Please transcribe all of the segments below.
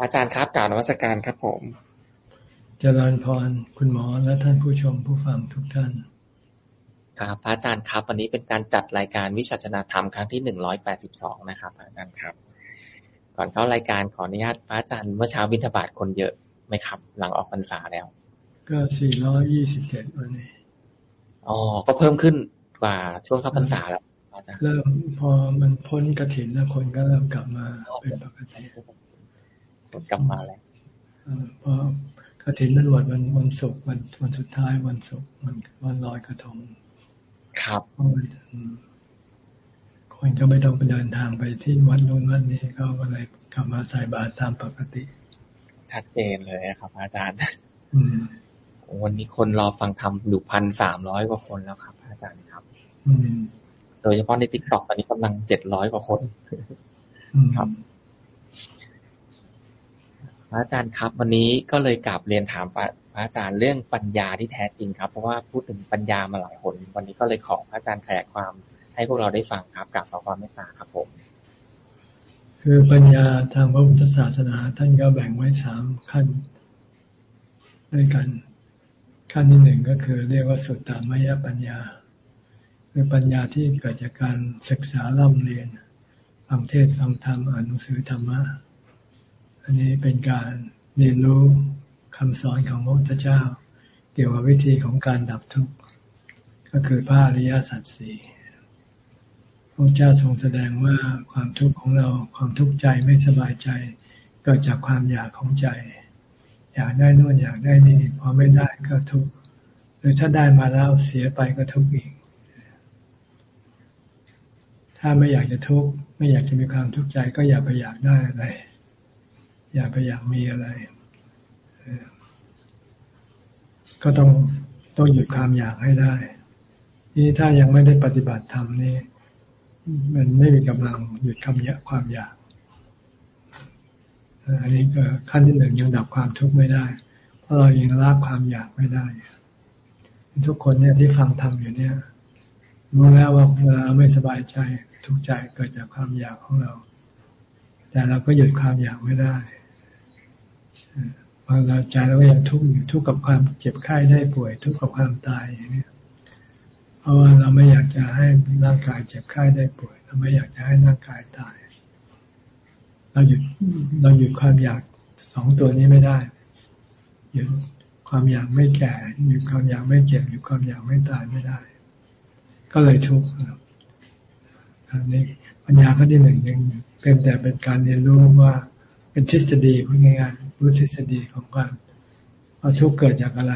อาจารย์ครับกล่าวนวัตการครับผมเจริญพรคุณหมอและท่านผู้ชมผู้ฟังทุกท่านครับพระอาจารย์ครับ วันนี้เป็นการจัดรายการวิชาชนาธรรมครั้งที่หนึ่งร้อยแปดสิบสองนะครับอาจารย์ครับ ก่อนเข้ารายการขออนุญาตพระอาจารย์เมื่อเช้าบิณฑบาตคนเยอะไหมครับ หลังออกพรรษาแล้ว ก็สี่ร้อยยี่สิบเจ็ดวันนี้อ๋อก็เพิ่มขึ้นกว่าช่วงเข้าพรรษาแล้วอาจารย์เริ่มพอมันพ้นกระถินแล้วคนก็เริ่มกลับมาเป็นปกติ กลับมาแล้วพอกระถินนั้นวันวันวันศุกร์วันวันสุดท้ายวันศุกร์วันวันลอยกระทงครับคนก็ไม่ต้องไปเดินทางไปที่วัดนู้นวัดนี้ก็เลยกลับมาใส่บาตรตามปกติ ชัดเจนเลยครับ อาจารย์วันนี้คนรอฟังธรรมอยู่พันสามร้อยกว่าคนแล้วครับ อาจารย์ครับ อืโดยเฉพาะใน TikTok ตอนนี้กำลังเจ็ดร้อยกว่าคน ครับ พระอาจารย์ครับ วันนี้ก็เลยกราบเรียนถามพระอาจารย์เรื่องปัญญาที่แท้จริงครับ เพราะว่าพูดถึงปัญญามาหลายคนวันนี้ก็เลยขอพระอาจารย์ขยายความให้พวกเราได้ฟังครับกราบขอความเมตตาครับผมคือปัญญาทางพระพุทธศาสนาท่านก็แบ่งไว้สามขั้นด้วยกัน ขั้นที่หนึ่งก็คือ เรียกว่าสุตตามยปัญญา คือปัญญาที่เกิดจากการศึกษาล่ำเรียนฟังเทศฟังธรรมอ่านหนังสือธรรมะ อันนี้เป็นการเรียนรู้คำสอนของพระพุทธเจ้า เกี่ยวกับวิธีของการดับทุกข์ก็คือพระอริยสัจสี่พระเจ้าทรงแสดงว่าความทุกข์ของเราความทุกข์ใจไม่สบายใจเกิดจากความอยากของใจ อยากได้นู่นอยากได้นี่พอไม่ได้ก็ทุกข์หรือถ้าได้มาแล้วเสียไปก็ทุกข์อีก ถ้าไม่อยากจะทุกข์ไม่อยากจะมีความทุกข์ใจก็อย่าไปอยากได้อะไร อย่าไปอยากมีอะไร ก็ต้องต้องหยุดความอยากให้ได้ ทีนี้ถ้ายังไม่ได้ปฏิบัติธรรมนี่มันไม่มีกำลังหยุดคำยากความอยาก อันนี้ก็ขั้นที่หนึ่งยังดับความทุกข์ไม่ได้ เพราะเรายังละความอยากไม่ได้ ทุกคนเนี่ยที่ฟังธรรมอยู่เนี่ยรู้แล้วว่าเวลาไม่สบายใจทุกข์ใจเกิดจากความอยากของเรา แต่เราก็หยุดความอยากไม่ได้ พอเราใจเรายังทุกข์อยู่ทุกข์กับความเจ็บไข้ได้ป่วย ทุกข์กับความตายอย่างนี้เพราะว่าเราไม่อยากจะให้ร่างกายเจ็บไข้ได้ป่วย เราไม่อยากจะให้ร่างกายตาย เราหยุดเราหยุดความอยากสองตัวนี้ไม่ได้หยุดความอยากไม่แก่หยุดความอยากไม่เจ็บหยุดความอยากไม่ตายไม่ได้ ก็เลยทุกข์อันนี้ปัญญาขั้นที่หนึ่งยังเป็นแต่เป็นการเรียนรู้ว่า เป็นทฤษฎีพูดง่ายๆรู้ทฤษฎีของการว่าทุกเกิดจากอะไร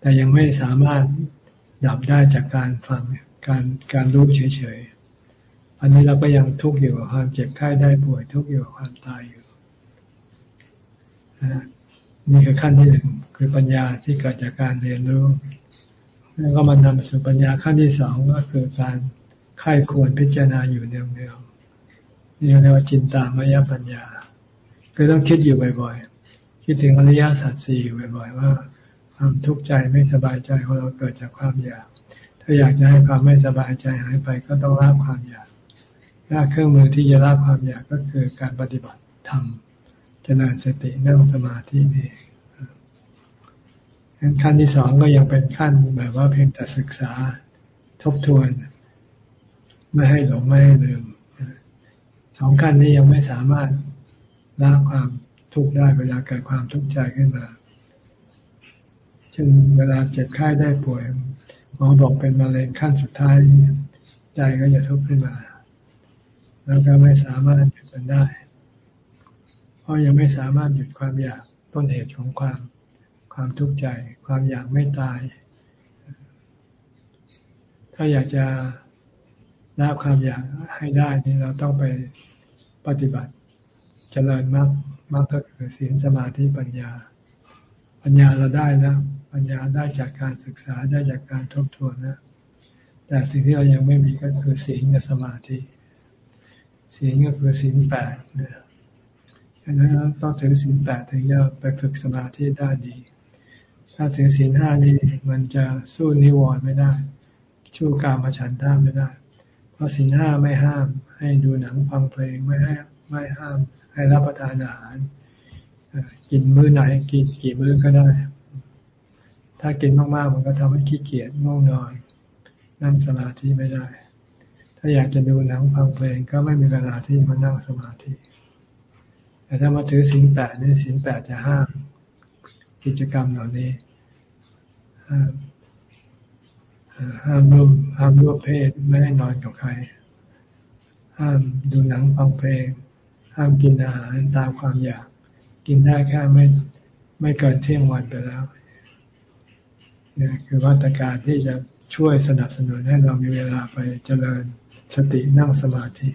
แต่ยังไม่สามารถดับได้จากการฟังการการรู้เฉยๆ อันนี้เราก็ยังทุกข์อยู่กับความเจ็บไข้ได้ป่วย ทุกข์อยู่กับความตายอยู่นี่คือขั้นที่หนึ่งคือปัญญาที่เกิดจากการเรียนรู้แล้วก็มันนำสู่ปัญญาขั้นที่สองก็คือการค่ายควรพิจารณาอยู่เนืองๆนี่เรียกว่าจินตามยปัญญา คือต้องคิดอยู่บ่อยๆ คิดถึงอริยสัจสี่บ่อยๆ ว่า ความทุกข์ใจไม่สบายใจของเราเกิดจากความอยาก ถ้าอยากจะให้ความไม่สบายใจหายไปก็ต้องละความอยากละเครื่องมือที่จะละความอยากก็คือการปฏิบัติธรรมเจริญสตินั่งสมาธินี่ขั้นที่สองก็ยังเป็นขั้นแบบว่าเพียงแต่ศึกษาทบทวน ไม่ให้หลงไม่ให้ลืมสองขั้นนี้ยังไม่สามารถ ละความทุกข์ได้เวลาเกิดความทุกข์ใจขึ้นมาเช่นเวลาเจ็บไข้ได้ป่วยหมอบอกเป็นมะเร็งขั้นสุดท้าย ใจก็จะทุกข์ขึ้นมา แล้วก็ไม่สามารถหยุดมันได้ เพราะยังไม่สามารถหยุดความอยากต้นเหตุของความความทุกข์ใจ ความอยากไม่ตาย ถ้าอยากจะละความอยากให้ได้นี่เราต้องไปปฏิบัติ เจริญมากมากก็คือศีลสมาธิปัญญา ปัญญาเราได้แล้วปัญญาได้จากการศึกษาได้จากการทบทวนนะแต่สิ่งที่เรายังไม่มีก็คือศีลกับสมาธิศีลก็คือศีลแปดเนี่ยดังนั้นต้องถือศีลแปดถึงจะไปฝึกสมาธิได้ดี ถ้าถือศีลห้านี่มันจะสู้นิวรณ์ไม่ได้ ชู้การมาฉันท่าไม่ได้ เพราะศีลห้าไม่ห้าม ให้ดูหนังฟังเพลงไม่ให้ไม่ห้าม ให้รับประทานอาหาร กินมื้อไหน กินกี่มื้อก็ได้ ถ้ากินมากๆ มันก็ทำให้ขี้เกียจง่วงนอน นั่งสมาธิไม่ได้ ถ้าอยากจะดูหนังฟังเพลงก็ไม่มีเวลาที่มานั่งสมาธิ แต่ถ้ามาถือสินแปดนี่สินแปดจะห้ามกิจกรรมเหล่านี้ ห้ามห้ามร่วมห้ามร่วมเพศไม่ให้นอนกับใคร ห้ามดูหนังฟังเพลง ห้ามกินอาหารตามความอยาก กินได้แค่ไม่ไม่เกินเที่ยงวันไปแล้วนี่คือมาตรการที่จะช่วยสนับสนุนให้เรามีเวลาไปเจริญสตินั่งสมาธิ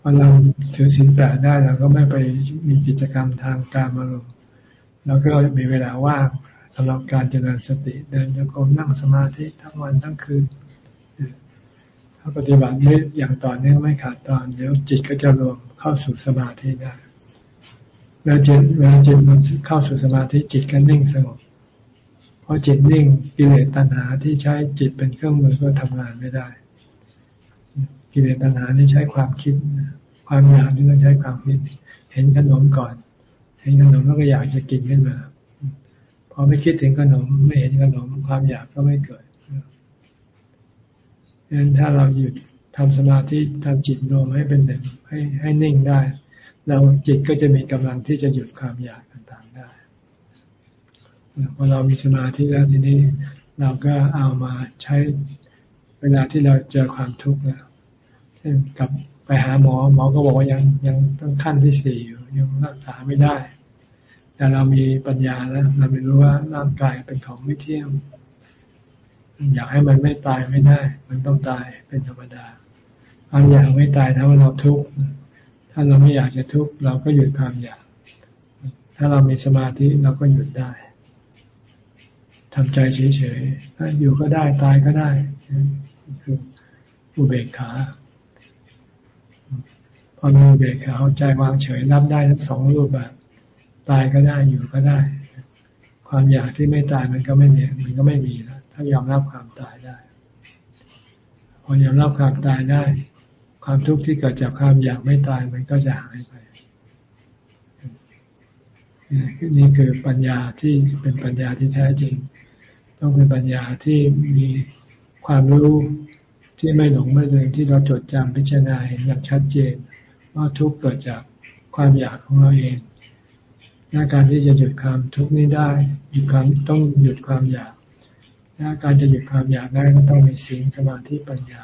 พอเราถือศีลแปดได้เราก็ไม่ไปมีกิจกรรมทางการมาลงเราก็มีเวลาว่างสำหรับการเจริญสติเดินโยกมนั่งสมาธิทั้งวันทั้งคืน ถ้าปฏิบัตินี้อย่างต่อเนื่องไม่ขาดตอนเดี๋ยวจิตก็จะรวมเข้าสู่สมาธิได้แล้วจิตเวลาจิตมันเข้าสู่สมาธิจิตก็นิ่งสงบพอจิตนิ่งกิเลสตัณหาที่ใช้จิตเป็นเครื่องมือก็ทำงานไม่ได้ กิเลสตัณหาที่ใช้ความคิด ความอยากที่ต้องใช้ความคิด เห็นขนมก่อน เห็นขนมแล้วก็อยากจะกินขึ้นมา พอไม่คิดถึงขนมไม่เห็นขนมความอยากก็ไม่เกิด งนั้นถ้าเราหยุดทำสมาธิทำจิตรวมให้เป็นหนึ่งให้ให้นิ่งได้เราจิตก็จะมีกำลังที่จะหยุดความอยากต่างๆได้พอเรามีสมาธิแล้วทีนี้เราก็เอามาใช้เวลาที่เราเจอความทุกข์แล้วเช่นกับไปหาหมอหมอก็บอกว่ายังยังต้องขั้นที่สี่อยู่ยังรักษาไม่ได้ แต่เรามีปัญญาแล้วเราไม่รู้ว่าร่างกายเป็นของไม่เที่ยง อยากให้มันไม่ตายไม่ได้ มันต้องตายเป็นธรรมดา ความอยากไม่ตายถ้าว่าเราทุกข์ถ้าเราไม่อยากจะทุกข์เราก็หยุดความอยาก ถ้าเรามีสมาธิเราก็หยุดได้ทำใจเฉยๆอยู่ก็ได้ตายก็ได้ คืออุเบกขาพอมีอุเบกขาใจวางเฉยรับได้ทั้งสองรูปแบบ ตายก็ได้อยู่ก็ได้ ความอยากที่ไม่ตายมันก็ไม่มีมันก็ไม่มี ถ้ายอมรับความตายได้ พอยอมรับความตายได้ ความทุกข์ที่เกิดจากความอยากไม่ตายมันก็จะหายไปนี่คือปัญญาที่เป็นปัญญาที่แท้จริง ต้องเป็นปัญญาที่มีความรู้ที่ไม่หลงไม่ลืมที่เราจดจำพิจารณาเห็นอย่างชัดเจน ว่าทุกข์เกิดจากความอยากของเราเองและการที่จะหยุดความทุกข์นี้ได้หยุดความต้องหยุดความอยาก และการจะหยุดความอยากได้ก็ต้องมีศีลสมาธิปัญญา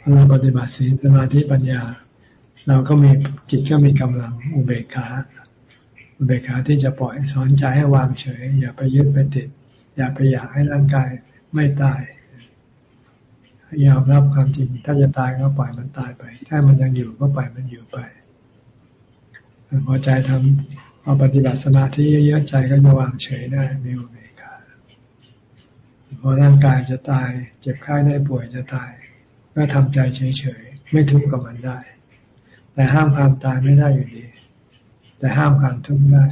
พอเราปฏิบัติศีลสมาธิปัญญา เราก็มีจิตก็มีกำลังอุเบกขาอุเบกขาที่จะปล่อยสอนใจให้วางเฉย อย่าไปยึดไปติด อย่าไปอยากให้ร่างกายไม่ตายยอมรับความจริง ถ้าจะตายก็ปล่อยมันตายไป ถ้ามันยังอยู่ก็ปล่อยมันอยู่ไปพอใจทำพอปฏิบัติสมาธิเยอะๆใจก็จะวางเฉยได้มีอุเบ พอร่างกายจะตาย เจ็บไข้ได้ป่วยจะตาย ก็ทำใจเฉยๆ ไม่ทุกข์กับมันได้ แต่ห้ามความตายไม่ได้อยู่ดี แต่ห้ามความทุกข์ได้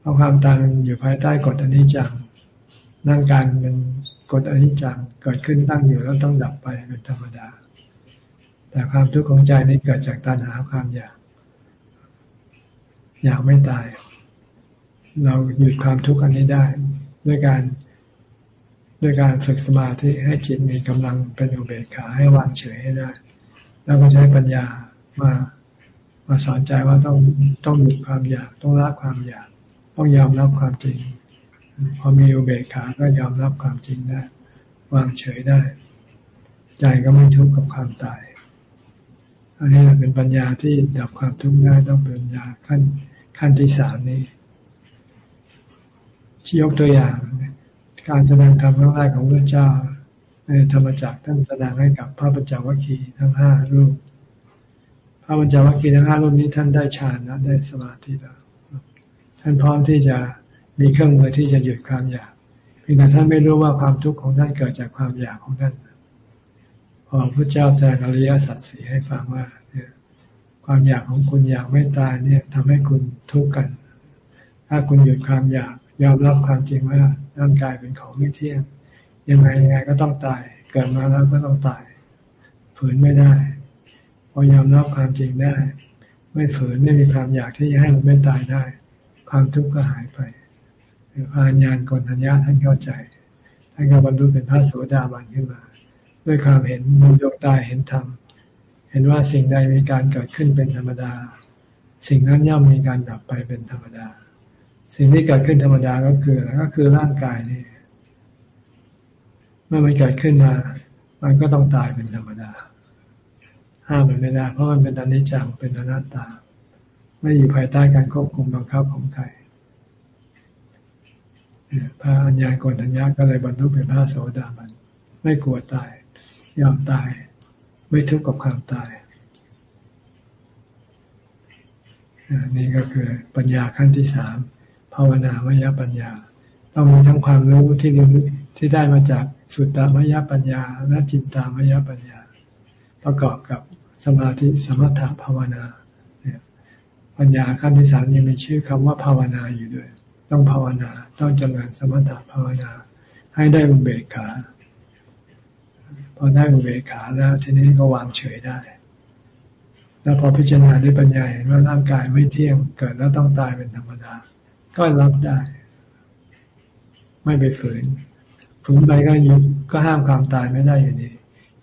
เพราะความตายมันอยู่ภายใต้กฎอนิจจังร่างกายมันกฎอนิจจังเกิดขึ้นตั้งอยู่แล้วต้องดับไปเป็นธรรมดา แต่ความทุกข์ของใจนี่เกิดจากตัณหาความอยาก อยากไม่ตาย เราหยุดความทุกข์อันนี้ได้ ด้วยการ ด้วยการฝึกสมาธิให้จิตมีกำลังเป็นอุเบกขาให้วางเฉยให้ได้ แล้วก็ใช้ปัญญามามาสอนใจว่าต้องต้องหยุดความอยากต้องละความอยาก ต้องยอมรับความจริง พอมีอุเบกขาก็ยอมรับความจริงได้ วางเฉยได้ ใจก็ไม่ทุกข์กับความตาย อันนี้เป็นปัญญาที่ดับความทุกข์ได้ต้องเป็นปัญญาขั้นขั้นที่สามนี้ชี้ยกตัวอย่าง การแสดงธรรมครั้งแรกของพระเจ้าในธรรมจักรท่านแสดงให้กับพระปัญจวัคคีย์ทั้งห้ารูป พระปัญจวัคคีย์ทั้งห้ารูปนี้ท่านได้ฌานแล้วได้สมาธิแล้ว ท่านพร้อมที่จะมีเครื่องมือที่จะหยุดความอยากเพียงแต่ท่านไม่รู้ว่าความทุกข์ของท่านเกิดจากความอยากของท่าน พอพระเจ้าแสดงอริยสัจสีให้ฟังว่าความอยากของคุณอยากไม่ตายเนี่ยทำให้คุณทุกข์กัน ถ้าคุณหยุดความอยาก ยอมรับความจริงว่าร่างกายเป็นของไม่เที่ยง ยังไงยังไงก็ต้องตาย เกิดมาแล้วก็ต้องตาย ฝืนไม่ได้ พอยอมรับความจริงได้ ไม่ฝืนไม่มีความอยากที่จะให้มันไม่ตายได้ ความทุกข์ก็หายไปพระญาณกนทัญญาท่านเข้าใจท่านก็บรรลุเป็นพระโสดาบันขึ้นมา ด้วยความเห็นมุดวงตาเห็นธรรมเห็นว่าสิ่งใดมีการเกิดขึ้นเป็นธรรมดา สิ่งนั้นย่อมมีการดับไปเป็นธรรมดา สิ่งที่เกิดขึ้นธรรมดาก็คือก็คือร่างกายนี่เมื่อมันเกิดขึ้นมา มันก็ต้องตายเป็นธรรมดา ห้ามมันไม่ได้ เพราะมันเป็นอนิจจังเป็นอนัตตา ไม่อยู่ภายใต้การควบคุมบังคับของใครพระอัญญาโกณทัญญาก็เลยบรรลุเป็นพระโสดาบัน ไม่กลัวตาย ยอมตาย ไม่ทุกข์กับความตายนี่ก็คือปัญญาขั้นที่สามาวนามยปัญญา ต้องมีทั้งความรู้ที่ที่ได้มาจากสุตตามยปัญญา และจินตามยปัญญา ประกอบกับสมาธิสมถะภาวนาปัญญาขั้นที่สามยังมีชื่อคำว่าภาวนาอยู่ด้วย ต้องภาวนาต้องเจริญสมถะภาวนา ให้ได้อุเบกขาพอได้อุเบกขาแล้วทีนี้ก็วางเฉยได้ แล้วพอพิจารณาด้วยปัญญาเห็นว่าร่างกายไม่เที่ยงเกิดแล้วต้องตายเป็นธรรมดา ก็รับได้ ไม่ไปฝืน ฝืนไปก็ยุบก็ห้ามความตายไม่ได้อยู่ดี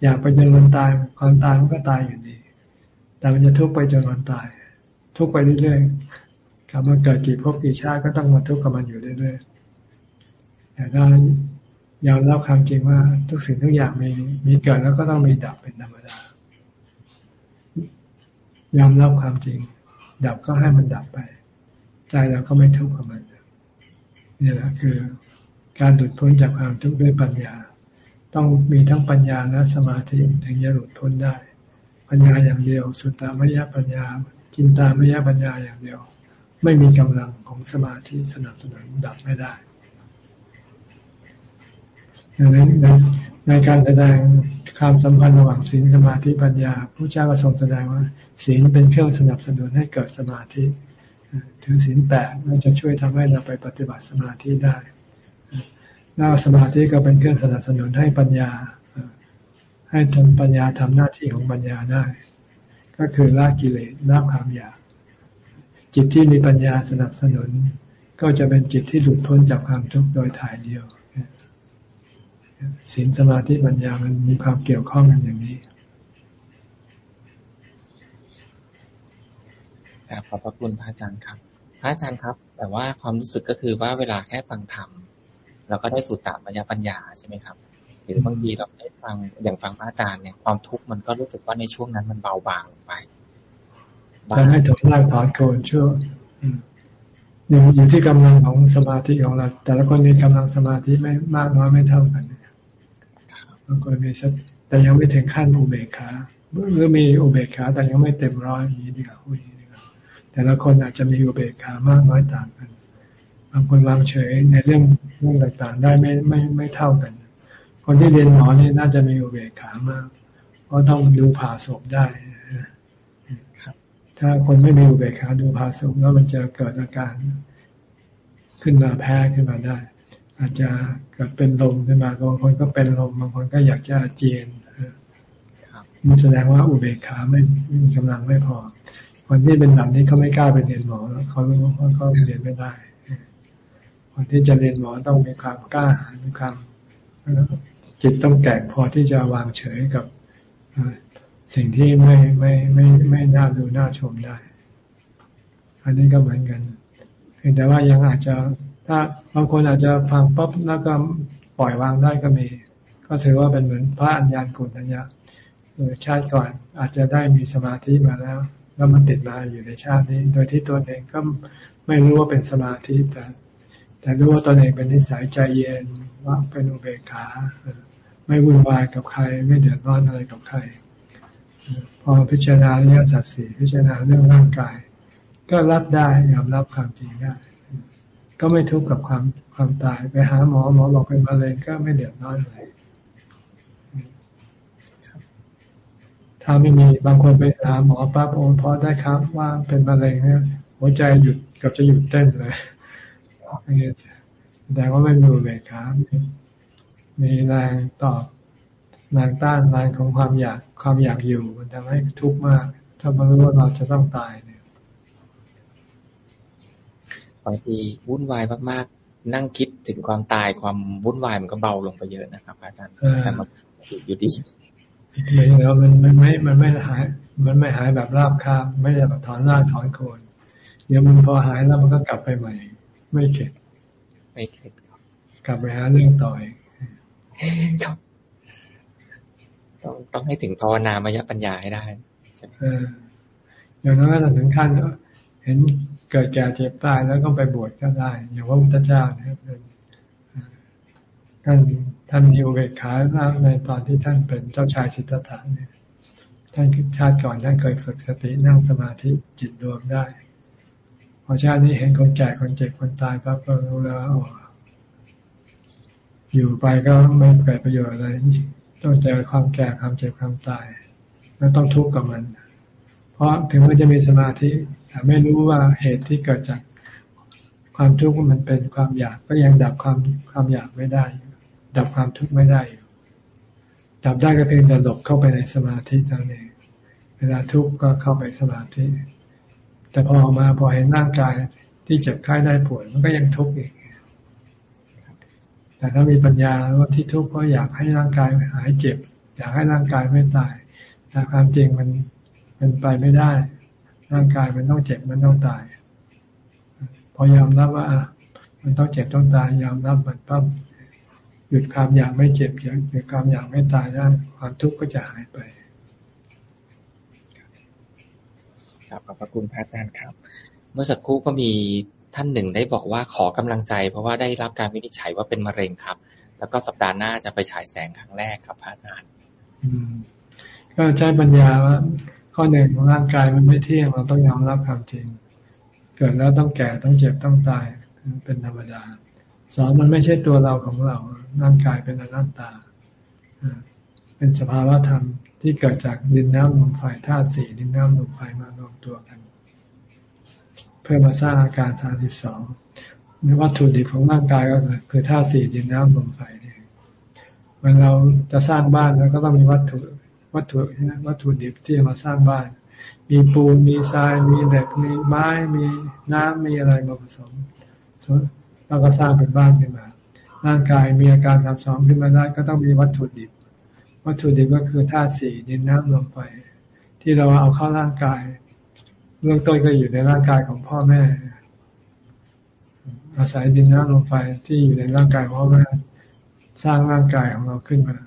อยากไปจนวันตายความตายมันก็ตายอยู่ดีแต่มันจะทุกข์ไปจนวันตาย ทุกข์ไปเรื่อยๆกลับมาเกิดกี่ภพกี่ชาติก็ต้องมาทุกข์กับมันอยู่เรื่อยๆแต่ถ้ายอมรับความจริงว่าทุกสิ่งทุกอย่างมีมีเกิดแล้วก็ต้องมีดับเป็นธรรมดายอมรับความจริง ดับก็ให้มันดับไป ใจเราก็ไม่ทุกข์กับมันนี่แหละคือการหลุดพ้นจากความทุกข์ด้วยปัญญา ต้องมีทั้งปัญญาและสมาธิถึงจะหลุดพ้นได้ ปัญญาอย่างเดียว สุตตามยปัญญากินตามยปัญญาอย่างเดียว ไม่มีกำลังของสมาธิสนับสนุนดับไม่ได้ดังนั้นในในการแสดงความสัมพันธ์ระหว่างศีลสมาธิปัญญาผู้เจ้าก็ทรงแสดงว่าศีลเป็นเครื่องสนับสนุนให้เกิดสมาธิ ถือศีลแปดมันจะช่วยทำให้เราไปปฏิบัติสมาธิได้แล้วสมาธิก็เป็นเครื่องสนับสนุนให้ปัญญา ให้ทำปัญญาทำหน้าที่ของปัญญาได้ ก็คือละกิเลสละความอยาก จิตที่มีปัญญาสนับสนุน ก็จะเป็นจิตที่หลุดพ้นจากความทุกข์โดยถ่ายเดียวศีลสมาธิปัญญามันมีความเกี่ยวข้องกันอย่างนี้ครับ ขอบพระคุณพระอาจารย์ครับ พระอาจารย์ครับ แต่ว่าความรู้สึกก็คือว่าเวลาแค่ฟังธรรมเราก็ได้สุตตามยปัญญาใช่ไหมครับ หรือบางทีเราได้ฟังอย่างฟังพระอาจารย์เนี่ยความทุกข์มันก็รู้สึกว่าในช่วงนั้นมันเบาบางลงไปทำให้ถอนรากถอนโคนช่วอยู่อยู่ที่กำลังของสมาธิของเราแต่ละคนมีกำลังสมาธิไม่มากน้อยไม่เท่ากันบางคนมีสัแต่ยังไม่ถึงขั้นอุเบกขาหรือมีอุเบกขาแต่ยังไม่เต็มร้อยอย่างนี้ดีกว่า แต่ละคนอาจจะมีอุเบกขามากน้อยต่างกัน บางคนวางเฉยในเรื่องเรื่องต่างๆ ได้ไม่ไม่ไม่เท่ากัน คนที่เรียนหมอนี่น่าจะมีอุเบกขามาก เพราะต้องดูผ่าศพได้ถ้าคนไม่มีอุเบกขาดูผ่าศพแล้วมันจะเกิดอาการขึ้นมาแพ้ขึ้นมาได้ อาจจะเกิดเป็นลมขึ้นมาบางคนก็เป็นลมบางคนก็อยากจะเจียนมันแสดงว่าอุเบกขาไม่มีกำลังไม่พอ คนที่เป็นแบบนี้เขาไม่กล้าไปเรียนหมอแล้วเขารู้ว่าเขาเรียนไม่ได้คนที่จะเรียนหมอต้องมีความกล้าหาญมีความจิตต้องแก่พอที่จะวางเฉยกับสิ่งที่ไม่ไม่ไม่ไม่น่าดูน่าชมได้ อันนี้ก็เหมือนกันแต่ว่ายังอาจจะ ถ้าบางคนอาจจะฟังปั๊บแล้วก็ปล่อยวางได้ก็มี ก็ถือว่าเป็นเหมือนพระอัญญาณกุฏัญญาชาติก่อนอาจจะได้มีสมาธิมาแล้ว แล้วมันติดมาอยู่ในชาตินี้ โดยที่ตัวเองก็ไม่รู้ว่าเป็นสมาธิแต่ แต่รู้ว่าตนเองเป็นนิสัยใจเย็นว่าเป็นอุเบกขา ไม่วุ่นวายกับใคร ไม่เดือดร้อนอะไรกับใคร พอพิจารณาเรื่องสัตว์สีพิจารณาเรื่องร่างกาย ก็รับได้ยอมรับความจริงได้ ก็ไม่ทุกข์กับความความตายไปหาหมอหมอบอกเป็นมะเร็งก็ไม่เดือดร้อนอะไร ถ้าไม่มีบางคนไปหาหมอปั๊บโอ้พอได้ครับว่าเป็นมะเร็งเนี่ยหัวใจหยุดกับจะหยุดเต้นเลยแสดงว่าไม่มีอุเบกขามีแรงตอบแรงต้านแรงของความอยากความอยากอยู่ มันทำให้ทุกข์มาก ถ้ามารู้ว่าเราจะต้องตายเนี่ยบางทีวุ่นวายมากๆ นั่งคิดถึงความตายความวุ่นวายมันก็เบาลงไปเยอะนะครับ อาจารย์แต่มันอยู่ดี หมายถึงว่ามันมันไม่มันไม่หาย มันไม่หายแบบราบคาบ ไม่ได้แบบถอนรากถอนโคนเดี๋ยวมันพอหายแล้วมันก็กลับไปใหม่ ไม่เข็ดไม่เข็ดครับ กลับไปหาเรื่องต่อยครับต้องต้องให้ถึงภาวนามยปัญญาให้ได้เอออย่างนั้นก็ถึงขั้นเห็นเกิดแก่เจ็บตายแล้วก็ไปบวชก็ได้ อย่างว่าพุทธเจ้าเนี่ยท่าน ท่านมีอุเบกขาในตอนที่ท่านเป็นเจ้าชายสิทธัตถะเนี่ยท่านชาติก่อนท่านเคยฝึกสตินั่งสมาธิจิตรวมได้ พอชาตินี้เห็นคนแก่คนเจ็บคนตายปั๊บก็รู้แล้วอยู่ไปก็ไม่เกิดประโยชน์อะไรต้องเจอความแก่ความเจ็บความตาย แล้วต้องทุกข์กับมัน เพราะถึงว่าจะมีสมาธิแต่ไม่รู้ว่าเหตุที่เกิดจากความทุกข์มันเป็นความอยากก็ยังดับความความอยากไม่ได้ ดับความทุกข์ไม่ได้อยู่ดับได้ก็เพียงแต่หลบเข้าไปในสมาธิเท่านั้นเองเวลาทุกข์ก็เข้าไปสมาธิ แต่พอออกมาพอเห็นร่างกายที่เจ็บไข้ได้ป่วยมันก็ยังทุกข์อีกแต่ถ้ามีปัญญาว่าที่ทุกข์เพราะอยากให้ร่างกายหายเจ็บ อยากให้ร่างกายไม่ตาย แต่ความจริงมันมันไปไม่ได้ ร่างกายมันต้องเจ็บมันต้องตาย พอยอมรับว่ามันต้องเจ็บต้องตายยอมรับมันปั๊บ ยุดความอยากไม่เจ็บหยุดความอยากไม่ตายได้ความทุกข์ก็จะหายไปครับขอบพระคุณพระอาจารย์ครับ เมื่อสักครู่ก็มีท่านหนึ่งได้บอกว่าขอกำลังใจ เพราะว่าได้รับการวินิจฉัยว่าเป็นมะเร็งครับ แล้วก็สัปดาห์หน้าจะไปฉายแสงครั้งแรกครับพระอาจารย์ก็ใช้ปัญญาว่าข้อหนึ่งของร่างกายมันไม่เที่ยงเราต้องยอมรับความจริง เกิดแล้วต้องแก่ต้องเจ็บต้องตายเป็นธรรมดา สอนมันไม่ใช่ตัวเราของเรา ร่างกายเป็นอนัตตา เป็นสภาวะธรรมที่เกิดจากดินน้ำลมไฟธาตุสี่ดินน้ำลมไฟมารวมตัวกัน เพื่อมาสร้างอาการสามสิบสองวัตถุดิบของร่างกายก็คือธาตุสี่ดินน้ำลมไฟเนี่ยเมื่อเราจะสร้างบ้านเราก็ต้องมีวัตถุวัตถุวัตถุดิบที่มาสร้างบ้าน มีปูนมีทรายมีเหล็กมีไม้มีน้ำมีอะไรมาผสม เราก็สร้างเป็นบ้านขึ้นมา ร่างกายมีอาการทำสองขึ้นมาได้ก็ต้องมีวัตถุดิบ วัตถุดิบก็คือธาตุสี่ดินน้ำลมไฟที่เราเอาเข้าร่างกายเรื่องต้นก็อยู่ในร่างกายของพ่อแม่ อาศัยดินน้ำลมไฟที่อยู่ในร่างกายพ่อแม่สร้างร่างกายของเราขึ้นมา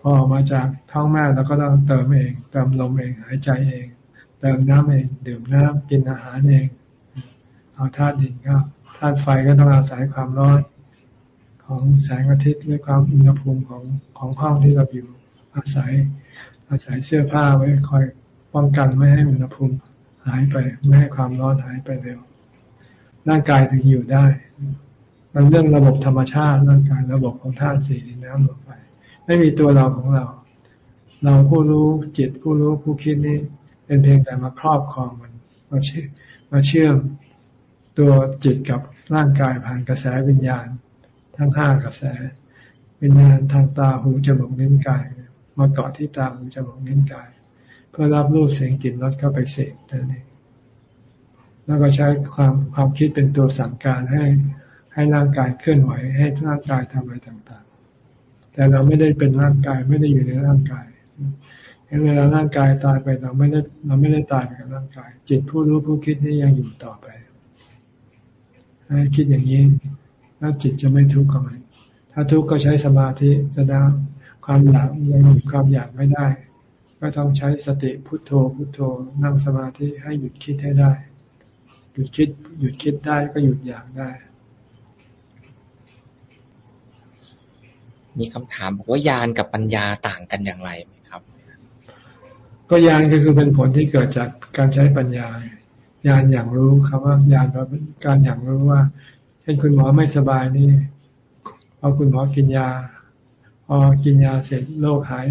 พอออกมาจากท้องแม่เราก็ต้องเติมเองเติมลมเองหายใจเอง เติมน้ำเองดื่มน้ำกินอาหารเอง เอาธาตุดินก็าตุไฟก็ต้องอาศัยความร้อนของแสงอาทิตย์ด้วยความอุณหภูมิของของห้องที่เราอยู่อาศัย อาศัยเสื้อผ้าไว้คอยป้องกันไม่ให้อุณหภูมิหายไปไม่ให้ความร้อนหายไปเร็วร่างกายถึงอยู่ได้ มันเรื่องระบบธรรมชาติร่างกายระบบของธาตุสี่นน้ำลมไฟไม่มีตัวเราของเรา เราผู้รู้จิตผู้รู้ผู้คิดนี่เป็นเพียงแต่มาครอบครองมันมาเชื่อมาเชื่อมตัวจิตกับ ร่างกายผ่านกระแสวิญญาณ ทั้งห้ากระแส วิญญาณทางตาหูจมูกนิ้นกายมาเกาะที่ตาหูจมูกนิ้นกาย เพื่อรับรูปเสียงกลิ่นรสเข้าไปเสพนั่นเองแล้วก็ใช้ความความคิดเป็นตัวสั่งการให้ให้ร่างกายเคลื่อนไหว ให้ร่างกายทำอะไรต่างๆ แต่เราไม่ได้เป็นร่างกายไม่ได้อยู่ในร่างกายเวลาร่างกายตายไปเราไม่ได้เราไม่ได้ตายไปกับร่างกาย จิตผู้รู้ผู้คิดนี่ยังอยู่ต่อไป ให้คิดอย่างนี้ แล้วจิตจะไม่ทุกข์กับมัน ถ้าทุกข์ก็ใช้สมาธิแสดงความอยากยังหยุดความอยากไม่ได้ ก็ต้องใช้สติพุทโธพุทโธนั่งสมาธิให้หยุดคิดให้ได้ หยุดคิด หยุดคิดได้ก็หยุดอยากได้ มีคำถามบอกว่ายานกับปัญญาต่างกันอย่างไรไหมครับ ก็ยานก็คือเป็นผลที่เกิดจากการใช้ปัญญา ยานอย่างรู้คำว่ายานแปลการอย่างรู้ว่าเช่นคุณหมอไม่สบายนี่พอคุณหมอกินยาพอกินยาเสร็จโรคหาย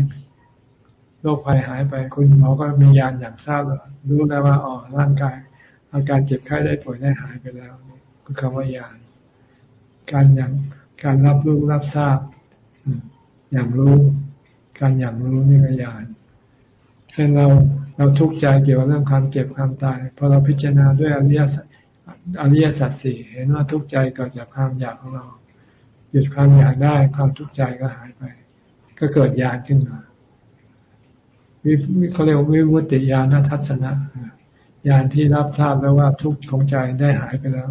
โรคภัยหายไป คุณหมอก็มียานอย่างทราบรู้ได้ว่าอ๋อร่างกาย อาการเจ็บไข้ได้ป่วยได้หายไปแล้วคือคำว่ายานการอย่างการรับรู้รับทราบ อย่างรู้ การอย่างรู้นี่ก็ยานเช่นเรา เราทุกข์ใจเกี่ยวกับเรื่องความเจ็บความตายพอเราพิจารณาด้วยอริยสัจอริยสัจสี่เห็นว่าทุกข์ใจเกิดจากความอยากของเรา หยุดความอยากได้ความทุกข์ใจก็หายไป ก็เกิดญาณขึ้นมาวิเขาเรียกวิมุตติญาณทัศนะญาณที่รับทราบแล้วว่าทุกข์ของใจได้หายไปแล้ว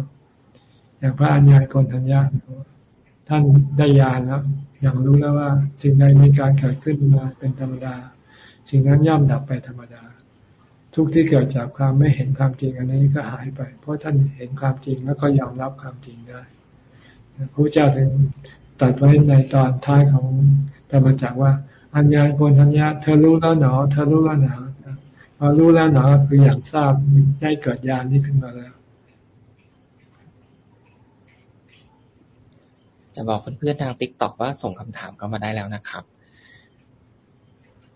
อย่างพระอัญญาณคนทัญญาท่านได้ญาณแล้วอย่างรู้แล้วว่า สิ่งใดมีการเกิดขึ้นมาเป็นธรรมดา สิ่งนั้นย่อมดับไปธรรมดา ทุกที่เกิดจากความไม่เห็นความจริงอันนี้ก็หายไป เพราะท่านเห็นความจริงแล้วก็ยอมรับความจริงได้พระเจ้าถึงตัดไว้ในตอนท้ายของธรรมจักว่าอัญญาโกนทัญญาเธอรู้แล้วหนอ เธอรู้แล้วหนอพอรู้แล้วหนอคืออย่างทราบได้เกิดญาณนี้ขึ้นมาแล้ว จะบอกเพื่อนๆทางติ๊กต็อกว่าส่งคำถามเข้ามาได้แล้วนะครับ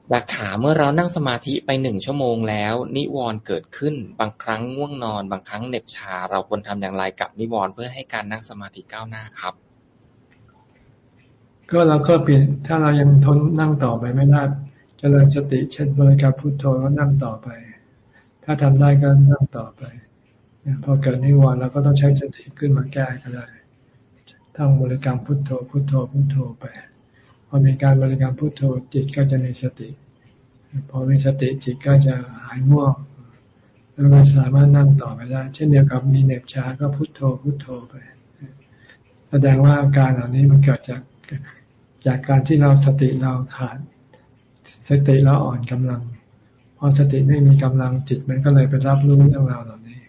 อยากถามเมื่อเรานั่งสมาธิไปหนึ่งชั่วโมงแล้ว นิวรณ์เกิดขึ้น บางครั้งง่วงนอน บางครั้งเหน็บชา เราควรทำอย่างไรกับนิวรณ์เพื่อให้การนั่งสมาธิก้าวหน้าครับ ก็เราก็เปลี่ยนถ้าเรายังทนนั่งต่อไปไม่ได้จเจริญสติเช่นบริกรรมพุทโธแล้วนั่งต่อไป ถ้าทำได้ก็นั่งต่อไปพอเกิดนิวรณ์เราก็ต้องใช้สติขึ้นมาแก้ก็ได้ท่องบริกรรมพุทโธพุทโธพุทโธไป พอมีการบริกรรมพุทโธจิตก็จะมีสติ พอมีสติจิตก็จะหายง่วงแล้วก็สามารถนั่งต่อไปได้ เช่นเดียวกับมีเน็บชาก็พุทโธพุทโธไป แสดงว่าอาการเหล่านี้มันเกิดจากจากการที่เราสติเราขาด สติเราอ่อนกำลัง พอสติไม่มีกำลังจิตมันก็เลยไปรับรู้เรื่องราวเหล่านี้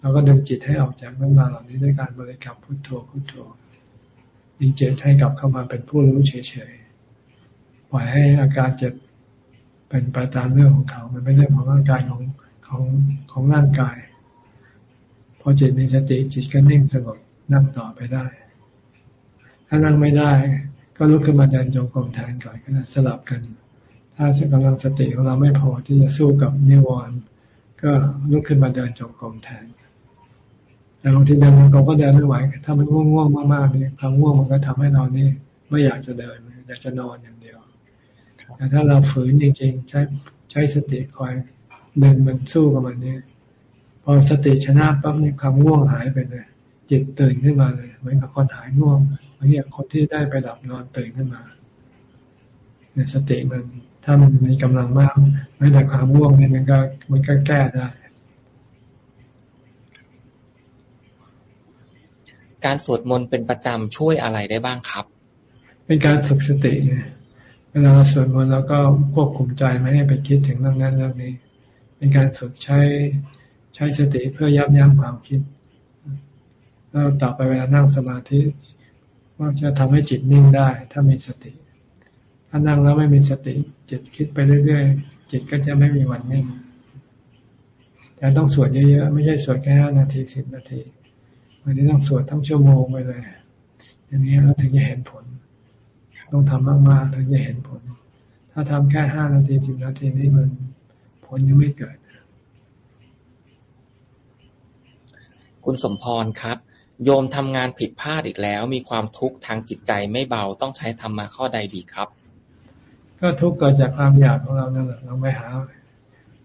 เราก็ดึงจิตให้ออกจากเรื่องราวเหล่านี้ด้วยการบริกรรมพุทโธพุทโธ ดึงจิตให้กลับเข้ามาเป็นผู้รู้เฉยๆปล่อยให้อาการเจ็บเป็นไปตามเรื่องของเขา มันไม่ใช่ของร่างกายของของของร่างกาย พอจิตมีสติจิตก็นิ่งสงบนั่งต่อไปได้ ถ้านั่งไม่ได้ ก็ลุกขึ้นมาเดินจงกรมแทนก่อนก็ได้สลับกัน ถ้ากำลังสติของเราไม่พอที่จะสู้กับนิวรณ์ก็ลุกขึ้นมาเดินจงกรมแทน แต่บางทีเดินมันก็เดินไม่ไหว ถ้ามันง่วงๆมากๆนี่ความง่วงมันก็ทำให้เรานี่ไม่อยากจะเดินอยากจะนอนอย่างเดียวแต่ถ้าเราฝืนจริงๆ ใช้ใช้สติคอยเดินมันสู้กับมันนี่พอสติชนะปั๊บนี่ความง่วงหายไปเลยจิตตื่นขึ้นมาเลยเหมือนกับคนหายง่วงเหมือนคนที่ได้ไปหลับนอนตื่นขึ้นมาเนี่ยสติมัน ถ้ามันมีกำลังมากแม้แต่ความง่วงเนี่ยมันก็มันก็แก้ได้ การสวดมนต์เป็นประจำช่วยอะไรได้บ้างครับ เป็นการฝึกสติเวลาเราสวดมนต์เราก็ควบคุมใจไม่ให้ไปคิดถึงเรื่องนั้นเรื่องนี้ เป็นการฝึกใช้ใช้สติเพื่อยับยั้งความคิดแล้วต่อไปเวลานั่งสมาธิว่าจะทำให้จิตนิ่งได้ ถ้ามีสติ ถ้านั่งแล้วไม่มีสติ จิตคิดไปเรื่อยๆ จิตก็จะไม่มีวันนิ่งแต่ต้องสวดเยอะๆ ไม่ใช่สวดแค่ห้านาทีสิบนาที วันนี้ต้องสวดทั้งชั่วโมงไปเลย อย่างนี้เราถึงจะเห็นผล ต้องทำมากๆถึงจะเห็นผล ถ้าทำแค่ห้านาทีสิบนาทีนี่มันผลยังไม่เกิด คุณสมพรครับ โยมทำงานผิดพลาดอีกแล้ว มีความทุกข์ทางจิตใจไม่เบาต้องใช้ธรรมะข้อใดดีครับ ก็ทุกข์เกิดจากความอยากของเรานั่นแหละเราไม่หา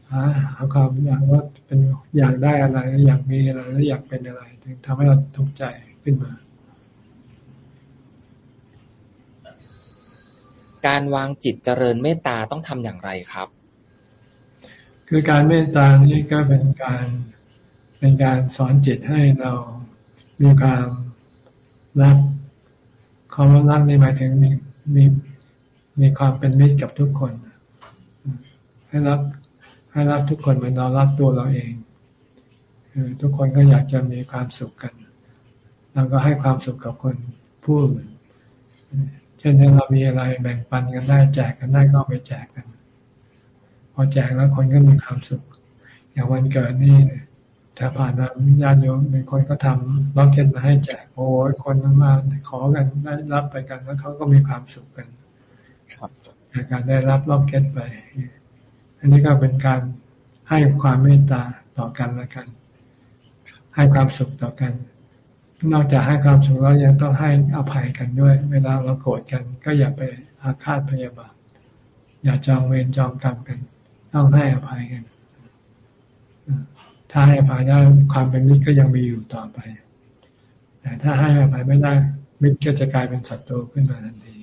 หาหาความอยากว่าเป็นอยากได้อะไร อยากมีอะไรแล้วอยากเป็นอะไร ถึงทำให้เราทุกข์ใจขึ้นมา การวางจิตเจริญเมตตาต้องทำอย่างไรครับ คือการเมตตานี้ก็เป็นการเป็นการสอนจิตให้เรามีความรักความรักในหมายถึงมีมีมีความเป็นมิตรกับทุกคน ให้รักให้รักทุกคนเหมือนเรารักตัวเราเอง คือทุกคนก็อยากจะมีความสุขกันเราก็ให้ความสุขกับคนผู้อื่นเช่นถ้าเรามีอะไรแบ่งปันกันได้แจกกันได้ก็ไปแจกกัน พอแจกแล้วคนก็มีความสุข อย่างวันเกิดนี่ถ้าผ่านมาญาติโยมคนก็ทำล็อกเก็ตมาให้แจกโอ้ยคนมาขอกันได้รับไปกันแล้วเขาก็มีความสุขกัน ครับการได้รับล็อกเก็ตไป อันนี้ก็เป็นการให้ความเมตตาต่อกันและกัน ให้ความสุขต่อกัน นอกจากให้ความสุขแล้วยังต้องให้อภัยกันด้วย เวลาเราโกรธกัน ก็อย่าไปอาฆาตพยาบาท อย่าจองเวรจองกรรมกัน ต้องให้อภัยกัน ถ้าให้อภัยได้ความเป็นมิตรก็ยังมีอยู่ต่อไป แต่ถ้าให้อภัยไม่ได้ มิตรก็จะกลายเป็นศัตรูขึ้นมาทันที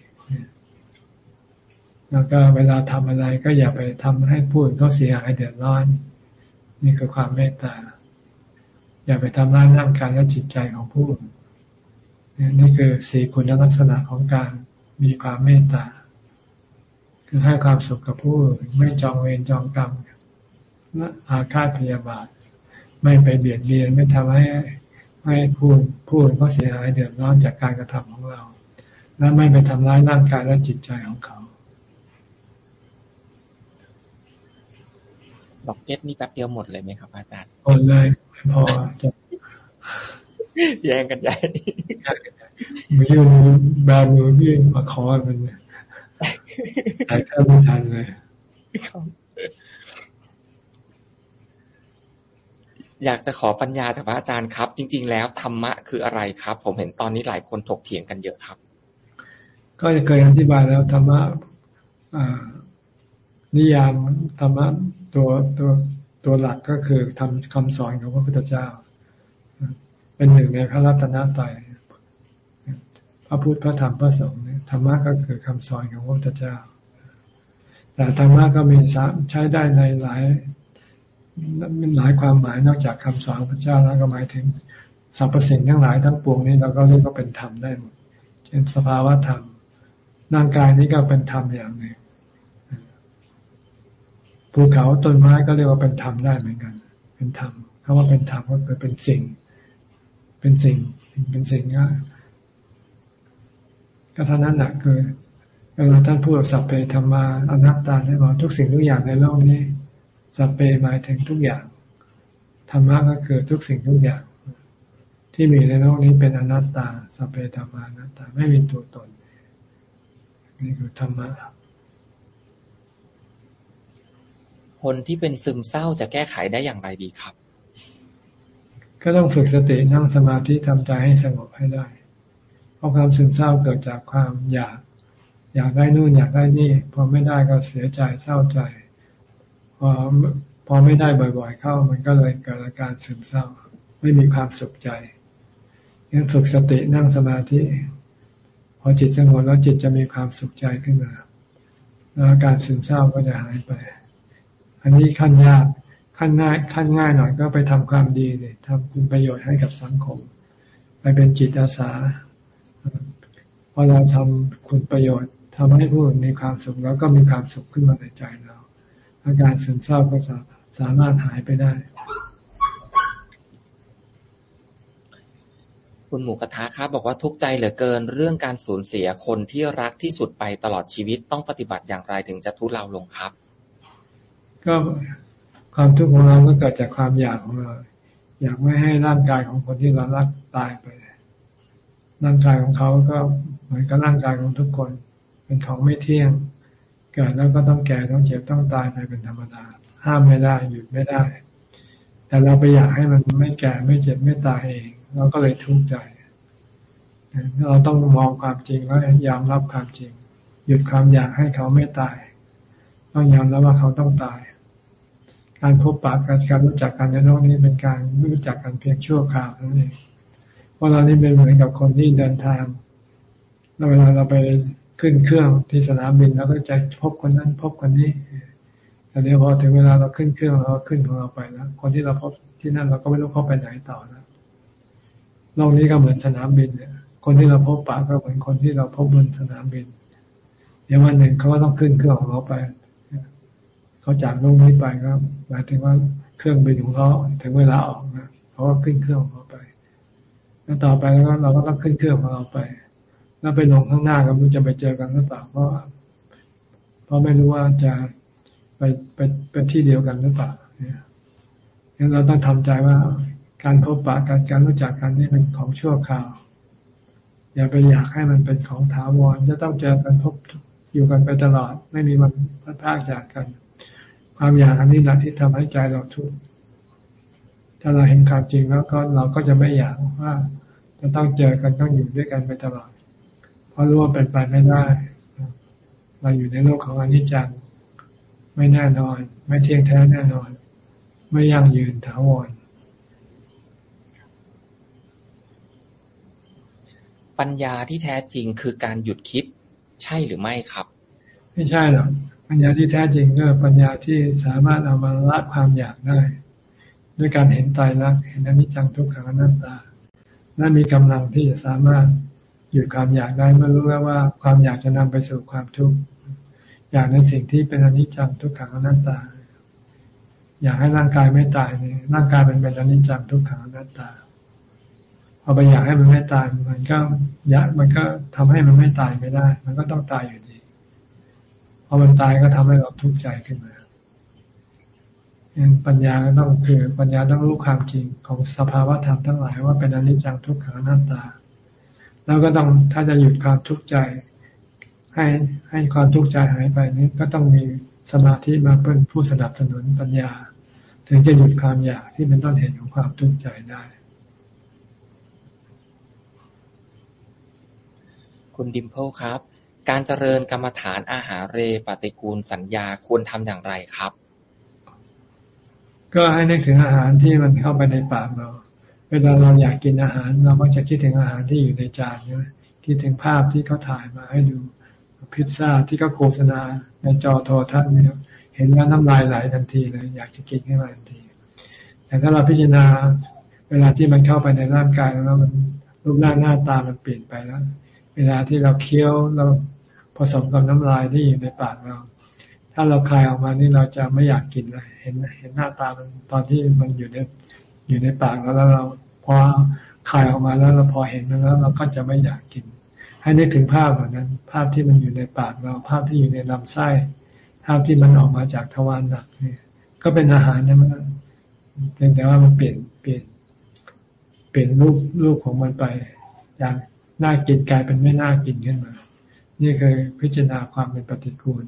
แล้วก็เวลาทำอะไรก็อย่าไปทำให้ผู้อื่นเขาเสียหายเดือดร้อน นี่คือความเมตตา อย่าไปทำร้ายร่างกายและจิตใจของผู้อื่นนี่คือสี่คุณลักษณะของการมีความเมตตา คือให้ความสุขกับผู้อื่นไม่จองเวรจองกรรมอาฆาตพยาบาท ไม่ไปเบียดเบียนไม่ทำให้ให้ผู้ผู้อื่นเขาเสียหายเดือดร้อนจากการกระทำของเรา และไม่ไปทำร้ายร่างกายและจิตใจของเขาบอกเก็ตนี่แป๊บเดียวหมดเลยไหมครับอาจารย์หมดเลยไม่ พอจะแย่งกันใหญ่มือยืนแบมือยื่นมาขอมันหายแทบไม่ทันเลยอยากจะขอปัญญาจากพระอาจารย์ครับ จริง ๆ แล้วธรรมะคืออะไรครับ ผมเห็นตอนนี้หลายคนถกเถียงกันเยอะครับ ก็เคยอธิบายแล้วธรรมะนิยามธรรมะตัวตัว ตัวหลักก็คือทำคำสอนของพระพุทธเจ้า เป็นหนึ่งในพระรัตนตรัยพระพุทธพระธรรมพระสงฆ์ธรรมะก็คือคำสอนของพระพุทธเจ้า แต่ธรรมะก็มีใช้ได้ในหลายหลายความหมายนอกจากคำสอนพระเจ้าแล้วก็หมายถึงสรรพสิ่งทั้งหลายทั้งปวงนี้เราก็เรียกว่าเป็นธรรมได้หมดเช่นสภาวะธรรมร่างกายนี้ก็เป็นธรรมอย่างหนึ่ง ภูเขาต้นไม้ก็เรียกว่าเป็นธรรมได้เหมือนกัน เป็นธรรมคำว่าเป็นธรรมก็คือเป็นสิ่ง เป็นสิ่ง เป็นสิ่งก็ก็เท่านั้นแหละคือเวลาท่านพูดสัพเพธรรมาอนัตตาได้บอกทุกสิ่งทุกอย่างในโลกนี้สัพเพหมายถึงทุกอย่างธรรมะก็คือทุกสิ่งทุกอย่าง ที่มีในโลกนี้เป็นอนัตตาสัพเพธรรมานัตตาไม่มีตัวตนนี่คือธรรมะ คนที่เป็นซึมเศร้าจะแก้ไขได้อย่างไรดีครับ ก็ต้องฝึกสตินั่งสมาธิทำใจให้สงบให้ได้ เพราะความซึมเศร้าเกิดจากความอยาก อยากได้นู่นอยากได้นี่พอไม่ได้ก็เสียใจเศร้าใจพอพอไม่ได้บ่อยๆ เข้า มันก็เลยเกิดอาการซึมเศร้า ไม่มีความสุขใจงั้นฝึกสตินั่งสมาธิพอจิตสงบแล้วจิตจะมีความสุขใจขึ้นมาแล้วอาการซึมเศร้าก็จะหายไป อันนี้ขั้นยากขั้นง่ายขั้นง่ายหน่อยก็ไปทำความดีเลยทำคุณประโยชน์ให้กับสังคม ไปเป็นจิตอาสาพอเราทำคุณประโยชน์ทำให้ผู้อื่นมีความสุขแล้วก็มีความสุขขึ้นมาในใจเราอาการซึมเศร้าก็สามารถหายไปได้ คุณหมูกระทะครับบอกว่าทุกข์ใจเหลือเกินเรื่องการสูญเสียคนที่รักที่สุดไปตลอดชีวิตต้องปฏิบัติอย่างไรถึงจะทุเลาลงครับ ก็ความทุกข์ของเราก็เกิดจากความอยากของเรา อยากไม่ให้ร่างกายของคนที่เรารักตายไป ร่างกายของเขาก็เหมือนกับร่างกายของทุกคน เป็นของไม่เที่ยง เกิดแล้วก็ต้องแก่ต้องเจ็บต้องตายไปเป็นธรรมดา ห้ามไม่ได้หยุดไม่ได้ แต่เราไปอยากให้มันไม่แก่ไม่เจ็บไม่ตายเองเราก็เลยทุกข์ใจ เราต้องมองความจริงแล้วยอมรับความจริง หยุดความอยากให้เขาไม่ตาย ต้องยอมรับว่าเขาต้องตาย การพบปะกันการรู้จักกันในโลกนี้เป็นการรู้จักกันเพียงชั่วคราวนั่นเองเพราะเรานี่เป็นเหมือนกับคนที่เดินทางแล้วเวลาเราไปขึ้นเครื่องที่สนามบินเราก็จะพบคนนั้นพบคนนี้แต่เดี๋ยวพอถึงเวลาเราขึ้นเครื่องเราขึ้นของเราไปแล้วคนที่เราพบที่นั่นเราก็ไม่รู้เขาไปไหนต่อแล้วโลกนี้ก็เหมือนสนามบินเนี่ยคนที่เราพบปะก็เหมือนคนที่เราพบบนสนามบิน เดี๋ยววันหนึ่งเขาก็ต้องขึ้นเครื่องของเราไป เขาจากโลกนี้ไปก็หมายถึงว่าเครื่องบินของเขาถึงเวลาออกนะเขาก็ขึ้นเครื่องของเขาไป แล้วต่อไปแล้วเราก็ต้องขึ้นเครื่องของเราไป แล้วไปลงข้างหน้าก็มันจะไปเจอกันหรือเปล่าเพราะเพราะไม่รู้ว่าจะไปไปเป็นที่เดียวกันหรือเปล่าเนี่ยงั้นเราต้องทำใจว่าการพบปะการการรู้จักกันนี่เป็นของชั่วคราว อย่าไปอยากให้มันเป็นของถาวรจะต้องเจอกันพบอยู่กันไปตลอด ไม่มีมันพัดพากจากกัน ความอยากอันนี้แหละที่ทำให้ใจเราทุกข์ถ้าเราเห็นความจริงแล้วก็เราก็จะไม่อยากว่า จะต้องเจอกันต้องอยู่ด้วยกันไปตลอด เพราะรู้ว่าเป็นไปไม่ได้ เราอยู่ในโลกของอนิจจังไม่แน่นอน ไม่เที่ยงแท้แน่นอน ไม่ยั่งยืนถาวรปัญญาที่แท้จริงคือการหยุดคิดใช่หรือไม่ครับ ไม่ใช่หรอก ปัญญาที่แท้จริงก็ปัญญาที่สามารถเอามาละความอยากได้ ด้วยการเห็นตายรักเห็นอนิจจังทุกขังอนัตตา และมีกำลังที่จะสามารถหยุดความอยากได้เมื่อรู้แล้วว่าความอยากจะนำไปสู่ความทุกข์อยากในสิ่งที่เป็นอนิจจังทุกขังอนัตตา อยากให้ร่างกายไม่ตายเนี่ยร่างกายเป็นเป็นอนิจจังทุกขังอนัตตาพอไปอยากให้มันไม่ตายมันก็ยากมันก็ทำให้มันไม่ตายไม่ได้ มันก็ต้องตายอยู่ดี พอมันตายก็ทำให้เราทุกข์ใจขึ้นมาปัญญาก็ต้องคือปัญญาต้องรู้ความจริงของสภาวะธรรมทั้งหลายว่าเป็นอนิจจังทุกขังอนัตตา แล้วก็ต้องถ้าจะหยุดความทุกข์ใจ ให้ให้ความทุกข์ใจหายไปนี้ก็ต้องมีสมาธิมาเป็นผู้สนับสนุนปัญญา ถึงจะหยุดความอยากที่เป็นต้นเหตุของความทุกข์ใจได้ คุณดิมเพิลครับ การเจริญกรรมฐานอาหารเรปฏิกูลสัญญาควรทำอย่างไรครับ ก็ให้นึกถึงอาหารที่มันเข้าไปในปากเรา เวลาเราอยากกินอาหาร เรามักจะคิดถึงอาหารที่อยู่ในจานใช่ไหมคิดถึงภาพที่เขาถ่ายมาให้ดูพิซซ่าที่เขาโฆษณาในจอโทรทัศน์เนี่ยเห็นแล้วน้ำลายไหลทันทีเลย อยากจะกินขึ้นมาทันที แต่ถ้าเราพิจารณาเวลาที่มันเข้าไปในร่างกายแล้วมันรูปร่างหน้าตามันเปลี่ยนไปแล้ว เวลาที่เราเคี้ยวเรา สมกับน้ำลายที่อยู่ในปากเรา ถ้าเราคายออกมานี่เราจะไม่อยากกินเลยเห็นเห็นหน้าตามันตอนที่มันอยู่ในอยู่ในปากแล้วเราพอคายออกมาแล้วเราพอเห็นแล้ว เราก็จะไม่อยากกิน ให้นึกถึงภาพเหมือนนั้น ภาพที่มันอยู่ในปากเรา ภาพที่อยู่ในลำไส้ ภาพที่มันออกมาจากทวารหนักเนี่ยก็เป็นอาหารนะมันเพียงแต่ว่ามันเปลี่ยนเปลี่ยนเปลี่ยนรูปรูปของมันไปจากน่ากินกลายเป็นไม่น่ากินขึ้นมา นี่คือพิจารณาความเป็นปฏิกูล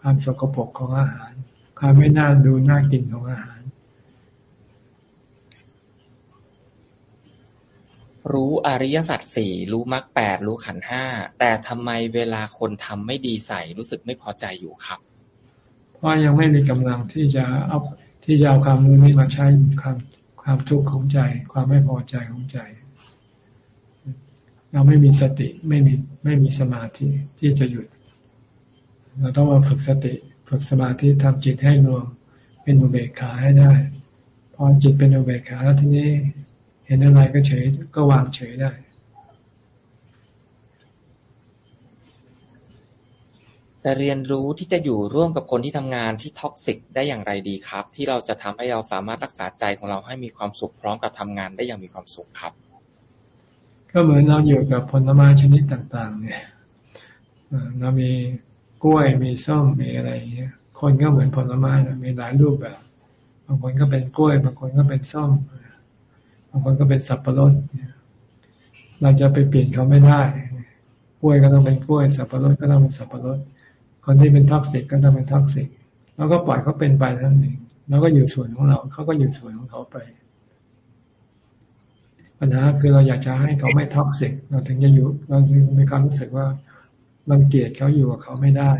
ความสกปรกของอาหาร ความไม่น่าดูน่ากินของอาหาร รู้อริยสัจสี่รู้มรรคแปดรู้ขันห้าแต่ทำไมเวลาคนทำไม่ดีใส่รู้สึกไม่พอใจอยู่ครับ เพราะยังไม่มีกำลังที่จะเอาที่จะเอาความรู้นี้มาใช้ความความทุกข์ของใจ ความไม่พอใจของใจ เราไม่มีสติไม่มีไม่มีสมาธิที่จะหยุด เราต้องมาฝึกสติ ฝึกสมาธิทำจิตให้รวม เป็นอุเบกขาให้ได้ พอจิตเป็นอุเบกขาแล้วทีนี้ เห็นอะไรก็เฉยก็วางเฉยได้จะเรียนรู้ที่จะอยู่ร่วมกับคนที่ทำงานที่ toxic ได้อย่างไรดีครับ ที่เราจะทำให้เราสามารถรักษาใจของเราให้มีความสุขพร้อมกับทำงานได้อย่างมีความสุขครับ ก็เหมือนเราอยู่กับผลไม้ชนิดต่าง ๆ เนี่ยเรามีกล้วยมีส้มมีอะไรอย่างเงี้ย คนก็เหมือนผลไม้มีหลายรูปแบบ บางคนก็เป็นกล้วย บางคนก็เป็นส้ม บางคนก็เป็นสับปะรดเราจะไปเปลี่ยนเขาไม่ได้ กล้วยก็ต้องเป็นกล้วย สับปะรดก็ต้องเป็นสับปะรด คนที่เป็น toxic ก็ต้องเป็น toxic เราก็ปล่อยเขาเป็นไปทั้งนี้เราก็อยู่ส่วนของเรา เขาก็อยู่ส่วนของเขาไป ปัญหาคือเราอยากจะให้เขาไม่ toxic เราถึงจะอยู่เราจึงมีความรู้สึกว่ารังเกียจเขาอยู่กับเขาไม่ได้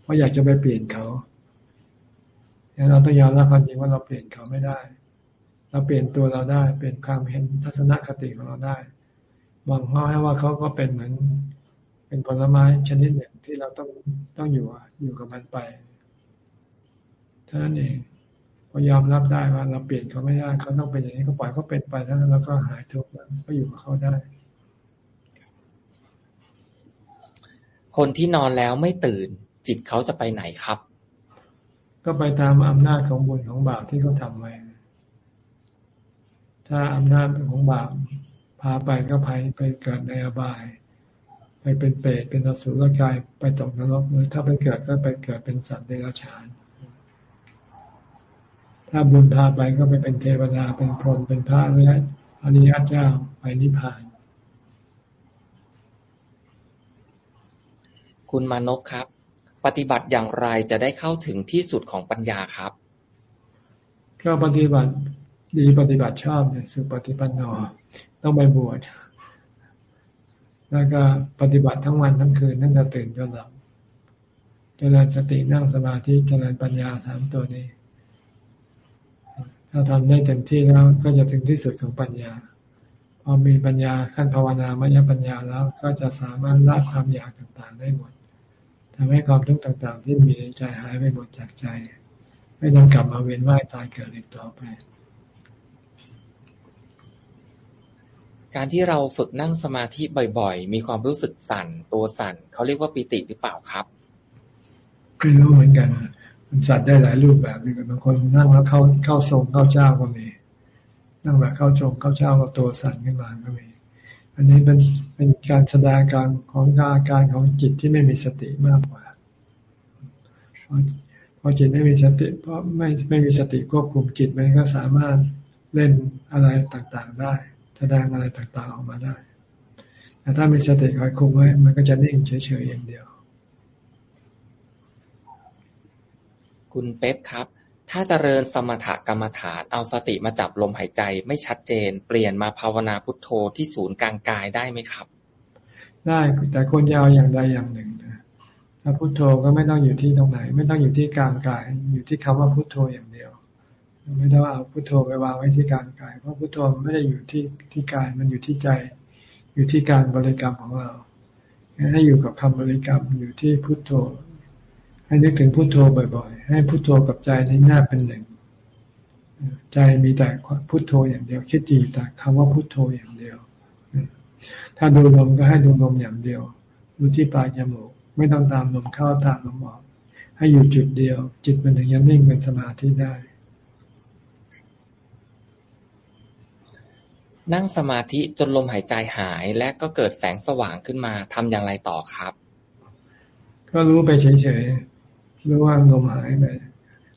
เพราะอยากจะไปเปลี่ยนเขาเราต้องยอมรับความจริงว่าเราเปลี่ยนเขาไม่ได้ เราเปลี่ยนตัวเราได้ เปลี่ยนความเห็นทัศนคติของเราได้มองเขาให้ว่าเขาก็เป็นเหมือน เป็นผลไม้ชนิดหนึ่งที่เราต้องต้องอยู่อยู่กับมันไปเท่านั้นเอง พอยอมรับได้ว่าเราเปลี่ยนเขาไม่ได้เขาต้องเป็นอย่างนี้ก็ปล่อยเขาเป็นไปเท่านั้นแล้วก็หายทุกข์แล้วก็อยู่กับเขาได้ คนที่นอนแล้วไม่ตื่น จิตเขาจะไปไหนครับ ก็ไปตามอำนาจของบุญของบาปที่เขาทำไว้ถ้าอำนาจของบาปพาไปก็ไปไปเกิดในอบาย ไปเป็นเปรตเป็นอสุรกายไปตกนรกหรือถ้าไปเกิดก็ไปเกิดเป็นสัตว์เดรัจฉาน ถ้าบุญพาไปก็ไปเป็นเทวดาเป็นพรหมเป็นพระหรืออริยเจ้าไปนิพพาน คุณมานพครับ ปฏิบัติอย่างไรจะได้เข้าถึงที่สุดของปัญญาครับก็ปฏิบัติดีปฏิบัติชอบเนี่ยสุปฏิปันโนต้องไปบวชแล้วก็ปฏิบัติทั้งวันทั้งคืนนั่งแต่ตื่นจนหลับเจริญสตินั่งสมาธิเจริญปัญญาสามตัวนี้ ถ้าทำได้เต็มที่แล้วก็จะถึงที่สุดของปัญญาพพอมีปัญญาขั้นภาวนามยปัญญาแล้วก็จะสามารถละความอยากต่างๆ ได้หมดทำให้ความทุกข์ต่างๆ ที่มีในใจหายไปหมดจากใจ ไม่ต้องกลับมาเวียนว่ายตายเกิดอีกต่อไป การที่เราฝึกนั่งสมาธิบ่อยๆ มีความรู้สึกสั่นตัวสั่นเขาเรียกว่าปิติหรือเปล่าครับไม่รู้เหมือนกัน มันสั่นได้หลายรูปแบบมีบางคนนั่งแล้วเข้าเข้าทรงเข้าเจ้าก็มีนั่งแบบเข้าทรงเข้าเจ้าก็ตัวสั่นขึ้นมาก็มีอันนี้เป็นเป็นการแสดงการของอาการของจิตที่ไม่มีสติมากกว่าพอจิตไม่มีสติ เพราะไม่ไม่มีสติควบคุมจิตมันก็สามารถเล่นอะไรต่างๆได้ แสดงอะไรต่างๆออกมาได้แต่ถ้ามีสติคอยคุมไว้ มันก็จะนิ่งเฉยๆอย่างเดียว คุณเป๊ปครับ ถ้าจเจริญสมถกรรมฐานเอาสติมาจับลมหายใจไม่ชัดเจน เปลี่ยนมาภาวนาพุทโธที่ศูนย์กลางกายได้ไหมครับ ได้แต่คนจะเอาอย่างใดอย่างหนึ่งถ้าพุทโธก็ไม่ต้องอยู่ที่ตรงไหน ไม่ต้องอยู่ที่กลางกาย อยู่ที่คำว่าพุทโธอย่างเดียว ไม่ต้องเอาพุทโธไปวางไว้ที่กลางกายเพราะพุทโธไม่ได้อยู่ที่ที่กายมันอยู่ที่ใจ อยู่ที่การบริกรรมของเราให้อยู่กับคำบริกรรมอยู่ที่พุทโธให้นึกถึงพุทโธบ่อยให้พุโทโธกับใจในหน้าเป็นหนึ่ง ใจมีแต่พุโทโธอย่างเดียว คิดดีแต่คำว่าพุโทโธอย่างเดียว ถ้าดูลมก็ให้ดูลมอย่างเดียวดูที่ปลายจมูกไม่ต้องตามลมเข้าตามลมออก ให้อยู่จุดเดียว จิตมันถึงจะนิ่งเป็นสมาธิได้ นั่งสมาธิจนลมหายใจหายและก็เกิดแสงสว่างขึ้นมาทำอย่างไรต่อครับ ก็รู้ไปเฉยๆ รู้ว่าลมหายไป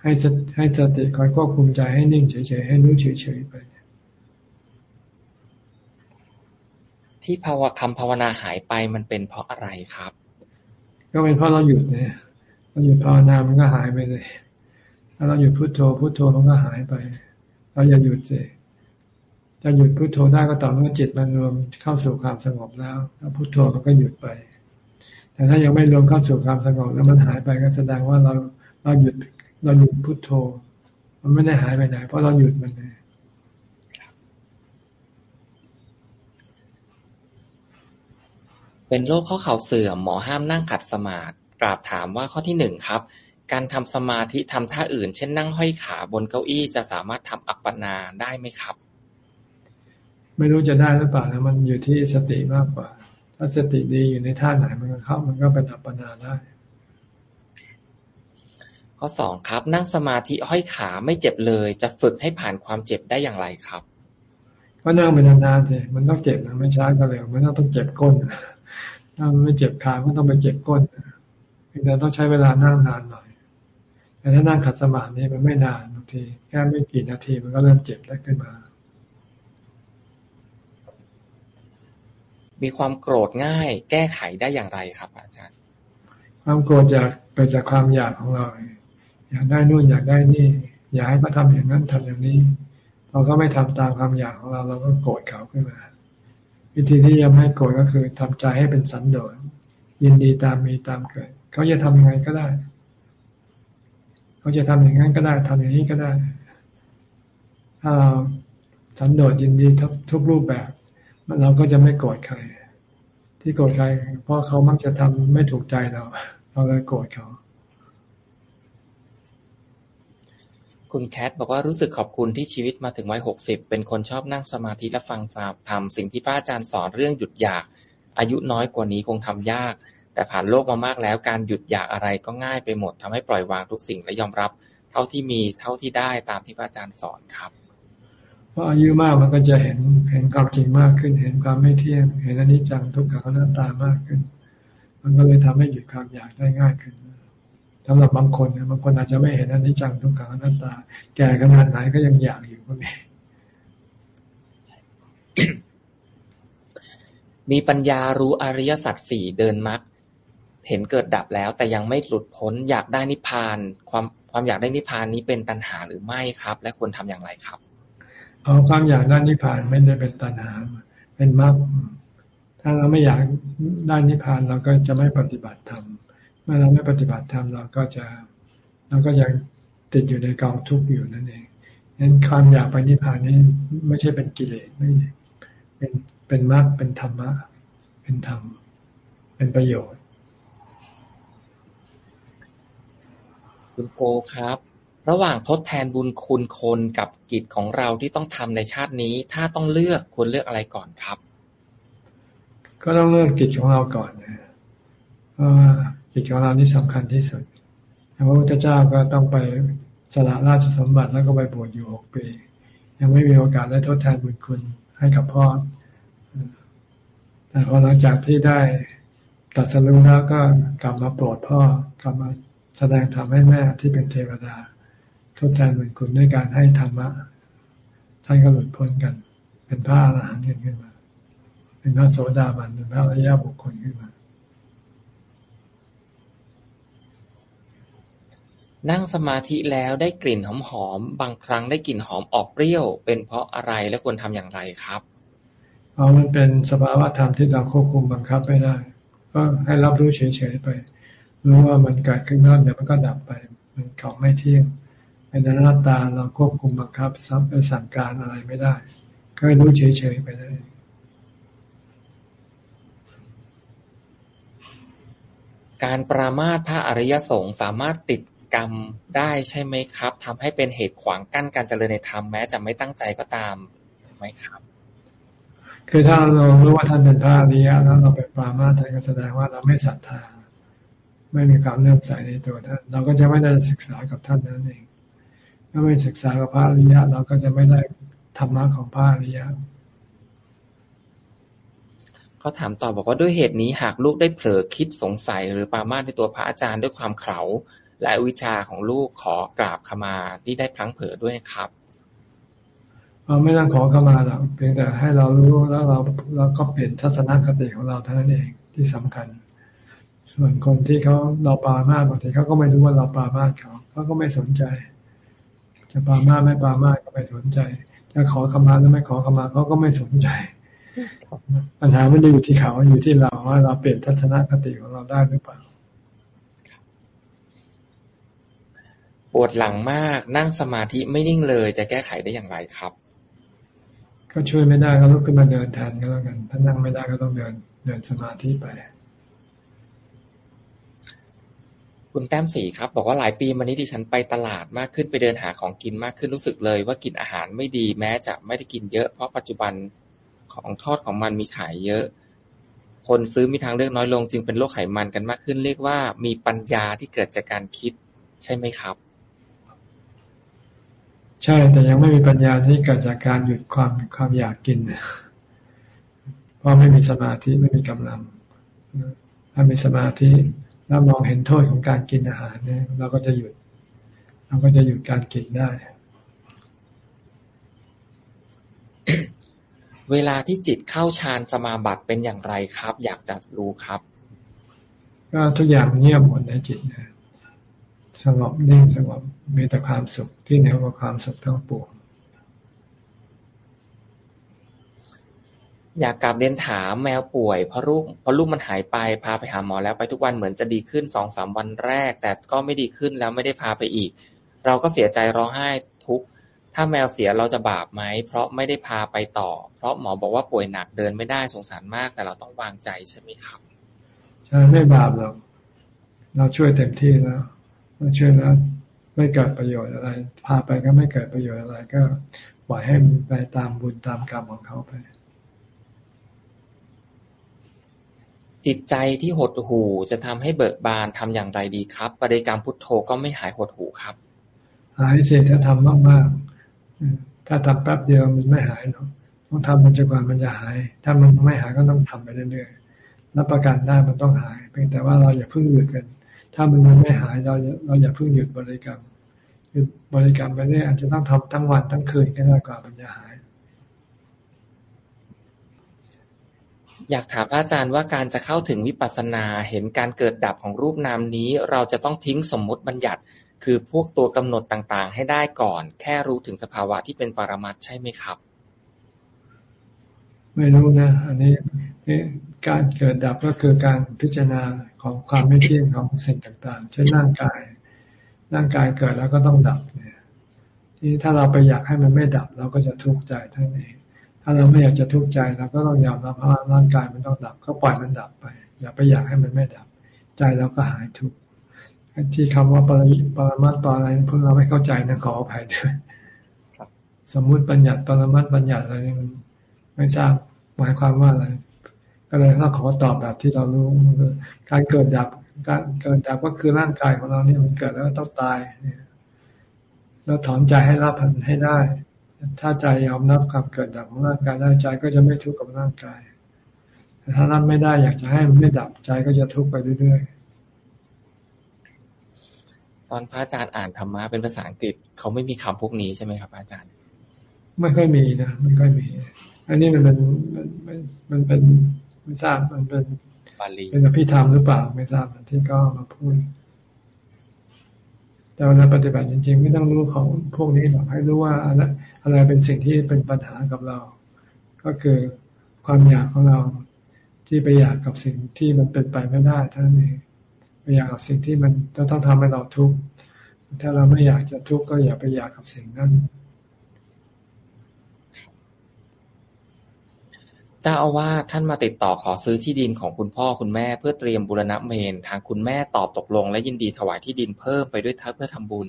ให้ให้สติคอยควบคุมใจให้นิ่งเฉยๆให้รู้เฉยๆไป ที่ภาวะคำภาวนาหายไปมันเป็นเพราะอะไรครับ ก็เป็นเพราะเราหยุดเนี่ยเราหยุดภาวนามันก็หายไปเลยถ้าเราหยุดพุดโทโธพุโทโธมันก็หายไป เราอย่าหยุดสิจะหยุดพุโทโธได้ก็ต่อเมื่อจิตมันรวมเข้าสู่ความสงบแล้วแล้วพุโทโธมันก็หยุดไป แต่ถ้ายังไม่รวมเข้าสู่ความสงบแล้วมันหายไปก็แสดงว่าเราเราหยุดเราหยุดพุโทโธ มันไม่ได้หายไปไหน เพราะเราหยุดมันเลยเป็นโรคข้อเข่าเสื่อมหมอห้ามนั่งขัดสมาธิกราบถามว่าข้อที่หนึ่งครับ การทำสมาธิทำท่าอื่น เช่นนั่งห้อยขาบนเก้าอี้จะสามารถทำอัปปนาได้ไหมครับ ไม่รู้จะได้หรือเปล่านะมันอยู่ที่สติมากกว่า ถ้าสติดีอยู่ในท่าไหนมันก็เข้ามันก็เป็นอัปปนาได้ ข้อสองครับ นั่งสมาธิห้อยขาไม่เจ็บเลย จะฝึกให้ผ่านความเจ็บได้อย่างไรครับ ก็นั่งไปนานๆสิมันต้องเจ็บนะไม่ช้าก็เร็วมันต้องต้องเจ็บก้นถ้ามันไม่เจ็บขาก็ต้องไปเจ็บก้นแต่ต้องใช้เวลานั่งนานหน่อย แต่ถ้านั่งขัดสมาธินี่มันไม่นานบางทีแค่ไม่กี่นาทีมันก็เริ่มเจ็บได้ขึ้นมา มีความโกรธง่าย แก้ไขได้อย่างไรครับ อาจารย์ ความโกรธจากไปจากความอยากของเรา อยากได้นู่นอยากได้นี่ อยากให้เขาทาอย่างนั้นทำอย่างนี้พอเขาไม่ทำตามความอยากของเรา เราก็โกรธเขาขึ้นมา วิธีที่จะไม่โกรธก็คือทำใจให้เป็นสันโดษยินดีตามมีตามเกิด เขาจะทำยังไงก็ได้ เขาจะทำอย่างนั้นก็ได้ทำอย่างนี้ก็ได้ ถ้าเราสันโดษยินดีทุกรูปแบบ เราก็จะไม่โกรธใคร ที่โกรธใคร เพราะเขามักจะทำไม่ถูกใจเรา เราเลยโกรธเขา คุณแคทบอกว่ารู้สึกขอบคุณที่ชีวิตมาถึงวัยหกสิบเป็นคนชอบนั่งสมาธิและฟังสาธรรมสิ่งที่พระอาจารย์สอนเรื่องหยุดอยาก อายุน้อยกว่านี้คงทำยาก แต่ผ่านโลกมามากแล้ว การหยุดอยากอะไรก็ง่ายไปหมดทำให้ปล่อยวางทุกสิ่งและยอมรับ เท่าที่มีเท่าที่ได้ตามที่พระอาจารย์สอนครับ พออายุมากมันก็จะเห็นเห็นความจริงมากขึ้น เห็นความไม่เที่ยง เห็นอนิจจังทุกขังอนัตตามากขึ้น มันก็เลยทำให้หยุดความอยากได้ง่ายขึ้นสำหรับบางคนบางคนอาจจะไม่เห็นอนิจจังทุกขังอนัตตา แก่ขนาดไหนก็ยังอยากอยู่ก็มีมีปัญญารู้อริยสัจสี่เดินมรรคเห็นเกิดดับแล้ว แต่ยังไม่หลุดพ้นอยากได้นิพพาน ความความอยากได้นิพพานนี้เป็นตัณหาหรือไม่ครับ และควรทำอย่างไรครับ เอาความอยากได้นิพพานไม่ได้เป็นตัณหา เป็นมรรคถ้าเราไม่อยากได้นิพพานเราก็จะไม่ปฏิบัติธรรมเมื่อเราไม่ปฏิบัติธรรมเราก็จะเราก็ยังติดอยู่ในกองทุกข์อยู่นั่นเองนั้นความอยากไปนิพพานนี้ไม่ใช่เป็นกิเลสไม่เป็นเป็นมรรคเป็นธรรมะ เป็นธรรม เป็นประโยชน์ คุณโกครับ ระหว่างทดแทนบุญคุณคนกับกิจของเราที่ต้องทำในชาตินี้ ถ้าต้องเลือกควรเลือกอะไรก่อนครับ ก็ต้องเลือกกิจของเราก่อนนะเพราะว่ากิจของเรานี่สำคัญที่สุดพระพุทธเจ้าก็ต้องไปสละราชสมบัติแล้วก็ไปบวชอยู่หกปี ยังไม่มีโอกาสได้ทดแทนบุญคุณให้กับพ่อ แต่พอหลังจากที่ได้ตัดสรุแล้วก็กลับมาโปรดพ่อ กลับมาแสดงธรรมให้แม่ที่เป็นเทวดา ทดแทนบุญคุณด้วยการให้ธรรมะ ท่านก็หลุดพ้นกัน เป็นพระอรหันต์ขึ้นมา เป็นพระโสดาบันเป็นพระอริยบุคคลขึ้นมา นั่งสมาธิแล้วได้กลิ่นหอมๆบางครั้งได้กลิ่นหอมออกเปรี้ยว เป็นเพราะอะไรและควรทำอย่างไรครับเพราะมันเป็นสภาวะธรรมที่เราควบคุมบังคับไม่ได้ ก็ให้รับรู้เฉยๆไป รู้ว่ามันเกิดขึ้นแล้วเดี๋ยวมันก็ดับไป มันของไม่เที่ยง เป็นอนัตตาเราควบคุมบังคับซับไปสั่งการอะไรไม่ได้ ก็ให้รู้เฉยๆไปได้การปรามาสพระอริยสงฆ์สามารถติดกรรมได้ใช่ไหมครับทำให้เป็นเหตุขวางกั้นการเจริญในธรรมแม้จะไม่ตั้งใจก็ตามไหมครับ คือถ้าเรารู้ว่าท่านเป็นพระอริยะแล้วเราไปปรามาท่านก็แสดงว่าเราไม่ศรัทธา ไม่มีความเลื่อมใสในตัวท่าน เราก็จะไม่ได้ศึกษากับท่านนั่นเอง ถ้าไม่ศึกษากับพระอริยะ เราก็จะไม่ได้ธรรมะของพระอริยะเขาถามต่อบอกว่าด้วยเหตุนี้หากลูกได้เผลอคิดสงสัย หรือปรามาในตัวพระอาจารย์ด้วยความเข่าและวิชาของลูกขอกราบขมาที่ได้พลั้งเผลอด้วยครับเราไม่ต้องขอขมาหรอกเพียงแต่ให้เรารู้แล้วเราเราก็เปลี่ยนทัศนคติของเราเท่านั้นเองที่สำคัญ ส่วนคนที่เขาเราปามาบางทีเขาก็ไม่รู้ว่าเราปามาเขาเขาก็ไม่สนใจ จะปามาไม่ปามาก็ไม่สนใจ จะขอขมาหรือไม่ขอขมาเขาก็ไม่สนใจ ปัญหาไม่ได้อยู่ที่เขาอยู่ที่เราว่าเราเปลี่ยนทัศนคติของเราได้หรือเปล่าปวดหลังมากนั่งสมาธิไม่นิ่งเลย จะแก้ไขได้อย่างไรครับ ก็ช่วยไม่ได้ก็ลุกขึ้นมาเดินแทนก็แล้วกัน ถ้านั่งไม่ได้ก็ต้องเดินเดินสมาธิไป คุณแต้มสีครับ บอกว่าหลายปีมานี้ดิฉันไปตลาดมากขึ้นไปเดินหาของกินมากขึ้นรู้สึกเลย ว่ากินอาหารไม่ดีแม้จะไม่ได้กินเยอะเพราะปัจจุบันของทอดของมันมีขายเยอะ คนซื้อมีทางเลือกน้อยลง จึงเป็นโรคไขมันกันมากขึ้น เรียกว่ามีปัญญาที่เกิดจากการคิดใช่ไหมครับ ใช่แต่ยังไม่มีปัญญาที่เกิดจากการหยุดความความอยากกินเพราะไม่มีสมาธิไม่มีกำลังถ้ามีสมาธิ แล้วมองเห็นโทษของการกินอาหารเนี่ยเราก็จะหยุด เราก็จะหยุดการกินได้ เวลาที่จิตเข้าฌานสมาบัติเป็นอย่างไรครับ อยากจะรู้ครับ ก็ทุกอย่างเงียบหมดในจิตนะสงบนิ่งสงบมีแต่ความสุขที่เหนือกว่าความสุขทั้งปวง อยากกลับเรียนถามแมวป่วยเพราะลูกเพราะลูกมันหายไป พาไปหาหมอแล้วไปทุกวันเหมือนจะดีขึ้นสองสามวันแรก แต่ก็ไม่ดีขึ้นแล้วไม่ได้พาไปอีก เราก็เสียใจร้องไห้ทุกถ้าแมวเสียเราจะบาปไหม เพราะไม่ได้พาไปต่อ เพราะหมอบอกว่าป่วยหนักเดินไม่ได้สงสารมาก แต่เราต้องวางใจใช่ไหมครับใช่ไม่บาปหรอกเราช่วยเต็มที่แล้วเราช่วยแล้วไม่เกิดประโยชน์อะไร พาไปก็ไม่เกิดประโยชน์อะไรก็ปล่อยให้มันไปตามบุญตามกรรมของเขาไป จิตใจที่หดหู่จะทำให้เบิกบานทำอย่างไรดีครับปฏิกรรมพุทโธก็ไม่หายหดหู่ครับ หายเสียถ้าทำมากๆ ถ้าทำแป๊บเดียวมันไม่หายหรอกต้องทำมันจนกว่ามันจะหาย ถ้ามันไม่หายก็ต้องทำไปเรื่อยๆรับประกันได้มันต้องหาย เพียงแต่ว่าเราอย่าเพิ่งหยุดกัน ถ้ามันยังไม่หายเราเราอย่าเพิ่งหยุดบริกรรมหยุดบริกรรมไปเรื่อยอาจจะต้องทำทั้งวันทั้งคืนก็ได้กว่ามันจะหาย อยากถามพระอาจารย์ว่าการจะเข้าถึงวิปัสสนาเห็นการเกิดดับของรูปนามนี้ เราจะต้องทิ้งสมมติบัญญัติ คือพวกตัวกำหนดต่างๆ ให้ได้ก่อน แค่รู้ถึงสภาวะที่เป็นปรมัตใช่ไหมครับ ไม่รู้นะ อันนี้การเกิดดับก็คือการพิจารณาของความไม่เที่ยงของสิ่งต่างๆ เช่นร่างกาย ร่างกายเกิดแล้วก็ต้องดับเนี่ย ที่ถ้าเราไปอยากให้มันไม่ดับเราก็จะทุกข์ใจท่านเอง ถ้าเราไม่อยากจะทุกข์ใจเราก็ต้องยอมรับว่าร่างกายมันต้องดับ ก็ปล่อยมันดับไป อย่าไปอยากให้มันไม่ดับ ใจเราก็หายทุกข์ที่คำว่าปรปรมัตตอะไรพวกเราไม่เข้าใจนะขออภัยด้วยสมมุติบัญญัติปรมัตบัญญัติอะไรมันไม่ทราบหมายความว่าอะไรก็เลยต้องขอตอบแบบที่เรารู้การเกิดดับ การเกิดดับก็คือร่างกายของเราเนี่ยมันเกิดแล้วต้องตายเนี่ยเราถอนใจให้รับให้ได้ ถ้าใจยอมรับความเกิดดับของร่างกายได้ใจก็จะไม่ทุกข์กับร่างกายแต่ถ้ารับไม่ได้อยากจะให้มันไม่ดับใจก็จะทุกข์ไปเรื่อยๆ ตอนพระอาจารย์อ่านธรรมะเป็นภาษาอังกฤษเขาไม่มีคำพวกนี้ใช่ไหมครับอาจารย์ ไม่ค่อยมีนะไม่ค่อยมี อันนี้มันเป็นมันมันเป็นไม่ทราบมันเป็นบาลีเป็นอภิธรรมหรือเปล่าไม่ทราบที่ก็มาพูดแต่เวลาปฏิบัติจริงๆ ไม่ต้องรู้ของพวกนี้หรอกให้รู้ว่าอะไร อะไรเป็นสิ่งที่เป็นปัญหากับเรา ก็คือความอยากของเราที่ไปอยากกับสิ่งที่มันเป็นไปไม่ได้ท่านเองไปอยากกับสิ่งที่มันจะต้องทำให้เราทุกข์ถ้าเราไม่อยากจะทุกข์ก็อย่าไปอยากกับสิ่งนั้นจ้าอาวาสท่านมาติดต่อขอซื้อที่ดินของคุณพ่อคุณแม่เพื่อเตรียมบูรณะเมน ทางคุณแม่ตอบตกลง และยินดีถวายที่ดินเพิ่มไปด้วยทัเพื่อทำบุญ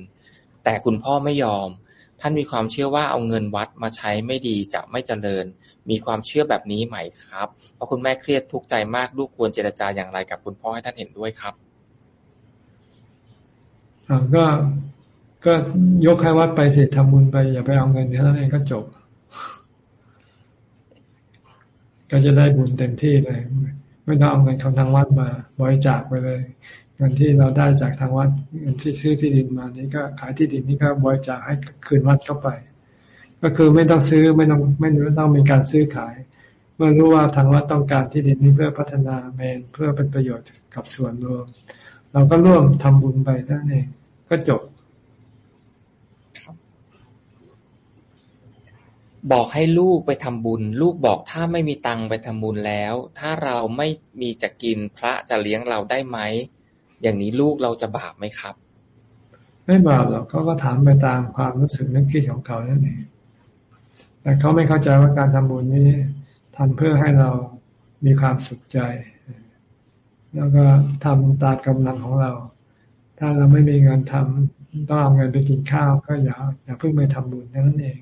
แต่คุณพ่อไม่ยอม ท่านมีความเชื่อว่าเอาเงินวัดมาใช้ไม่ดีจะไม่เจริญ มีความเชื่อแบบนี้ไหมครับ เพราะคุณแม่เครียดทุกข์ใจมากลูกควรเจรจาอย่างไรกับคุณพ่อให้ท่านเห็นด้วยครับก็ก็ยกให้วัดไปเสิทำบุญไปอย่าไปเอาเงินเท่านั้นเองก็จบ ก็จะได้บุญเต็มที่เลย ไม่ต้องเอาเงินของทางวัดมาบริจาคไปเลย เงินที่เราได้จากทางวัดเงินที่ซื้อที่ดินมานี้ก็ขายที่ดินนี้ก็บริจาคให้คืนวัดเข้าไป ก็คือไม่ต้องซื้อไม่ต้องไม่ต้องมีการซื้อขาย เมื่อรู้ว่าทางวัดต้องการที่ดินนี้เพื่อพัฒนาเมนเพื่อเป็นประโยชน์กับส่วนรวม เราก็ร่วมทำบุญไปนั่นเองก็จบ บอกให้ลูกไปทำบุญ ลูกบอกถ้าไม่มีตังไปทำบุญแล้ว ถ้าเราไม่มีจะกินพระจะเลี้ยงเราได้ไหม อย่างนี้ลูกเราจะบาปไหมครับ ไม่บาปหรอกเขาก็ถามไปตามความรู้สึกนึกคิดของเขานั่นเองแต่เขาไม่เข้าใจว่าการทำบุญนี้ทำเพื่อให้เรามีความสุขใจ แล้วก็ทำตามกำลังของเรา ถ้าเราไม่มีเงินทำต้องเอาเงินไปกินข้าวก็อย่าอย่าเพิ่งไปทำบุญนั่นเอง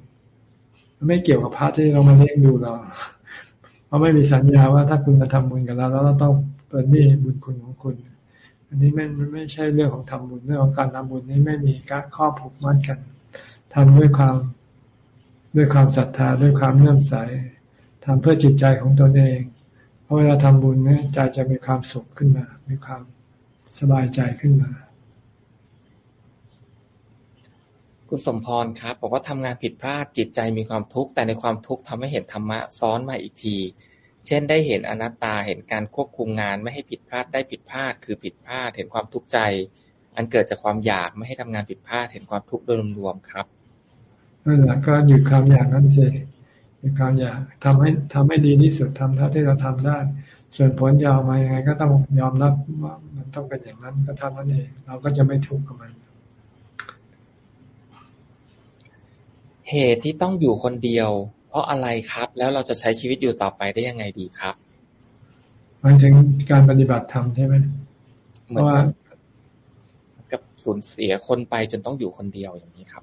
ไม่เกี่ยวกับพระที่เรามาเลี้ยงดูเราเราไม่มีสัญญาว่าถ้าคุณมาทำบุญกับเราแล้วเราต้องเปิดนี่บุญคุณของคุณ อันนี้ไม่ไม่ใช่เรื่องของทำบุญเรื่องของการทำบุญนี้ไม่มีการข้อผูกมั่นกันทำด้วยความด้วยความศรัทธาด้วยความเลื่อมใสทำเพื่อจิตใจของตนเองเพราะเวลาทำบุญเนี่ยใจจะมีความสุขขึ้นมา มีความสบายใจขึ้นมา คุณสมพรครับบอกว่าทำงานผิดพลาดจิตใจมีความทุกข์แต่ในความทุกข์ทำให้เห็นธรรมะซ้อนมาอีกที เช่น ได้เห็นอนัตตา เห็นการควบคุมงานไม่ให้ผิดพลาด ได้ผิดพลาด คือผิดพลาด เห็นความทุกข์ใจ อันเกิดจากความอยากไม่ให้ทำงานผิดพลาด เห็นความทุกข์โดยรวมครับนั่นแหละก็หยุดความอยากนั่นสิหยุดความอยากทำให้ทำให้ดีที่สุดทำเท่าที่เราทำได้ ส่วนผลยาวมายังไง ก็ต้องยอมรับว่ามันต้องเป็นอย่างนั้นก็ทำนั่นเอง เราก็จะไม่ทุกข์กับมันเหตุที่ต้องอยู่คนเดียว เพราะอะไรครับ แล้วเราจะใช้ชีวิตอยู่ต่อไปได้ยังไงดีครับมันถึงการปฏิบัติธรรมใช่ไหมเพราะว่ากับสูญเสียคนไปจนต้องอยู่คนเดียวอย่างนี้ครับ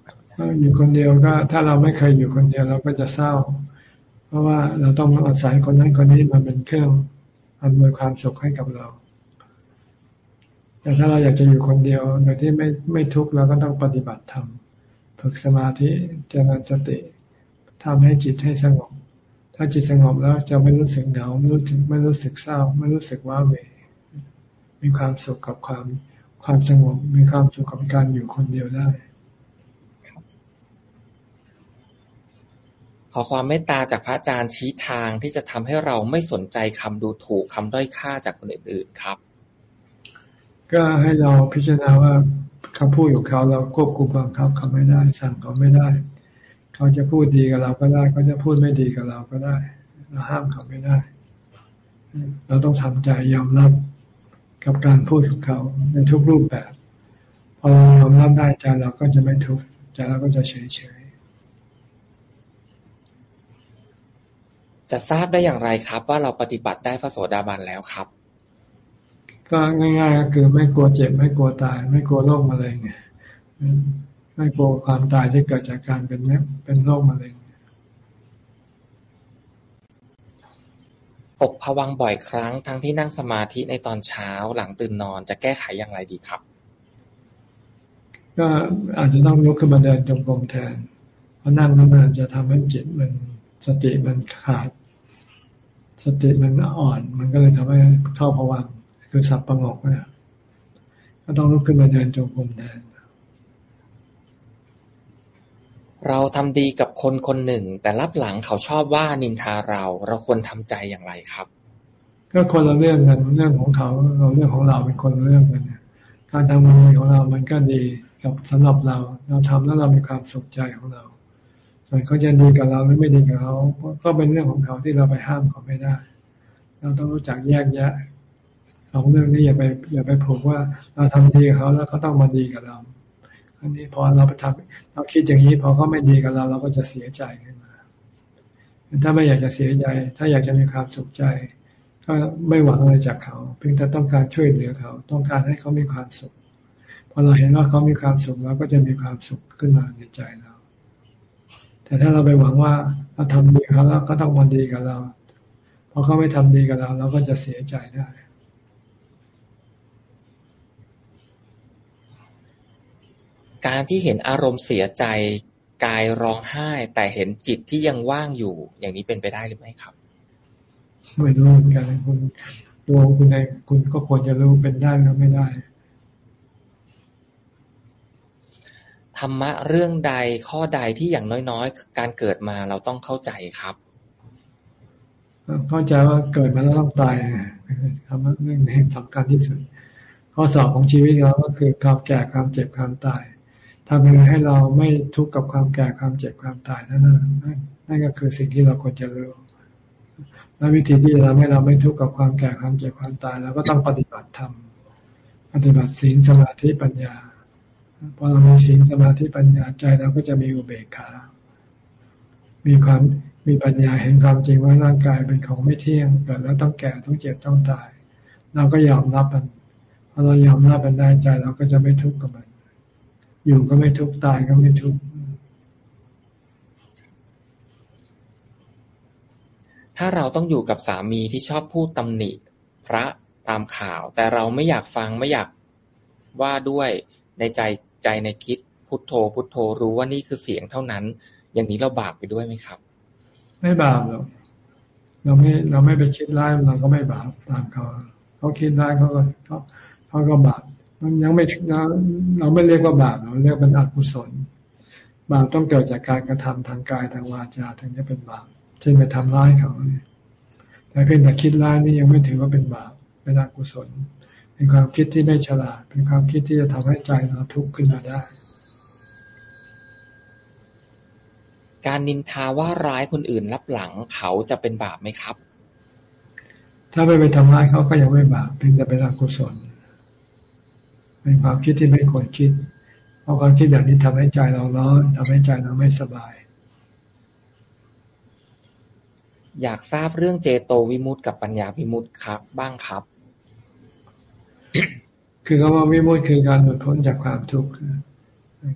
อยู่คนเดียวก็ ถ้าเราไม่เคยอยู่คนเดียวเราก็จะเศร้า เพราะว่าเราต้องอาศัยคนนั้นคนนี้มาเป็นเครื่องอำนวยความสุขให้กับเรา แต่ถ้าเราอยากจะอยู่คนเดียวโดยที่ไม่ไม่ทุกข์เราก็ต้องปฏิบัติธรรมฝึกสมาธิเจริญสติ ทำให้จิตให้สงบ ถ้าจิตสงบแล้วจะไม่รู้สึกเหงาไม่รู้สึกไม่รู้สึกเศร้า ไม่รู้สึกว่าเวมีความสุขกับความความสงบ มีความสุขกับการอยู่คนเดียวได้ขอความเมตตาจากพระอาจารย์ชี้ทางที่จะทำให้เราไม่สนใจคำดูถูกคำด้อยค่าจากคนอื่นๆครับ ก็ให้เราพิจารณาว่าคำพูดของเขาเราควบคุมบังคับเขาไม่ได้ สั่งเขาไม่ได้ เขาจะพูดดีกับเราก็ได้เขาจะพูดไม่ดีกับเราก็ได้ เราห้ามเขาไม่ได้ เราต้องทำใจยอมรับกับการพูดของเขาในทุกรูปแบบ พอเรายอมรับได้ใจเราก็จะไม่ทุกข์ใจเราก็จะเฉยเฉยจะทราบได้อย่างไรครับ ว่าเราปฏิบัติได้พระโสดาบันแล้วครับ ก็ง่าย ๆ ก็คือไม่กลัวเจ็บ ไม่กลัวตาย ไม่กลัวโรคมะเร็ง ไม่กลัวความตายที่เกิดจากการเป็นเป็นโรคมะเร็งอกผวังบ่อยครั้งทั้งที่นั่งสมาธิในตอนเช้าหลังตื่นนอนจะแก้ไขอย่างไรดีครับ ก็อาจจะต้องลุกขึ้นมาเดินจงกรมแทน เพราะนั่งนานๆจะทำให้จิตมันสติมันขาด สติมันอ่อน มันก็เลยทำให้เข้าผวังคือสับประงกเนี่ยก็ต้องลุกขึ้นมาเดินจงกรมแทน เราทำดีกับคนคนหนึ่ง แต่รับหลังเขาชอบว่านินทาเรา เราควรทำใจอย่างไรครับ ก็คนละเรื่องกันเรื่องของเขาเราเรื่องของเราเป็นคนเรื่องกันการทำงานของเรามันก็ดีกับสำหรับเรา เราทำแล้วเรามีความสุขใจของเราส่วนเขาจะดีกับเราหรือไม่ดีกับเขาก็เป็นเรื่องของเขาที่เราไปห้ามเขาไม่ได้ เราต้องรู้จักแยกแยะสองเรื่องนี้อย่าไปอย่าไปผูกว่า เราทำดีกับเขาแล้วเขาต้องมาดีกับเรา อันนี้พอเราไปทำเราคิดอย่างนี้พอเขาไม่ดีกับเรา เราก็จะเสียใจขึ้นมา ถ้าไม่อยากจะเสียใจ ถ้าอยากจะมีความสุขใจ ก็ไม่หวังอะไรจากเขา เพียงแต่ต้องการช่วยเหลือเขา ต้องการให้เขามีความสุข พอเราเห็นว่าเขามีความสุขเราก็จะมีความสุขขึ้นมาในใจเรา แต่ถ้าเราไปหวังว่าเราทำดีเขาแล้วก็ต้องมาดีกับเรา พอเขาไม่ทำดีกับเรา เราก็จะเสียใจได้ การที่เห็นอารมณ์เสียใจกายร้องไห้ แต่เห็นจิตที่ยังว่างอยู่ อย่างนี้เป็นไปได้หรือไม่ครับไม่รู้เหมือนกันคุณตัวคุณในคุณก็ควรจะรู้เป็นได้หรือไม่ได้ธรรมะเรื่องใดข้อใดที่อย่างน้อยๆ การเกิดมาเราต้องเข้าใจครับ เข้าใจว่าเกิดมาแล้วต้องตายธรรมะเรื่องนี้สำคัญที่สุด ข้อสอบของชีวิตเราก็คือความแก่ความเจ็บความตาย ทำยังไงให้เราไม่ทุกข์กับความแก่ความเจ็บความตายนั่นนั่นก็คือสิ่งที่เราควรจะรู้และวิธีที่จะทำให้เราไม่ทุกข์กับความแก่ความเจ็บความตายเราก็ต้องปฏิบัติธรรมปฏิบัติศีลสมาธิปัญญาพอเรามีศีลสมาธิปัญญาใจเราก็จะมีอุเบกขา มีความมีปัญญาเห็นความจริงว่าร่างกายเป็นของไม่เที่ยงเกิดแล้วต้องแก่ต้องเจ็บต้องตาย เราก็ยอมรับมันพอเรายอมรับมันได้ใจเราก็จะไม่ทุกข์กับมัน อยู่ก็ไม่ทุกข์ตายก็ไม่ทุกข์ถ้าเราต้องอยู่กับสามีที่ชอบพูดตำหนิ พระตามข่าว แต่เราไม่อยากฟังไม่อยากว่าด้วยในใจใจในคิดพุทโธ พุทโธรู้ว่านี่คือเสียงเท่านั้น อย่างนี้เราบาปไปด้วยไหมครับ ไม่บาปหรอกเราไม่เราไม่ไปคิดร้ายเราก็ไม่บาปตามเขาเขาคิดร้ายเขาก็เขาเขาก็บาป มันยังไม่เราไม่เรียกว่าบาปเราเรียกเป็นอกุศล บาปต้องเกิดจากการกระทำทางกายทางวาจาถึงจะเป็นบาปเช่นไปทำร้ายเขาเนี่ยแต่เพียงแต่คิดร้ายนี่ยังไม่ถือว่าเป็นบาปเป็นอกุศล เป็นความคิดที่ไม่ฉลาด เป็นความคิดที่จะทำให้ใจเราทุกข์ขึ้นมาได้ การนินทาว่าร้ายคนอื่นรับหลังเขาจะเป็นบาปไหมครับ ถ้าไม่ไปทำร้ายเขาก็ยังไม่บาปเพียงแต่เป็นอกุศล เป็นความคิดที่ไม่ควรคิด เพราะความคิดแบบนี้ทำให้ใจเราร้อนทำให้ใจเราไม่สบาย อยากทราบเรื่องเจโตวิมุตต์กับปัญญาวิมุตต์ครับ บ้างครับ คือคำว่าวิมุตต์คือการหลุดพ้นจากความทุกข์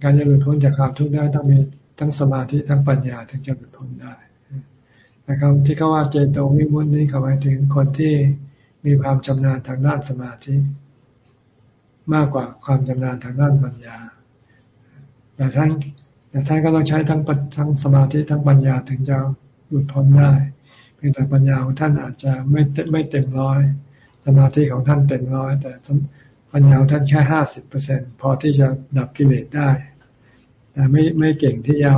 การจะหลุดพ้นจากความทุกข์ได้ต้องมีทั้งสมาธิทั้งปัญญาถึงจะหลุดพ้นได้นะครับที่เขาว่าเจโตวิมุตต์นี้เขาหมายถึงคนที่มีความชำนาญทางด้านสมาธิ มากกว่าความชำนาญทางด้านปัญญาแต่ท่านแต่ท่านก็ต้องใช้ทั้งทั้งสมาธิทั้งปัญญาถึงจะหลุดพ้นได้ เพียงแต่ปัญญาของท่านอาจจะไม่ไม่เต็มร้อย สมาธิของท่านเต็มร้อย แต่ปัญญาของท่านแค่ห้าสิบเปอร์เซ็นพอที่จะดับกิเลสได้ แต่ไม่ไม่เก่งที่จะ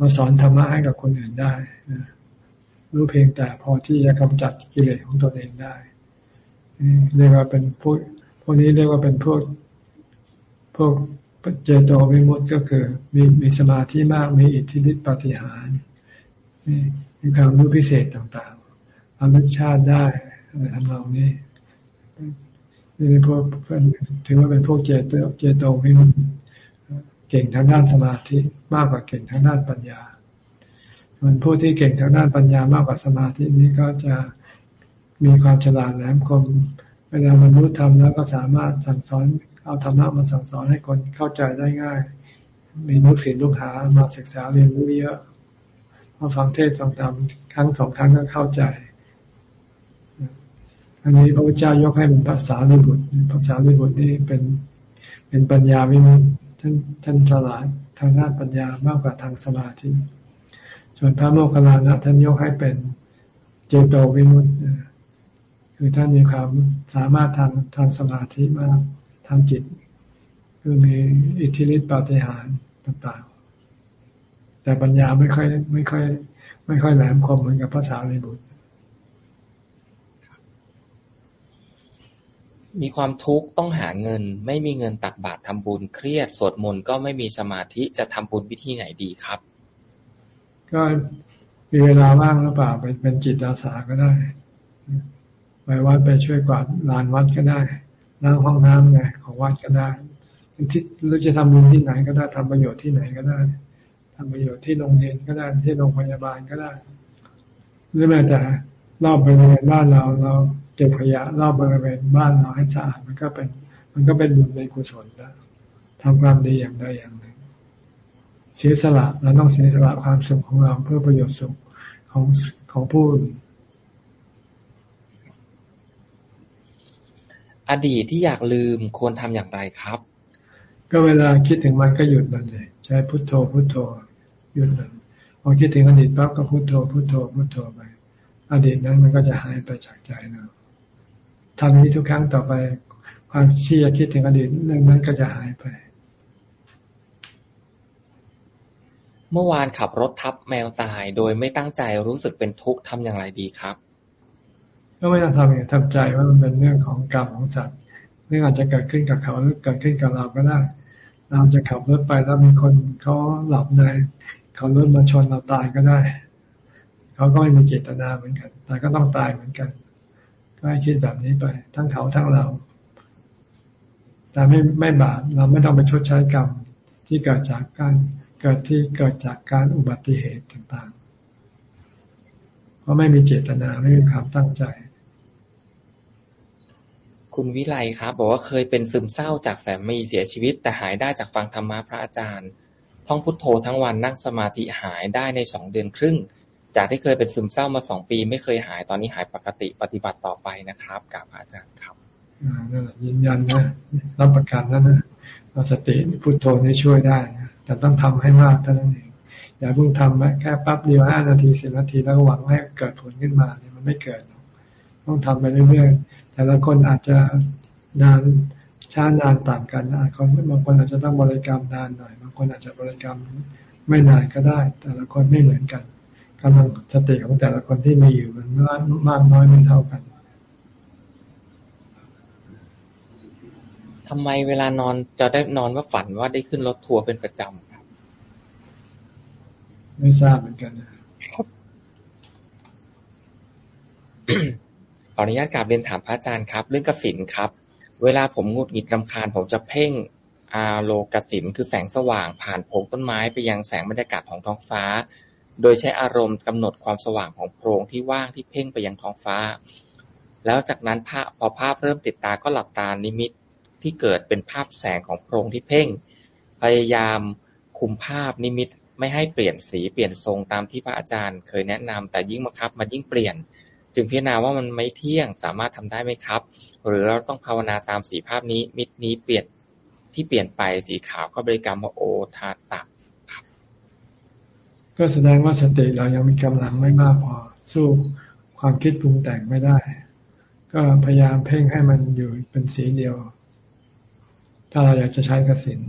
มาสอนธรรมะให้กับคนอื่นได้นะรู้เพียงแต่พอที่จะกำจัดกิเลสของตนเองได้เรียกว่าเป็นผู้ พวกนี้เรียกว่าเป็นพวกพวกเจโตวิมุตต์ก็คือ มีมีสมาธิมากมีอิทธิฤทธิปฏิหารมีความรู้พิเศษต่างๆอาลึกชาติได้อะไรทำนองนี้นี่เป็นพวกถือว่าเป็นพวกเจโตเจโตวิมุตต์เก่งทางด้านสมาธิมากกว่าเก่งทางด้านปัญญาส่วนผู้ที่เก่งทางด้านปัญญามากกว่าสมาธินี้ก็จะมีความฉลาดแหลมคม วลามนุษย์ทำแล้วก็สามารถสั่งสอนเอาธรรมะมาสั่งสอนให้คนเข้าใจได้ง่าย มีลูกศิษย์ลูกหามาศึกษาเรียนรู้เยอะพอฟังเทศฟังธรรมครั้งสองครั้งก็เข้าใจ อันนี้พระพุทธเจ้ายกให้เป็นภาษาลิบุตรภาษาลิบุตรนี่เป็นเป็นปัญญาวิมุตท่านท่านฉลาดทางด้านปัญญามากกว่าทางสมาธิส่วนพระโมคคัลลานะท่านยกให้เป็นเจโตวิมุตต์ คือท่านมีความสามารถทางทางสมาธิมากทางจิต คือมีอิทธิฤทธิปาฏิหาริย์ต่างๆ แต่ปัญญาไม่ค่อยไม่ค่อยไม่ค่อยแหลมคมเหมือนกับภาษาลิบุตร มีความทุกข์ต้องหาเงิน ไม่มีเงินตักบาตรทำบุญเครียดสวดมนต์ก็ไม่มีสมาธิจะทำบุญวิธีไหนดีครับ ก็มีเวลาว่างหรือเปล่าไปเป็นจิตอาสาก็ได้ ไปวัดไปช่วยกวาดลานวัดก็ได้ล้างห้องน้ำไงของวัดก็ได้ที่หรือจะทำบุญที่ไหนก็ได้ทำประโยชน์ที่ไหนก็ได้ทำประโยชน์ที่โรงเรียนก็ได้ที่โรงพยาบาลก็ได้หรือแม้แต่รอบบริเวณบ้านเราเราเก็บขยะรอบบริเวณบ้านเราให้สะอาดมันก็เป็น มันก็เป็นบุญในกุศลล้วทำความดีอย่างใดอย่างหนึ่ง เสียสละเราต้องเสียสละความสุขของเราเพื่อประโยชน์สุขของของผู้อื่น อดีตที่อยากลืมควรทำอย่างไรครับ ก็เวลาคิดถึงมันก็หยุดมันเลยใช้พุทโธพุทโธหยุดมันพอคิดถึงอดีตปั๊บก็พุทโธพุทโธพุทโธไป อดีตนั้นมันก็จะหายไปจากใจเราทำนี้ทุกครั้งต่อไป ความที่จะคิดถึงอดีตเรื่องนั้นก็จะหายไป เมื่อวานขับรถทับแมวตายโดยไม่ตั้งใจรู้สึกเป็นทุกข์ทำอย่างไรดีครับ ก็ไม่ต้องทำอย่างทำใจว่ามันเป็นเรื่องของกรรมของสัตว์เรื่องอาจจะเกิดขึ้นกับเขาหรือเกิดขึ้นกับเราก็ได้เราจะขับรถไปแล้วมีคนเขาหลับในเขารถมาชนเราตายก็ได้ เขาก็ไม่มีเจตนาเหมือนกัน แต่ก็ต้องตายเหมือนกัน ก็ให้คิดแบบนี้ไป ทั้งเขาทั้งเรา แต่ไม่ไม่บาปเราไม่ต้องไปชดใช้กรรมที่เกิดจากการเกิดที่เกิดจากการอุบัติเหตุต่างๆ เพราะไม่มีเจตนาไม่มีความตั้งใจ คุณวิไลครับ บอกว่าเคยเป็นซึมเศร้าจากสามีเสียชีวิต แต่หายได้จากฟังธรรมะพระอาจารย์ ท่องพุทโธทั้งวันนั่งสมาธิหายได้ในสองเดือนครึ่ง จากที่เคยเป็นซึมเศร้ามาสองปี ไม่เคยหายตอนนี้หายปกติปฏิบัติต่อไปนะครับกราบอาจารย์ครับนั่นยืนยันนะรับประกันแล้วนะนะสติพุทโธนี่ช่วยได้นะแต่ต้องทำให้มากเท่านั้นเองอย่าเพิ่งทำแค่ปั๊บเดียวห้านาทีสิบนาทีแล้วหวังให้เกิดผลขึ้นมาเนี่ยมันไม่เกิด ต้องทำไปเรื่อยๆ แต่ละคนอาจจะนานช้านานต่างกันนะคนบางคนอาจจะต้องบริกรรมนานหน่อย บางคนอาจจะบริกรรมไม่นานก็ได้ แต่ละคนไม่เหมือนกันกำลังสติของแต่ละคนที่มีอยู่มันมากน้อยไม่เท่ากันทำไมเวลานอนจะได้นอนว่าฝันว่าได้ขึ้นรถทัวร์เป็นประจำครับ ไม่ทราบเหมือนกันนะครับ ขออนุญาตกราบเรียนถามพระอาจารย์ครับ เรื่องกสินครับ เวลาผมงุดหงิดรำคาญ ผมจะเพ่งอาโลกสินคือแสงสว่างผ่านโพรงต้นไม้ไปยังแสงบรรยากาศของท้องฟ้า โดยใช้อารมณ์กำหนดความสว่างของโพรงที่ว่างที่เพ่งไปยังท้องฟ้า แล้วจากนั้นภาพพอภาพเริ่มติดตาก็หลับตานิมิตที่เกิดเป็นภาพแสงของโพรงที่เพ่ง พยายามคุมภาพนิมิตไม่ให้เปลี่ยนสีเปลี่ยนทรงตามที่พระอาจารย์ เคยแนะนำแต่ยิ่งบังคับมันยิ่งเปลี่ยน จึงพิจารณาว่ามันไม่เที่ยงสามารถทำได้ไหมครับ หรือเราต้องภาวนาตามสีภาพนี้ มิตรนี้เปลี่ยนที่เปลี่ยนไปสีขาวก็บริกรรมว่าโอทาตะครับ ก็แสดงว่าสติเรายังมีกำลังไม่มากพอสู้ความคิดปรุงแต่งไม่ได้ ก็พยายามเพ่งให้มันอยู่เป็นสีเดียว ถ้าเราอยากจะใช้กสิน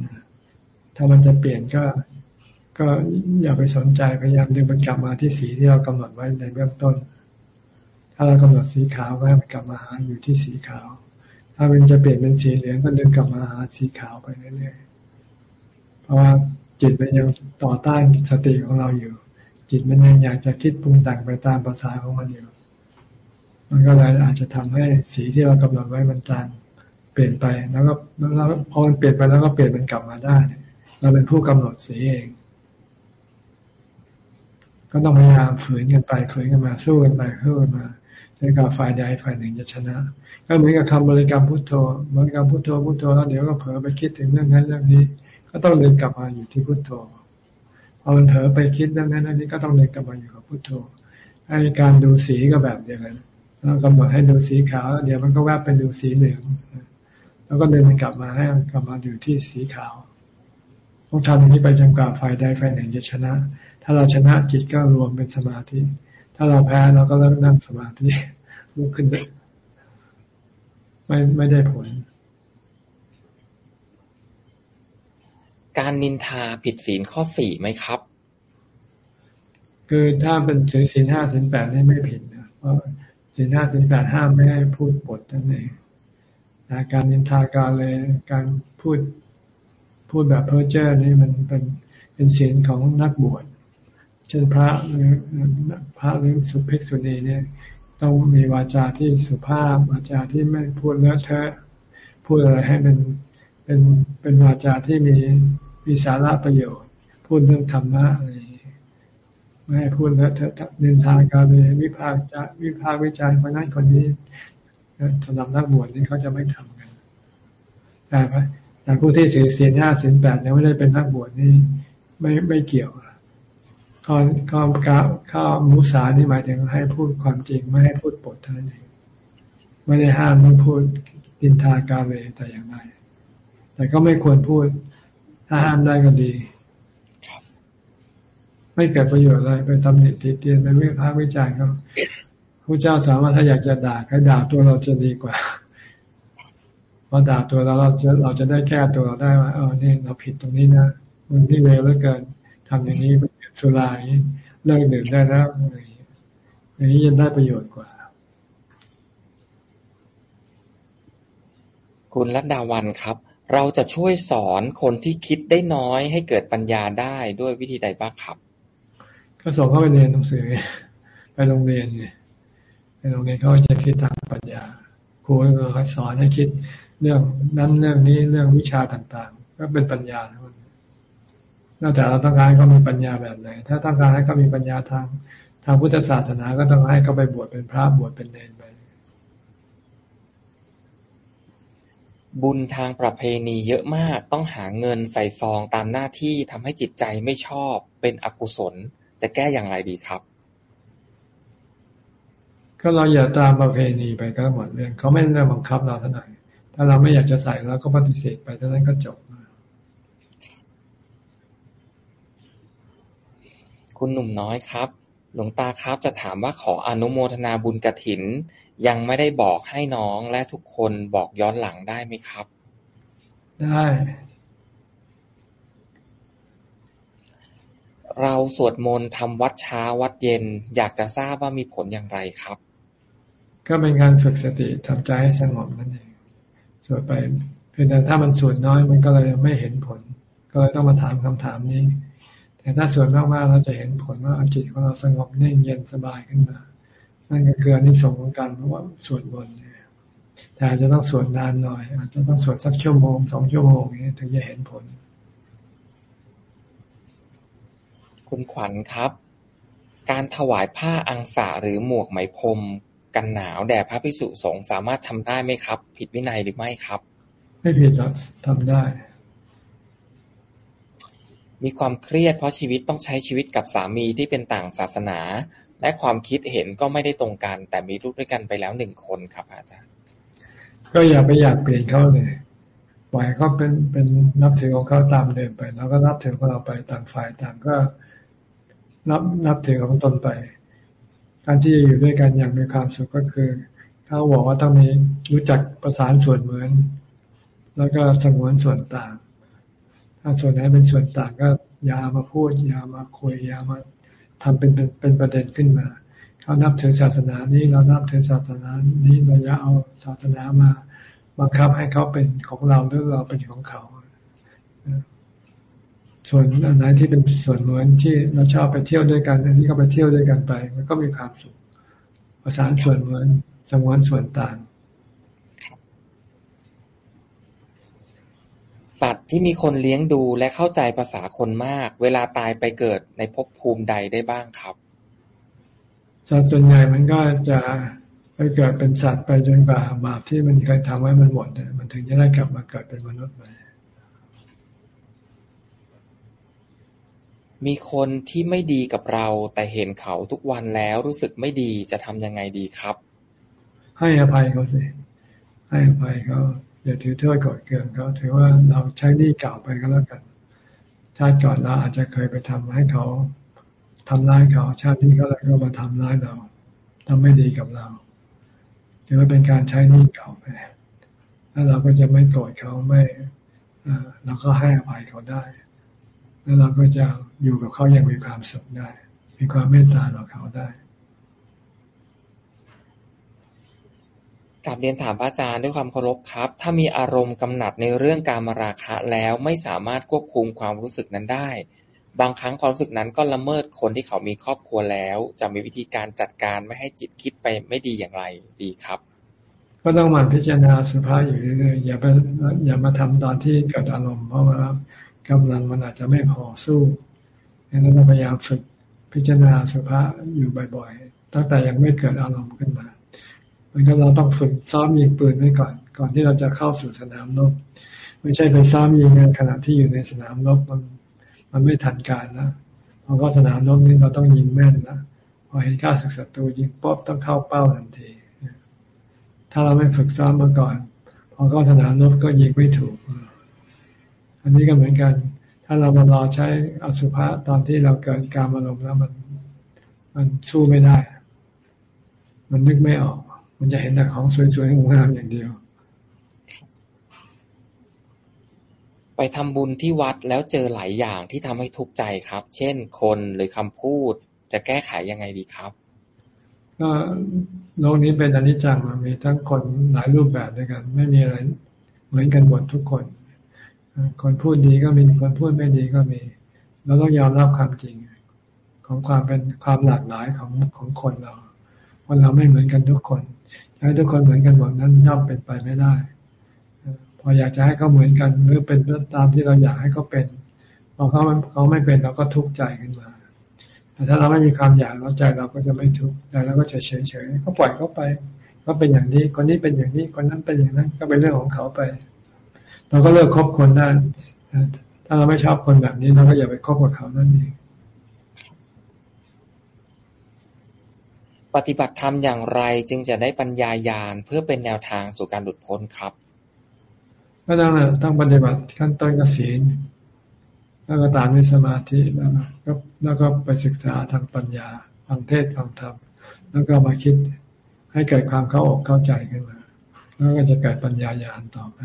ถ้ามันจะเปลี่ยนก็ก็อย่าไปสนใจพยายามดึงมันกลับมาที่สีที่เรากำหนดไว้ในเบื้องต้น ถ้าเรากำหนดสีขาวก็ให้มันกลับมาหาอยู่ที่สีขาว ถ้ามันจะเปลี่ยนเป็นสีเหลืองก็ดึงกลับมาหาสีขาวไปเรื่อยๆเพราะว่าจิตมันยังต่อต้านสติของเราอยู่ จิตมันยังอยากจะคิดปรุงแต่งไปตามภาษาของมันอยู่มันก็เลยอาจจะทำให้สีที่เรากำหนดไว้มันจางเปลี่ยนไปแล้วก็แล้วพอมันเปลี่ยนไปแล้วก็เปลี่ยนมันกลับมาได้ เราเป็นผู้กำหนดสีเองก็ก็ต้องพยายามฝืนกันไปฝืนกันมาสู้กันไปสู้กันมา จนกว่าฝ่ายใดฝ่ายหนึ่งจะชนะ ก็เหมือนกับคำบริกรรมพุทโธบริกรรมพุทโธพุทโธแล้วเดี๋ยวก็เผลอไปคิดถึงเรื่องนั้นเรื่องนี้ ก็ต้องเดินกลับมาอยู่ที่พุทโธพอมันเผลอไปคิดเรื่องนั้นเรื่องนี้ก็ต้องเดินกลับมาอยู่กับพุทโธให้การดูสีก็แบบเดียวกันเรากำหนดให้ดูสีขาว เดี๋ยวมันก็แวบไปดูสีเหลืองแล้วก็เดินมันกลับมาให้กลับมาอยู่ที่สีขาวต้องทำอย่างนี้ไปจนกว่าฝ่ายใดฝ่ายหนึ่งจะชนะ ถ้าเราชนะจิตก็รวมเป็นสมาธิ ถ้าเราแพ้เราก็เลิกนั่งสมาธิลุกขึ้นไม่ไม่ได้ผล การนินทาผิดศีลข้อสี่ไหมครับ คือถ้าเป็นถือศีลห้าศีลแปดนี่ไม่ผิดนะเพราะศีลห้าศีลแปดห้ามไม่ให้พูดปดนั่นเองการนินทาการเลยการพูดพูดแบบเพ้อเจ้อนี่มันเป็นเป็นศีลของนักบวช เช่นพระหรือพระหรือสุภิกษุณีเนี่ย ต้องมีวาจาที่สุภาพ วาจาที่ไม่พูดเลอะเทอะพูดอะไรให้มันเป็นเป็นวาจาที่มีมีสาระประโยชน์ พูดเรื่องธรรมะอะไรไม่ให้พูดเลอะเทอะนินทาการเลยวิพากษ์จะวิพากวิจารณ์คนนั้นคนนี้สำหรับนักบวชนี่เขาจะไม่ทำกันแต่แต่ผู้ที่ถือศีลห้าศีลแปดยังไม่ได้เป็นนักบวชนี่ไม่ไม่เกี่ยว ข้อข้อกะข้อมุสานี่หมายถึงให้พูดความจริงไม่ให้พูดปดเท่านั้นเองไม่ได้ห้ามไม่พูดดินทากาเลยแต่อย่างไรแต่ก็ไม่ควรพูด ถ้าห้ามได้ก็ดี ไม่เกิดประโยชน์อะไรไปตำหนิติเตียนไปวิพากษ์วิจารณ์เขาพระเจ้าสามารถถ้าอยากจะด่าใครด่าตัวเราจะดีกว่าพอด่าตัวเราเราจะเราจะได้แก้ตัวเราได้ว่าเออเนี่ยเราผิดตรงนี้นะมันที่เลวเหลือเกินทำอย่างนี้ สุราอย่างนี้เลิกดื่มได้แล้วอย่างนี้ยังได้ประโยชน์กว่า คุณรัตดาวันครับ เราจะช่วยสอนคนที่คิดได้น้อยให้เกิดปัญญาได้ด้วยวิธีใดบ้างครับ ก็ส่งเข้าไปเรียนหนังสือไปโรงเรียนเนี่ยไปโรงเรียนเขาจะคิดทางปัญญาครูก็สอนให้คิดเรื่องนั้นเรื่องนี้เรื่องวิชาต่างๆ ก็เป็นปัญญาทั้งหมด นอกจากเราต้องการให้เขามีปัญญาแบบไหน ถ้าต้องการให้เขามีปัญญาทางทางพุทธศาสนาก็ต้องให้เขาไปบวชเป็นพระบวชเป็นเนรไปบุญทางประเพณีเยอะมากต้องหาเงินใส่ซองตามหน้าที่ทำให้จิตใจไม่ชอบเป็นอกุศล จะแก้อย่างไรดีครับ ก็เราอย่าตามประเพณีไปก็หมดเรื่องเขาไม่ได้บังคับเราเท่าไหร่ถ้าเราไม่อยากจะใส่เราก็ปฏิเสธไปเท่านั้นก็จบ คุณหนุ่มน้อยครับ หลวงตาครับจะถามว่าขออนุโมทนาบุญกระถิน ยังไม่ได้บอกให้น้องและทุกคนบอกย้อนหลังได้ไหมครับ ได้เราสวดมนต์ทำวัดเช้าวัดเย็น อยากจะทราบว่ามีผลอย่างไรครับ ก็เป็นการฝึกสติทำใจให้สงบนั่นเองสวดไปเพียงแต่ถ้ามันสวดน้อยมันก็เลยไม่เห็นผล ก็เลยต้องมาถามคำถามนี้ แต่ถ้าสวดมากๆเราจะเห็นผลว่าจิตของเราสงบนิ่งเย็นสบายขึ้นมา นั่นก็คืออนิสงส์ของการเพราะว่าสวดมนต์แต่อาจจะต้องสวดนานหน่อย อาจจะต้องสวดสักชั่วโมงสองชั่วโมงนี้ถึงจะเห็นผล คุณขวัญครับ การถวายผ้าอังสะหรือหมวกไหมพรมกันหนาวแด่พระภิกษุสงฆ์สามารถทำได้ไหมครับ ผิดวินัยหรือไม่ครับ ไม่ผิดหรอกทำได้ มีความเครียดเพราะชีวิตต้องใช้ชีวิตกับสามีที่เป็นต่างศาสนา และความคิดเห็นก็ไม่ได้ตรงกัน แต่มีลูกด้วยกันไปแล้วหนึ่งคนครับอาจารย์ ก็อย่าไปอยากเปลี่ยนเขาเลยปล่อยเขาเป็นเป็นนับถือของเขาตามเดิมไป แล้วก็นับถือของเราไปต่างฝ่ายต่างก็นับนับถือของตนไป การที่จะอยู่ด้วยกันอย่างมีความสุขก็คือเขาบอกว่าต้องมีรู้จักประสานส่วนเหมือน แล้วก็สงวนส่วนต่าง ถ้าส่วนไหนเป็นส่วนต่างก็อย่ามาพูดอย่ามาคุยอย่ามาทำเป็นเป็นเป็นประเด็นขึ้นมา เขานับถือศาสนานี้เรานับถือศาสนานี้เราอย่าเอาศาสนามาบังคับให้เขาเป็นของเราหรือเราเป็นของเขา ส่วนอันไหนที่เป็นส่วนเหมือนที่เราชอบไปเที่ยวด้วยกันอันนี้ก็ไปเที่ยวด้วยกันไป มันก็มีความสุขประสานส่วนเหมือนสมวนส่วนต่าง สัตว์ที่มีคนเลี้ยงดูและเข้าใจภาษาคนมาก เวลาตายไปเกิดในภพภูมิใดได้บ้างครับสัตว์ส่วนใหญ่มันก็จะไปเกิดเป็นสัตว์ไปจนกว่าบาปที่มันเคยทำไว้มันหมดมันถึงจะได้กลับมาเกิดเป็นมนุษย์ใหม่มีคนที่ไม่ดีกับเราแต่เห็นเขาทุกวันแล้วรู้สึกไม่ดีจะทำยังไงดีครับ ให้อภัยเขาสิให้อภัยเขา อย่าถือโทษกดเกินเขาถือว่าเราใช้นี่เก่าไปก็แล้วกัน ชาติก่อนเราอาจจะเคยไปทำให้เขาทำร้ายเขา ชาตินี้ก็เลยก็มาทำร้ายเราทำไม่ดีกับเราถือว่าเป็นการใช้นี่เก่าไปแล้วเราก็จะไม่โกรธเขาไม่เราก็ให้อภัยเขาได้ แล้วเราก็จะอยู่กับเขาอย่างมีความสุขได้ มีความเมตตาต่อเขาได้ กลับเรียนถามพระอาจารย์ด้วยความเคารพครับ ถ้ามีอารมณ์กำหนัดในเรื่องการมาราคะแล้วไม่สามารถควบคุมความรู้สึกนั้นได้ บางครั้งความรู้สึกนั้นก็ละเมิดคนที่เขามีครอบครัวแล้ว จะมีวิธีการจัดการไม่ให้จิตคิดไปไม่ดีอย่างไรดีครับ ก็ต้องมันพิจารณาสุภาพอยู่เรื่อยๆอย่าไปอย่ามาทำตอนที่เกิดอารมณ์เพราะว่ากำลังมันอาจจะไม่พอสู้ดังนั้นเราพยายามฝึกพิจารณาสุภาพอยู่บ่อยๆตั้งแต่ยังไม่เกิดอารมณ์ขึ้นมา มือนกับเราต้องฝึกซ้อมยิงปืนไว้ก่อน ก่อนที่เราจะเข้าสู่สนามรบไม่ใช่ไปซ้อมยิงในขณะที่อยู่ในสนามรบมัน มันไม่ทันการนะพอเข้าสนามรบนี่เราต้องยิงแม่นนะพอเห็นข้าศึกศัตรูยิงป๊อบต้องเข้าเป้าทันที ถ้าเราไม่ฝึกซ้อมมาก่อน พอเข้าสนามรบก็ยิงไม่ถูก อันนี้ก็เหมือนกัน ถ้าเรามารอใช้อสุภะตอนที่เราเกิดการอารมณ์แล้วมัน มันสู้ไม่ได้ มันนึกไม่ออก มันจะเห็นแต่ของสวยๆงามอย่างเดียว ไปทำบุญที่วัดแล้วเจอหลายอย่างที่ทำให้ทุกข์ใจครับ เช่นคนหรือคำพูดจะแก้ไขยังไงดีครับ ก็โลกนี้เป็นอนิจจังมันมีทั้งคนหลายรูปแบบด้วยกัน ไม่มีอะไรเหมือนกันหมดทุกคน คนพูดดีก็มีคนพูดไม่ดีก็มีเราต้องยอมรับความจริง ของความเป็นความหลากหลายของของคนเรา คนเราไม่เหมือนกันทุกคนให้ทุกคนเหมือนกันหมดนั้นย่อมเป็นไปไม่ได้ พออยากจะให้เขาเหมือนกันหรือเป็นตามที่เราอยากให้เขาเป็นพอเขาเขาไม่เป็นเราก็ทุกข์ใจขึ้นมา แต่ถ้าเราไม่มีความอยากเราใจเราก็จะไม่ทุกข์แต่เราก็จะเฉยเฉยเขาปล่อยเขาไปเขาเป็นอย่างนี้ คนนี้เป็นอย่างนี้ คนนั้นเป็นอย่างนั้น ก็เป็นเรื่องของเขาไป เราก็เลิกคบคนได้ถ้าเราไม่ชอบคนแบบนี้เราก็อย่าไปคบกับเขานั่นเอง ปฏิบัติธรรมอย่างไรจึงจะได้ปัญญายาณเพื่อเป็นแนวทางสู่การหลุดพ้นครับ ก็ต้องต้องปฏิบัติขั้นต้นกศีลแล้วก็ตามด้วยสมาธิแล้วก็แล้วก็ไปศึกษาทางปัญญาฟังเทศฟังธรรมแล้วก็มาคิดให้เกิดความเข้าอกเข้าใจขึ้นมา แล้วก็จะเกิดปัญญาญาณต่อไป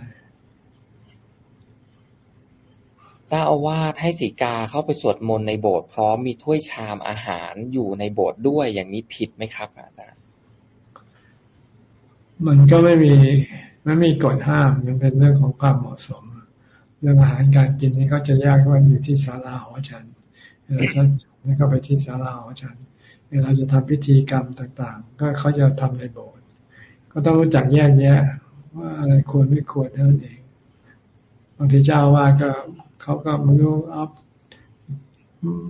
เจ้าอาวาสให้สีกาเข้าไปสวดมนต์ในโบสถ์พร้อมมีถ้วยชามอาหารอยู่ในโบสถ์ด้วยอย่างนี้ผิดไหมครับ อาจารย์ มันก็ไม่มีไม่มีกฎห้ามมันเป็นเรื่องของความเหมาะสม เรื่องอาหารการกินนี่ก็จะยากว่าอยู่ที่ศาลาหอฉันเวลาฉันนี่ก็ไปที่ศาลาหอฉันเวลาจะทำพิธีกรรมต่างๆ ก็เขาจะทำในโบสถ์ก็ต้องรู้จักแยกแยะว่าอะไรควรไม่ควรเท่านั้นเองบางทีเจ้าว่าก็ เขาก็ไม่รู้อัพ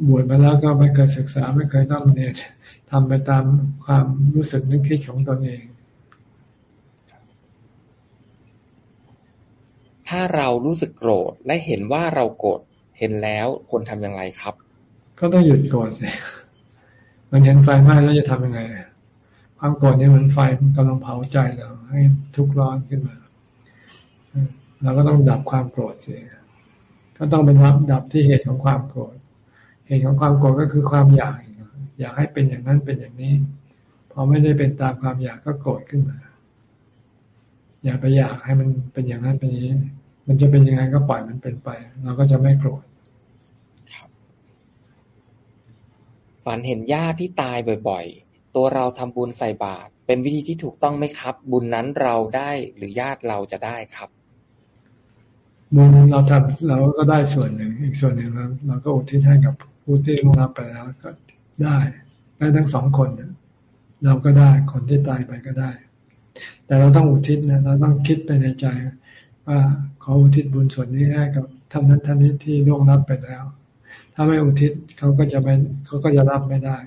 บวชมาแล้วก็ไม่เคยศึกษาไม่เคยต้องเรียนทำไปตามความรู้สึกนึกคิดของตนเอง ถ้าเรารู้สึกโกรธและเห็นว่าเราโกรธเห็นแล้วควรทำอย่างไรครับ ก็ต้องหยุดโกรธสิมันเห็นไฟไหม้แล้วจะทำยังไง ความโกรธนี่เหมือนไฟกำลังเผาใจเราให้ทุกข์ร้อนขึ้นมาเราก็ต้องดับความโกรธเสีย ก็ต้องเป็นรับดับที่เหตุของความโกรธเหตุของความโกรธก็คือความอยาก อยากให้เป็นอย่างนั้นเป็นอย่างนี้ พอไม่ได้เป็นตามความอยากก็โกรธขึ้นมา อย่าไปอยากให้มันเป็นอย่างนั้นเป็นอย่างนี้ มันจะเป็นยังไงก็ปล่อยมันเป็นไป เราก็จะไม่โกรธฝันเห็นญาติที่ตายบ่อยๆ ตัวเราทำบุญใส่บาตรเป็นวิธีที่ถูกต้องไหมครับ บุญนั้นเราได้หรือญาติเราจะได้ครับ บุญเราทำเราก็ได้ส่วนหนึ่ง อีกส่วนหนึ่งเราเราก็อุทิศให้กับผู้ที่ล่วงลับไปแล้วก็ได้ได้ทั้งสองคนเราก็ได้คนที่ตายไปก็ได้ แต่เราต้องอุทิศนะเราต้องคิดไปในใจ ว่าขออุทิศบุญส่วนนี้ให้กับท่านนั้นท่านนี้ที่ล่วงลับไปแล้ว ถ้าไม่อุทิศเขาก็จะไม่เขาก็จะรับไม่ได้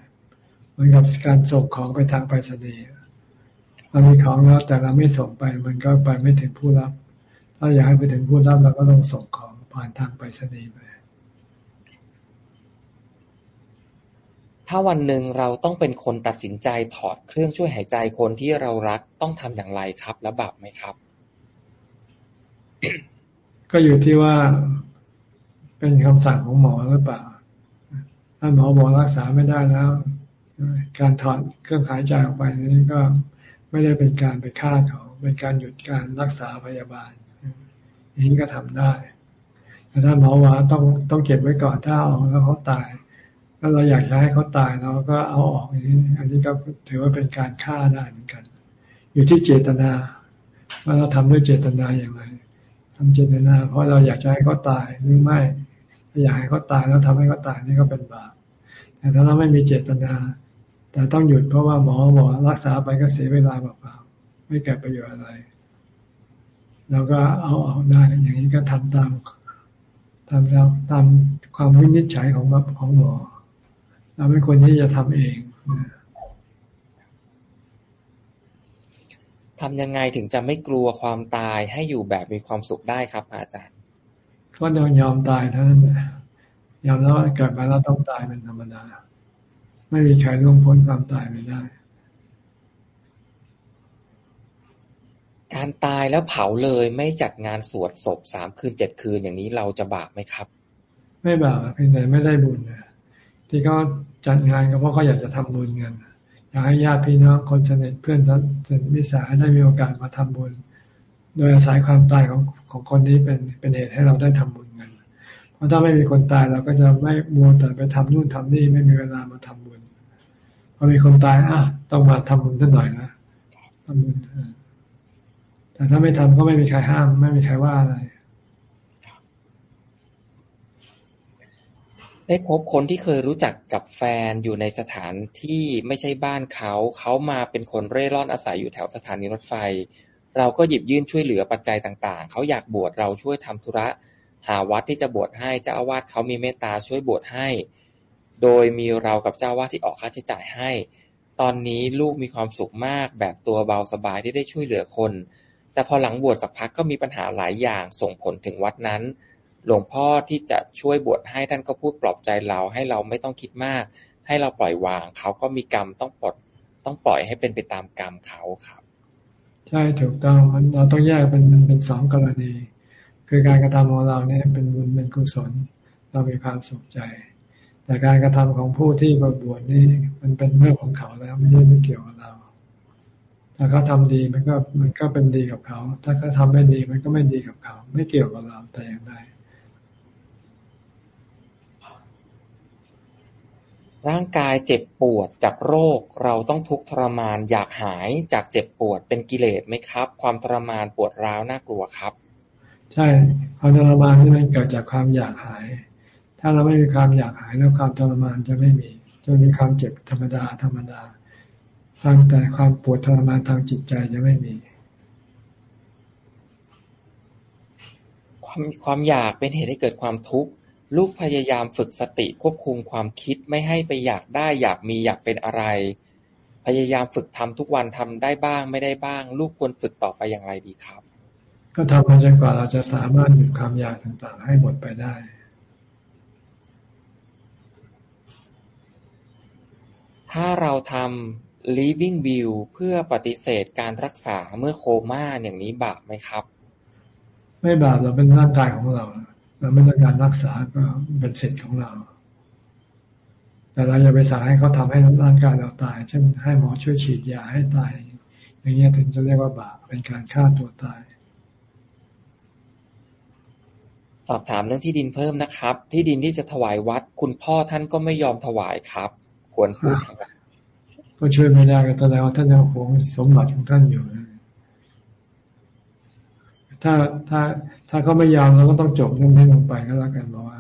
เหมือนกับการส่งของไปทางไปรษณีย์เรามีของแล้วแต่เราไม่ส่งไป มันก็ไปไม่ถึงผู้รับ ถ้าอยากให้ไปถึงผู้รับเราก็ต้องส่งของผ่านทางไปรษณีย์ไปถ้าวันหนึ่งเราต้องเป็นคนตัดสินใจถอดเครื่องช่วยหายใจคนที่เรารักต้องทำอย่างไรครับ และบาปไหมครับ ก็อยู่ที่ว่าเป็นคำสั่งของหมอหรือเปล่า ถ้าหมอบอกรักษาไม่ได้แล้ว การถอดเครื่องหายใจออกไปนี้ก็ไม่ได้เป็นการไปฆ่าเขา เป็นการหยุดการรักษาพยาบาลอย่าง นี้ก็ทำได้ แต่ถ้าหมอว่าต้องต้องเก็บไว้ก่อนถ้าเอาแล้วเขาตายถ้าเราอยากให้เขาตายเราก็เอาออกอย่างนี้ อันนี้ก็ถือว่าเป็นการฆ่าได้เหมือนกัน อยู่ที่เจตนาว่าเราทำด้วยเจตนาอย่างไรทำเจตนา เพราะเราอยากจะให้เขาตายหรือไม่ถ้าอยากให้เขาตายแล้วทำให้เขาตายนี่ก็เป็นบาปแต่ถ้าเราไม่มีเจตนา แต่ต้องหยุดเพราะว่าหมอบอกรักษาไปก็เสียเวลาเปล่าๆไม่เกิดประโยชน์อะไร เราก็เอาออกได้ อย่างนี้ก็ทำตามทำตามตามความวินิจฉัยของของหมอ เราไม่ควรที่จะทำเองทำยังไงถึงจะไม่กลัวความตายให้อยู่แบบมีความสุขได้ครับ อาจารย์ก็ยอมยอมตายเท่านั้นยอมแล้วเกิดมาแล้วต้องตายเป็นธรรมดา ไม่มีใครล่วงพ้นความตายไม่ได้ การตายแล้วเผาเลยไม่จัดงานสวดศพสามคืนเจ็ดคืนอย่างนี้เราจะบาปไหมครับ ไม่บาปเพียงแต่ไม่ได้บุญนะที่เขาจัดงานก็เพราะเขาอยากจะทำบุญกันอยากให้ญาติพี่น้องคนสนิทเพื่อนสนิทมิตรสาได้มีโอกาสมาทำบุญ โดยอาศัยความตายของของคนนี้เป็นเป็นเหตุให้เราได้ทำบุญกัน เพราะถ้าไม่มีคนตายเราก็จะไม่มัวแต่ไปทำนู่นทำนี่ไม่มีเวลามาทำบุญพอมีคนตายอะต้องมาทำบุญสักหน่อยนะทำบุญ แต่ถ้าไม่ทำก็ไม่มีใครห้าม ไม่มีใครว่าอะไร ได้พบคนที่เคยรู้จักกับแฟนอยู่ในสถานที่ไม่ใช่บ้านเขา เขามาเป็นคนเร่ร่อนอาศัยอยู่แถวสถานีรถไฟ เราก็หยิบยื่นช่วยเหลือปัจจัยต่างๆ เขาอยากบวชเราช่วยทำธุระ หาวัดที่จะบวชให้เจ้าอาวาสเขามีเมตตาช่วยบวชให้ โดยมีเรากับเจ้าอาวาดที่ออกค่าใช้จ่ายให้ ตอนนี้ลูกมีความสุขมากแบบตัวเบาสบายที่ได้ช่วยเหลือคน แต่พอหลังบวชสักพักก็มีปัญหาหลายอย่างส่งผลถึงวัดนั้น หลวงพ่อที่จะช่วยบวชให้ท่านก็พูดปลอบใจเราให้เราไม่ต้องคิดมาก ให้เราปล่อยวาง เขาก็มีกรรมต้องปลดต้องปล่อยให้เป็นไปตามกรรมเขาครับ ใช่ถูกต้องเราต้องแยกเป็นเป็นสองกรณี คือการกระทำของเราเนี่ยเป็นบุญเป็นกุศล เรามีความสุขใจ แต่การกระทำของผู้ที่บวชนี่มันเป็นเรื่องของเขาแล้วไม่ใช่ไม่เกี่ยวกับเรา ถ้าเขาทาดีมันก็มันก็เป็นดีกับเขา ถ้าเขาทาไม่ดีมันก็ไม่ดีกับเขา ไม่เกี่ยวกับเราแต่อย่างใดร่างกายเจ็บปวดจากโรคเราต้องทุกข์ทรมานอยากหายจากเจ็บปวดเป็นกิเลสไหมครับ ความทรมานปวดร้าวน่ากลัวครับ ใช่ความทรมานที่มันเกิดจากความอยากหาย ถ้าเราไม่มีความอยากหายแล้วความทรมานจะไม่มีจะมีความเจ็บธรรมดาธรรมดา ทางแต่ความปวดทรมานทางจิตใจจะไม่มี ความความอยากเป็นเหตุให้เกิดความทุกข์ลูกพยายามฝึกสติควบคุมความคิดไม่ให้ไปอยากได้อยากมีอยากเป็นอะไร พยายามฝึกทำทุกวันทำได้บ้างไม่ได้บ้าง ลูกควรฝึกต่อไปอย่างไรดีครับ ก็ทำไปจนกว่าเราจะสามารถหยุดความอยากต่างๆ ให้หมดไปได้ถ้าเราทำ living view เพื่อปฏิเสธการรักษาเมื่อโคม่าอย่างนี้บาปไหมครับ ไม่บาปเราเป็นร่างกายของเรา เราไม่ต้องการรักษาก็เป็นสิทธิ์ของเรา แต่เราอย่าไปสั่งให้เขาทำให้ร่างกายเราตาย เช่นให้หมอช่วยฉีดยาให้ตาย อย่างเงี้ยถึงจะเรียกว่าบาปเป็นการฆ่าตัวตายสอบถามเรื่องที่ดินเพิ่มนะครับ ที่ดินที่จะถวายวัด คุณพ่อท่านก็ไม่ยอมถวายครับ ควรพูด ก็ช่วยไม่ได้ก็แสดงว่าท่านยังหวงสมบัติของท่านอยู่นะถ้าถ้าถ้าเขาไม่ยอมเราก็ต้องจบเรื่องนี้ลงไปก็แล้วกันบอกว่า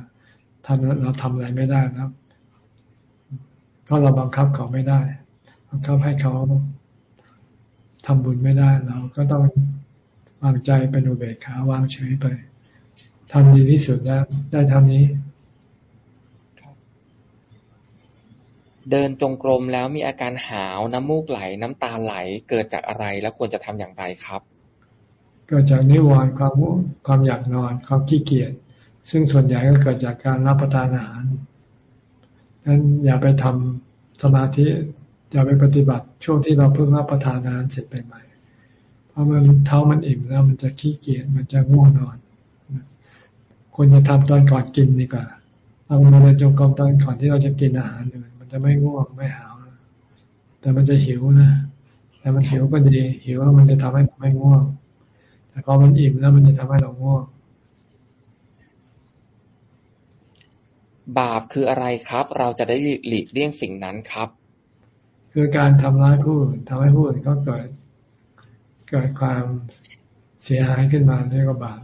ท่านเราทำอะไรไม่ได้นะเพราะเราบังคับเขาไม่ได้ บังคับให้เขาทำบุญไม่ได้ เราก็ต้องวางใจเป็นอุเบกขาวางเฉยไปทำดีที่สุดแล้วได้ทำนี้ เดินจงกรมแล้วมีอาการหาว น้ำมูกไหล น้ำตาไหล เกิดจากอะไร แล้วควรจะทำอย่างไรครับ เกิดจากนิวรณ์ความความอยากนอน ความขี้เกียจ ซึ่งส่วนใหญ่ก็เกิดจากการรับประทานอาหารนั้นอย่าไปทำสมาธิ อย่าไปปฏิบัติช่วงที่เราเพิ่งรับประทานอาหารเสร็จไปใหม่ เพราะมันเท้ามันอิ่มแล้วมันจะขี้เกียจ มันจะง่วงนอน ควรจะทำตอนก่อนกินดีกว่าเรามาเดินจงกรมตอนก่อนที่เราจะกินอาหารเลย จะไม่ง่วงไม่หาวแต่มันจะหิวนะ แต่มันหิวก็ดี หิวแล้วมันจะทำให้เราไม่ง่วง แต่พอมันอิ่มแล้วมันจะทำให้เราง่วง บาปคืออะไรครับ เราจะได้หลีกเลี่ยงสิ่งนั้นครับ คือการทำร้ายผู้อื่นทำให้ผู้อื่นก็เกิด เกิดความเสียหายขึ้นมาเรียกว่าบาป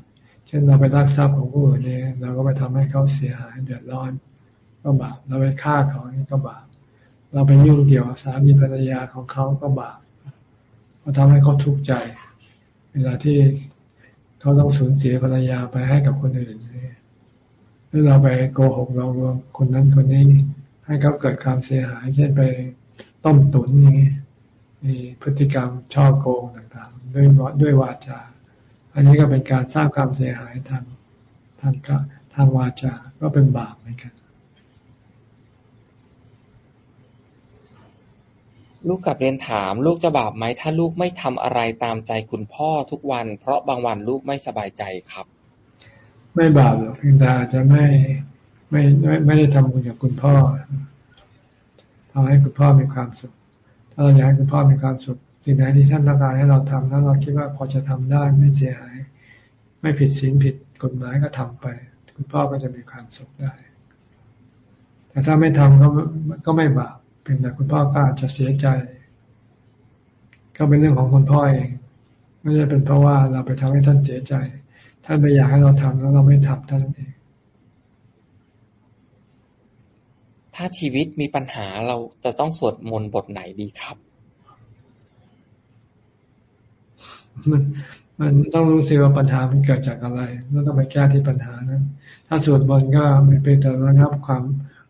เช่นเราไปรักทรัพย์ของผู้อื่นเนี่ยเราก็ไปทำให้เขาเสียหายเดือดร้อน ก็บาป เราไปฆ่าเขานี่ก็บาป เราไปยุ่งเกี่ยวสามีภรรยาของเขาก็บาปเราทำให้เขาทุกข์ใจ เวลาที่เขาต้องสูญเสียภรรยาไปให้กับคนอื่นหรือเราไปโกหกเราลวงคนนั้นคนนี้ให้เขาเกิดความเสียหายเช่นไปต้มตุ๋นอย่างนี้มีพฤติกรรมช่อโกงต่างๆ ด้วยด้วยวาจา อันนี้ก็เป็นการสร้างความเสียหายทางทางทางวาจา ก็เป็นบาปเหมือนกัน ลูกกับเรียนถาม ลูกจะบาปไหมถ้าลูกไม่ทำอะไรตามใจคุณพ่อทุกวัน เพราะบางวันลูกไม่สบายใจครับ ไม่บาปหรอกเพียงแต่จะไม่ไม่ไม่ไม่ได้ทำบุญกับคุณพ่อทำให้คุณพ่อมีความสุข ถ้าเราอยากให้คุณพ่อมีความสุข สิ่งไหนที่ท่านต้องการให้เราทำแล้วเราคิดว่าพอจะทำได้ไม่เสียหาย ไม่ผิดศีลผิดกฎหมายก็ทำไป คุณพ่อก็จะมีความสุขได้ แต่ถ้าไม่ทำก็ก็ไม่บาป เพียงแต่คุณพ่อก็อาจจะเสียใจ ก็เป็นเรื่องของคุณพ่อเอง ไม่ใช่เป็นเพราะว่าเราไปทำให้ท่านเสียใจ ท่านไปอยากให้เราทำแล้วเราไม่ทำท่านเอง ถ้าชีวิตมีปัญหาเราจะต้องสวดมนต์บทไหนดีครับ มันมันต้องรู้สิว่าปัญหามันเกิดจากอะไรแล้วต้องไปแก้ที่ปัญหานั้น ถ้าสวดมนต์ก็ไม่เป็นแต่ระงับความ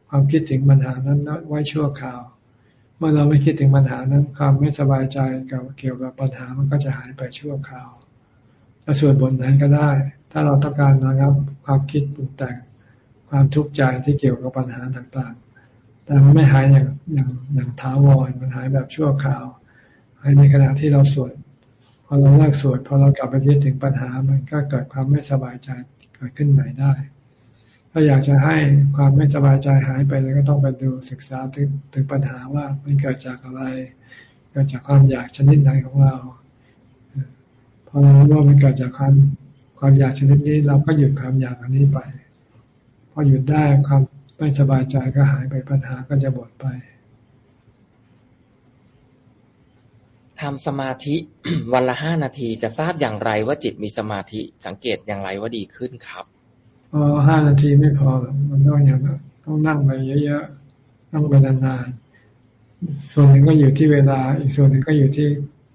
ความคิดถึงปัญหานั้นไว้ชั่วคราว เมื่อเราไม่คิดถึงปัญหานั้น ความไม่สบายใจกับเกี่ยวกับปัญหามันก็จะหายไปชั่วคราวจะสวดบทไหนก็ได้ ถ้าเราต้องการนะครับความคิดปรุงแต่งความทุกข์ใจที่เกี่ยวกับปัญหาต่างๆ แต่มันไม่หายอย่างอย่างอย่างท้าวรมันหายแบบชั่วคราวหายในขณะที่เราสวดพอเราเลิกสวดพอเรากลับไปคิดถึงปัญหามันก็เกิดความไม่สบายใจเกิดขึ้นใหม่ได้ ถ้าอยากจะให้ความไม่สบายใจหายไปเราก็ต้องไปดูศึกษาถึงถึงปัญหาว่ามันเกิดจากอะไร เกิดจากความอยากชนิดไหนของเราพอเรารู้ว่ามันเกิดจากความความอยากชนิดนี้ เราก็หยุดความอยากอันนี้ไปพอหยุดได้ความไม่สบายใจก็หายไปปัญหาก็จะหมดไปทำสมาธิวันละห้านาทีจะทราบอย่างไรว่าจิตมีสมาธิสังเกตอย่างไรว่าดีขึ้นครับ อ๋อห้านาทีไม่พอหรอกมันต้องอย่างต้องนั่งไปเยอะๆนั่งไปนานๆส่วนหนึ่งก็อยู่ที่เวลา อีกส่วนหนึ่งก็อยู่ที่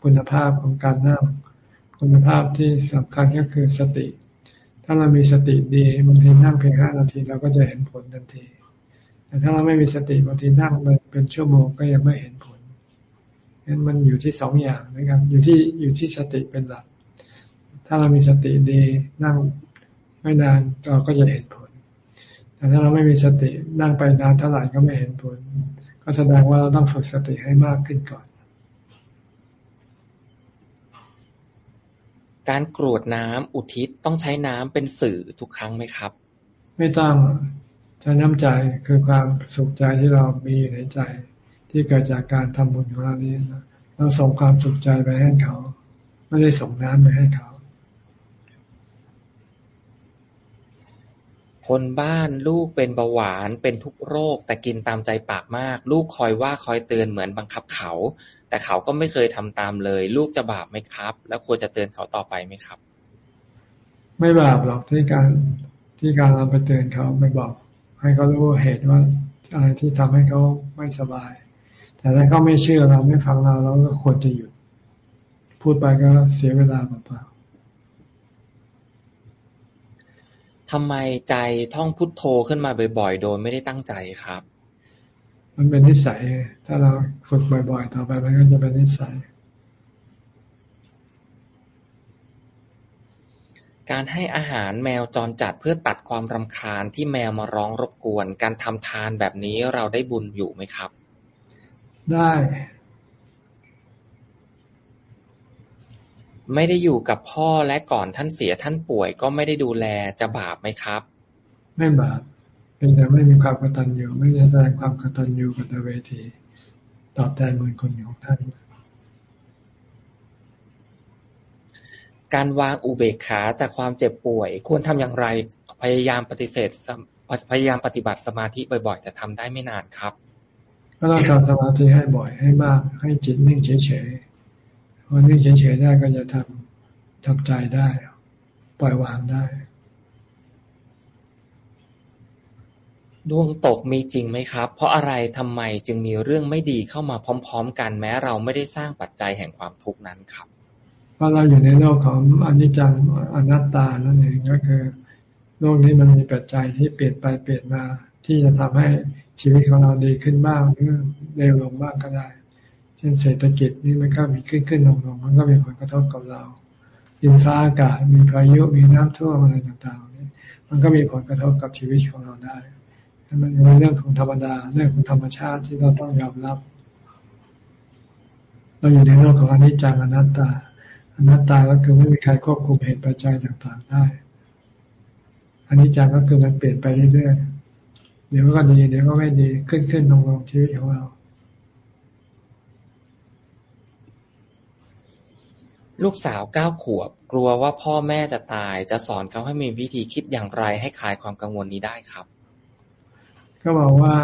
คุณภาพของการนั่ง คุณภาพที่สำคัญก็คือสติ ถ้าเรามีสติดีบางทีนั่งเพียงห้านาทีเราก็จะเห็นผลทันที แต่ถ้าเราไม่มีสติบางทีนั่งเป็นชั่วโมงก็ยังไม่เห็นผลงั้นมันอยู่ที่สองอย่างนะครับอยู่ที่อยู่ที่สติเป็นหลัก ถ้าเรามีสติดีนั่ง ไม่นานเราก็จะเห็นผล แต่ถ้าเราไม่มีสตินั่งไปนานเท่าไหร่ก็ไม่เห็นผล ก็แสดงว่าเราต้องฝึกสติให้มากขึ้นก่อน การกรวดน้ำอุทิศต้องใช้น้ำเป็นสื่อทุกครั้งไหมครับ ไม่ต้องใช้น้ำใจคือความสุขใจที่เรามีอยู่ในใจ ที่เกิดจากการทำบุญของเรานี้เราส่งความสุขใจไปให้เขา ไม่ได้ส่งน้ำไปให้เขา คนบ้านลูกเป็นเบาหวาน เป็นทุกโรค แต่กินตามใจปากมาก ลูกคอยว่าคอยเตือนเหมือนบังคับเขา แต่เขาก็ไม่เคยทำตามเลย ลูกจะบาปไหมครับ แล้วควรจะเตือนเขาต่อไปไหมครับ ไม่บาปหรอกที่การที่การเราไปเตือนเขาไปบอก ให้เขารู้เหตุว่าอะไรที่ทำให้เขาไม่สบาย แต่ถ้าเขาไม่เชื่อเราไม่ฟังเราเราก็ควรจะหยุด พูดไปก็เสียเวลาเปล่า ทำไมใจท่องพุทโธขึ้นมาบ่อยๆ โดยไม่ได้ตั้งใจครับ มันเป็นนิสัย ถ้าเราฝึกบ่อยๆ ต่อไปมันก็จะเป็นนิสัย การให้อาหารแมวจรจัดเพื่อตัดความรำคาญที่แมวมาร้องรบกวน การทำทานแบบนี้เราได้บุญอยู่ไหมครับ ได้ ไม่ได้อยู่กับพ่อและก่อนท่านเสียท่านป่วยก็ไม่ได้ดูแลจะบาปไหมครับ ไม่บาปเป็นแต่ไม่มีความกตัญญูไม่ได้แสดงความกตัญญูกับเวทีตอบแทนบุญคุณของท่าน การวางอุเบกขาจากความเจ็บป่วย ควรทำอย่างไรพยายามปฏิเสธสมพยายามปฏิบัติสมาธิบ่อยๆ แต่ทำได้ไม่นานครับ ก็ต้องทำสมาธิให้บ่อยให้มาก ให้จิตนิ่งเฉยๆพ อนิ่งเฉยๆได้ก็จะทำทำใจได้ ปล่อยวางได้ดวงตกมีจริงไหมครับ เพราะอะไรทำไมจึงมีเรื่องไม่ดีเข้ามาพร้อม ๆ กันแม้เราไม่ได้สร้างปัจจัยแห่งความทุกข์นั้นครับเพราะเราอยู่ในโลกของอนิจจังอนัตตานั่นเองก็คือ โลกนี้มันมีปัจจัยที่เปลี่ยนไปเปลี่ยนมา ที่จะทำให้ชีวิตของเราดีขึ้นบ้างหรือเลวลงบ้างก็ได้เช่นเศรษฐกิจนี่มันก็มีขึ้นขึ้นลงลงมันก็มีผลกระทบกับเราดินฟ้าอากาศมีพายุมีน้ำท่วมอะไรต่างๆนี่มันก็มีผลกระทบกับชีวิตของเราได้มันเป็นเรื่องของธรรมดาเรื่องของธรรมชาติที่เราต้องยอมรับ เราอยู่ในโลกของอนิจจังอนัตตาอนัตตาก็คือไม่มีใครควบคุมเหตุปัจจัยต่างๆได้อนิจจังก็คือมันเปลี่ยนไปเรื่อยๆ เดี๋ยวก็ดี เดี๋ยวก็ไม่ดี ขึ้นขึ้นลงลงชีวิตของเรา ลูกสาวเก้าขวบ กลัวว่าพ่อแม่จะตาย จะสอนเขาให้มีวิธีคิดอย่างไรให้คลายความกังวลนี้ได้ครับ ก็บอกว่า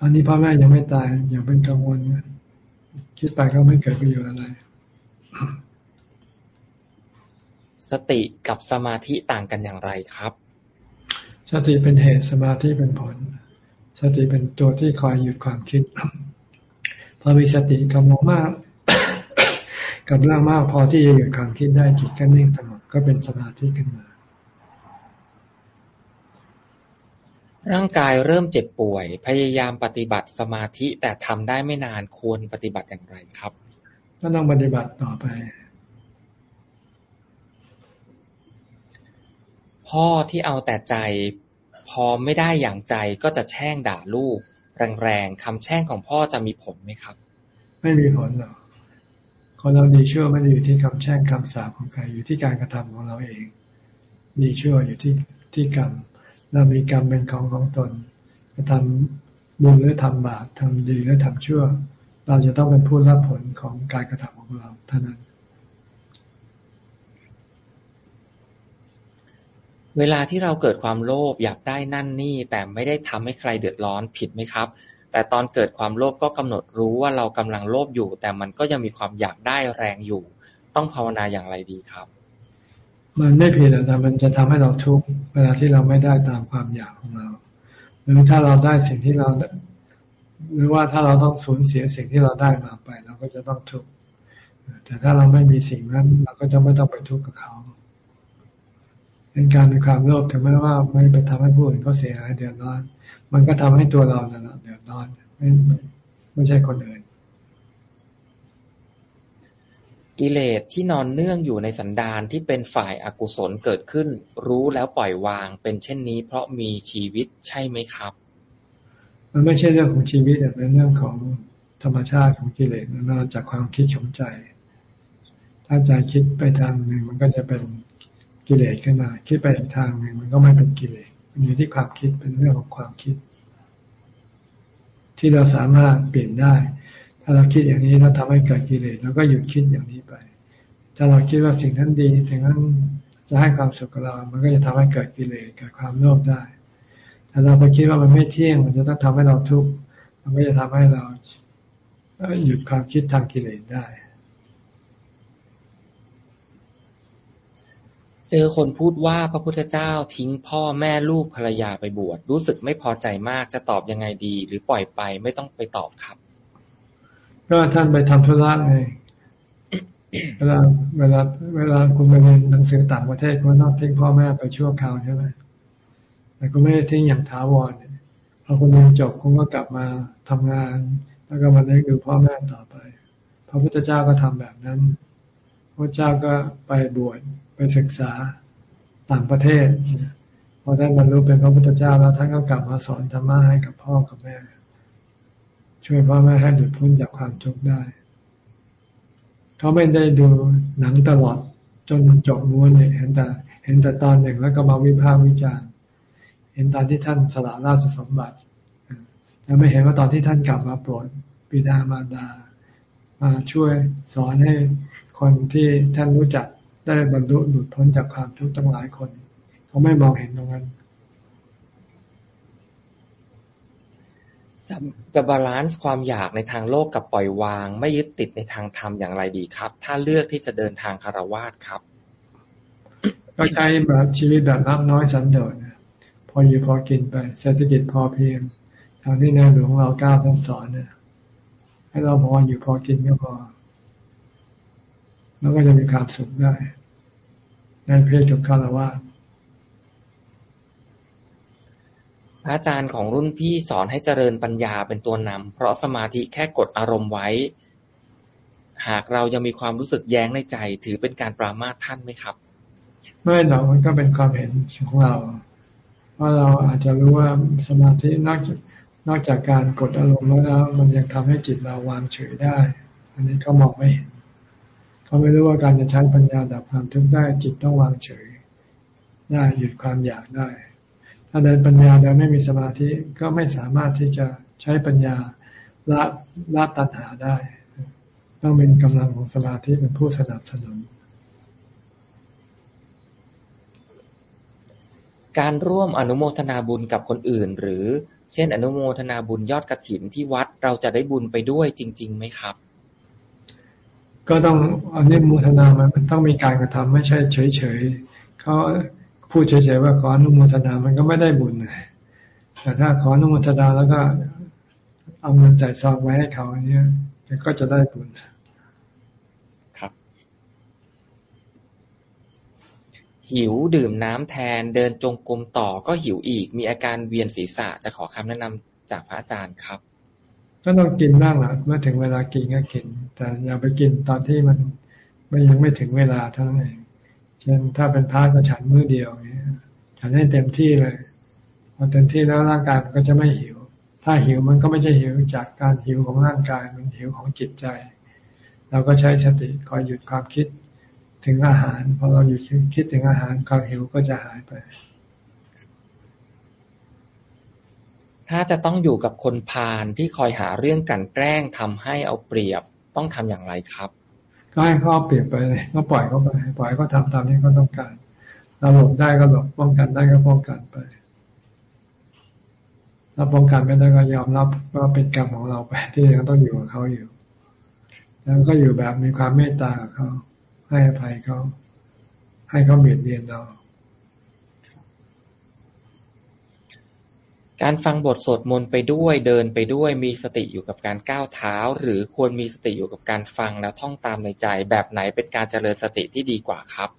อันนี้พ่อแม่ยังไม่ตาย อย่าเป็นกังวลคิดไปก็ไม่เกิดประโยชน์อะไร สติกับสมาธิต่างกันอย่างไรครับ สติเป็นเหตุสมาธิเป็นผล สติเป็นตัวที่คอยหยุดความคิดพอมีสติกำลังมาก กำลังมากพอที่จะหยุดความคิดได้จิตก็นิ่งสงบก็เป็นสมาธิขึ้นมา ร่างกายเริ่มเจ็บป่วย พยายามปฏิบัติสมาธิแต่ทำได้ไม่นานควรปฏิบัติอย่างไรครับก็ต้องปฏิบัติต่อไป พ่อที่เอาแต่ใจ พอไม่ได้อย่างใจก็จะแช่งด่าลูก แรงๆคำแช่งของพ่อจะมีผลไหมครับ ไม่มีผลหรอก คนเราดีชั่วไม่ได้อยู่ที่คำแช่งคำสาปของใครอยู่ที่การกระทำของเราเอง ดีชั่วอยู่ที่ที่กรรม เรามีกรรมเป็นของของตนจะทำบุญหรือทำบาปทำดีหรือทำชั่ว เราจะต้องเป็นผู้รับผลของการกระทำของเราเท่านั้น เวลาที่เราเกิดความโลภอยากได้นั่นนี่ แต่ไม่ได้ทำให้ใครเดือดร้อนผิดไหมครับ แต่ตอนเกิดความโลภก็กำหนดรู้ว่าเรากำลังโลภอยู่ แต่มันก็ยังมีความอยากได้แรงอยู่ ต้องภาวนาอย่างไรดีครับ มันไม่ผิดแต่มันจะทำให้เราทุกข์เวลาที่เราไม่ได้ตามความอยากของเรา หรือถ้าเราได้สิ่งที่เราหรือว่าถ้าเราต้องสูญเสียสิ่งที่เราได้มาไปเราก็จะต้องทุกข์แต่ถ้าเราไม่มีสิ่งนั้น เราก็จะไม่ต้องไปทุกข์กับเขาเป็นการมีความโลภถึงแม้ว่าไม่ไปทำให้ผู้อื่นเขาเสียหายเดือดร้อน มันก็ทำให้ตัวเรานั่นแหละเดือด ร้อน ไม่ไม่ใช่คนอื่น กิเลสที่นอนเนื่องอยู่ในสันดานที่เป็นฝ่ายอากุศลเกิดขึ้น รู้แล้วปล่อยวางเป็นเช่นนี้ เพราะมีชีวิตใช่ไหมครับ มันไม่ใช่เรื่องของชีวิตแต่เป็นเรื่องของธรรมชาติของกิเลสมันมาจากความคิดของใจ ถ้าใจคิดไปทางหนึ่งมันก็จะเป็นกิเลสขึ้นมา คิดไปอีกทางหนึ่งมันก็ไม่เป็นกิเลสมันอยู่ที่ความคิดเป็นเรื่องของความคิด ที่เราสามารถเปลี่ยนได้ ถ้าเราคิดอย่างนี้แล้วทำให้เกิดกิเลสเราก็หยุดคิดอย่างนี้ไป ถ้าเราคิดว่าสิ่งนั้นดีสิ่งนั้นจะให้ความสุขกับเรา มันก็จะทำให้เกิดกิเลสเกิดความโลภได้ถ้าเราไปคิดว่ามันไม่เที่ยง มันจะต้องทำให้เราทุกข์ มันก็จะทำให้เราหยุดความคิดทางกิเลสได้ เจอคนพูดว่าพระพุทธเจ้าทิ้งพ่อแม่ลูกภรรยาไปบวชรู้สึกไม่พอใจมากจะตอบยังไงดี หรือปล่อยไปไม่ต้องไปตอบครับ ก็ท่านไปทำธุระไงเวลาเวลาเวลาคุณไปเรียนหนังสือต่างประเทศคุณต้องทิ้งพ่อแม่ไปชั่วคราวใช่ไหมแต่คุณไม่ได้ทิ้งอย่างถาวรพอคนเรียนจบคงก็กลับมาทำงาน แล้วก็มาเลี้ยงดูพ่อแม่ต่อไป พระพุทธเจ้าก็ทำแบบนั้น พระเจ้าก็ไปบวช ไปศึกษาต่างประเทศพอท่านบรรลุเป็นพระพุทธเจ้าแล้วท่านก็กลับมาสอนธรรมะให้กับพ่อกับแม่ ช่วยพ่อแม่ให้หลุดพ้นจากความทุกข์ได้เขาไม่ได้ดูหนังตลอดจนจบม้วนเลยเห็นแต่ เห็นแต่ตอนหนึ่งแล้วก็มาวิพากษ์วิจารณ์เห็นตอนที่ท่านสละราชสมบัติแต่ไม่เห็นว่าตอนที่ท่านกลับมาโปรดบิดามารดามาช่วยสอนให้คนที่ท่านรู้จัก ได้บรรลุหลุดพ้นจากความทุกข์ตั้งหลายคน เขาไม่มองเห็นตรงนั้นจะจะ balance ความอยากในทางโลกกับปล่อยวาง ไม่ยึดติดในทางธรรมอย่างไรดีครับ ถ้าเลือกที่จะเดินทางฆราวาสครับ ก็ใช้แบบชีวิตแบบมักน้อยสันโดษพออยู่พอกินไปเศรษฐกิจพอเพียง ทางที่ในหลวงเราก้าวท่านสอนเนี่ยให้เราพออยู่พอกินก็พอแล้วก็จะมีความสุขได้ ในเพศของฆราวาสพระอาจารย์ของรุ่นพี่สอนให้เจริญปัญญาเป็นตัวนำเพราะสมาธิแค่กดอารมณ์ไว้ หากเรายังมีความรู้สึกแย้งในใจ ถือเป็นการปรามาทท่านไหมครับ ไม่หรอกมันก็เป็นความเห็นของเราว่าเราอาจจะรู้ว่าสมาธินอกจากนอกจากการกดอารมณ์แล้ว มันยังทำให้จิตเราวางเฉยได้ อันนี้เขามองไม่เห็น เขาไม่รู้ว่าการจะใช้ปัญญาดับความทุกข์ได้จิตต้องวางเฉย ได้หยุดความอยากได้ ถ้าเดินปัญญาโดยไม่มีสมาธิก็ไม่สามารถที่จะใช้ปัญญาละละตัณหาได้ ต้องเป็นกำลังของสมาธิเป็นผู้สนับสนุน การร่วมอนุโมทนาบุญกับคนอื่น หรือเช่น อนุโมทนาบุญยอดกระถินที่วัดเราจะได้บุญไปด้วยจริงๆไหมครับ ก็ต้องอันนี้มุทนามันต้องมีการกระทำไม่ใช่เฉยๆเขาพูดเฉยๆว่าขออนุโมทนามันก็ไม่ได้บุญแต่ถ้าขออนุโมทนาแล้วก็เอาเงินใส่ซองไว้ให้เขาอันนี้ก็จะได้บุญครับ หิวดื่มน้ำแทนเดินจงกรมต่อก็หิวอีก มีอาการเวียนศีรษะจะขอคำแนะนำจากพระอาจารย์ครับ ก็ต้องกินบ้างแหละเมื่อถึงเวลากินก็กิน แต่อย่าไปกินตอนที่มันไม่ยังไม่ถึงเวลาเท่านั้นเองเช่นถ้าเป็นพระก็ฉันมื้อเดียวเนี้ยฉันให้เต็มที่เลยพอเต็มที่แล้วร่างกายมันก็จะไม่หิว ถ้าหิวมันก็ไม่ใช่หิวจากการหิวของร่างกายมันหิวของจิตใจ เราก็ใช้สติคอยหยุดความคิดถึงอาหารพอเราหยุดคิดถึงอาหารความหิวก็จะหายไป ถ้าจะต้องอยู่กับคนพาลที่คอยหาเรื่องกันแกล้งทำให้เอาเปรียบ ต้องทำอย่างไรครับก็ให้เขาเปรียบไปเลยก็ปล่อยเขาไปปล่อยเขาทาตามที่เขาต้องการเราหลบได้ก็หลบป้องกันได้ก็ป้องกันไปเราป้องกันไม่ได้ก็ยอมรับว่าเป็นกรรมของเราไป ที่ยังต้องอยู่กับเขาอยู่ แล้วก็อยู่แบบมีความเมตตากับเขาให้อภัยเขาให้เขาเบียดเบียนเรา การฟังบทสวดมนต์ไปด้วย เดินไปด้วย มีสติอยู่กับการก้าวเท้า หรือควรมีสติอยู่กับการฟังแล้วท่องตามในใจ แบบไหนเป็นการเจริญสติที่ดีกว่าครับ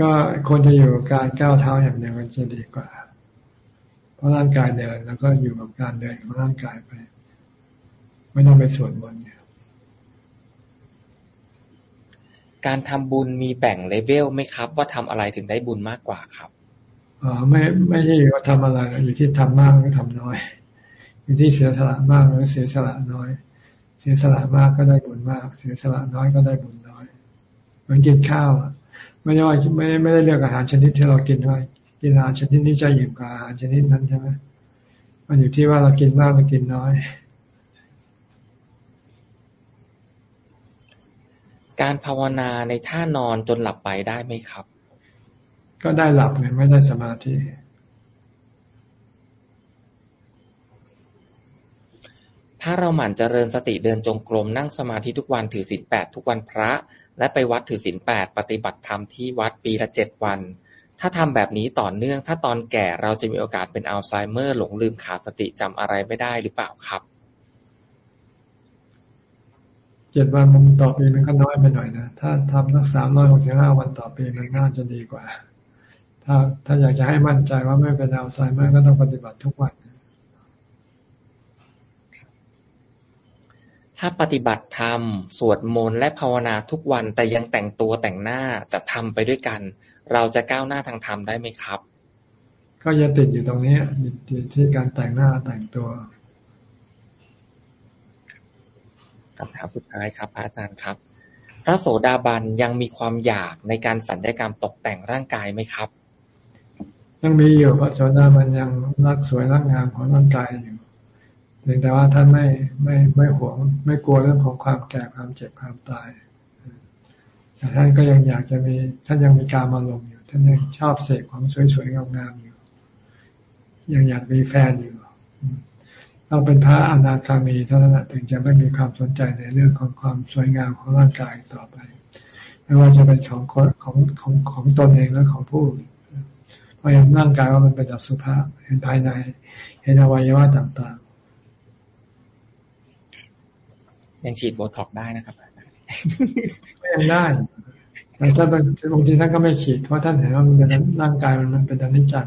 ก็ควรจะอยู่กับการก้าวเท้าอย่างเดียวมันจะดีกว่า เพราะร่างกายเดินแล้วก็อยู่กับการเดินของร่างกายไป ไม่ต้องไปสวดมนต์การทำบุญมีแบ่งเลเวลไหมครับ ว่าทำอะไรถึงได้บุญมากกว่าครับ อ๋อไม่ไม่ใช่ว่าทำอะไรอยู่ที่ทำมากหรือทำน้อย อยู่ที่เสียสละมากหรือเสียสละน้อย เสียสละมากก็ได้บุญมาก เสียสละน้อยก็ได้บุญน้อยเหมือนกินข้าวไม่ได้ว่าไม่ไม่ได้เลือกอาหารชนิดที่เรากินว่ากินอาหารชนิดนี้จะอยู่กับอาหารชนิดนั้นใช่ไหมมันอยู่ที่ว่าเรากินมากหรือกินน้อย การภาวนาในท่านอนจนหลับไปได้ไหมครับ ก็ได้หลับไงไม่ได้สมาธิ ถ้าเราหมั่นเจริญสติเดินจงกรมนั่งสมาธิทุกวันถือศีลแปดทุกวันพระ และไปวัดถือศีลแปดปฏิบัติธรรมที่วัดปีละเจ็ดวัน ถ้าทำแบบนี้ต่อเนื่อง ถ้าตอนแก่เราจะมีโอกาสเป็นอัลไซเมอร์ หลงลืมขาดสติจำอะไรไม่ได้หรือเปล่าครับเจ็ดวันมันต่อปีมันก็น้อยไปหน่อยนะ ถ้าทำสักสามร้อยหกสิบห้าวันต่อปีมันน่าจะดีกว่า ถ้าถ้าอยากจะให้มั่นใจว่าไม่เป็นอัลไซเมอร์ก็ต้องปฏิบัติทุกวันถ้าปฏิบัติธรรมสวดมนต์และภาวนาทุกวันแต่ยังแต่งตัวแต่งหน้าจะทำไปด้วยกัน เราจะก้าวหน้าทางธรรมได้ไหมครับ ก็จะติดอยู่ตรงนี้ติดที่การแต่งหน้าแต่งตัวคำถามสุดท้ายครับพระอาจารย์ครับ พระโสดาบันยังมีความอยากในการสัญญกรรมตกแต่งร่างกายไหมครับ ยังมีอยู่พระโสดาบันยังรักสวยรักงามของร่างกายอยู่เพียงแต่ว่าท่านไม่ไม่ไม่หวง ไม่กลัวเรื่องของความแก่ความเจ็บความตายแต่ท่านก็ยังอยากจะมี ท่านยังมีการมาลงอยู่ ท่านยังชอบเสกของสวยๆงามๆอยู่ ยังอยากมีแฟนอยู่ต้องเป็นพระอนาคามีเท่านั้นถึงจะไม่มีความสนใจในเรื่องของความสวยงามของร่างกายต่อไป ไม่ว่าจะเป็นของของของของตนเองและของผู้ เพราะเห็นร่างกายว่ามันเป็นอสุภะเห็นภายใน เห็นอวัยวะต่างๆ ยังฉีดโบท็อกได้นะครับอาจารย์ก็ยังได้แต่ถ้าบางทีท่านก็ไม่ฉีดเพราะท่านเห็นว่ามันเป็นร่างกายมันเป็นอนิจจัง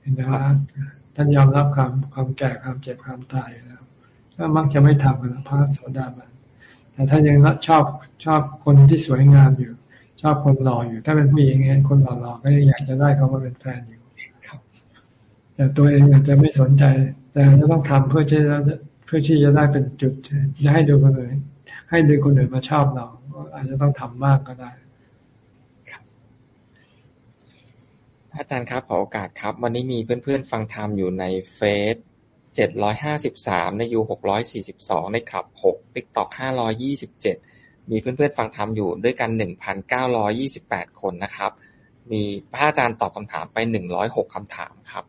เห็นไหมว่าท่านยอมรับความความแก่ความเจ็บความตายแล้วก็มักจะไม่ทำกันพระโสดาบันแต่ท่านยังชอบชอบคนที่สวยงามอยู่ ชอบคนหล่ออยู่ ถ้าเป็นผู้หญิงเองคนหล่อๆก็ยังอยากจะได้เขามาเป็นแฟนอยู่แต่ตัวเองอาจจะไม่สนใจ แต่จะต้องทำเพื่อที่จะเพื่อที่จะได้เป็นจุดจะให้ดูคนอื่นให้ดูคนอื่นมาชอบเราอาจจะต้องทำมากก็ได้อาจารย์ครับขอโอกาสครับ วันนี้มีเพื่อนๆฟังธรรมอยู่ในเฟซเจ็ดร้อยห้าสิบสามในยูหกร้อยสี่สิบสองในคลับหกติ๊กตอกห้าร้อยี่สิบเจ็ด มีเพื่อนๆฟังธรรมอยู่ด้วยกันหนึ่งพันเก้าร้อยี่สิบแปดคนนะครับ มีพระอาจารย์ตอบคำถามไปหนึ่งร้อยหกคำถามครับ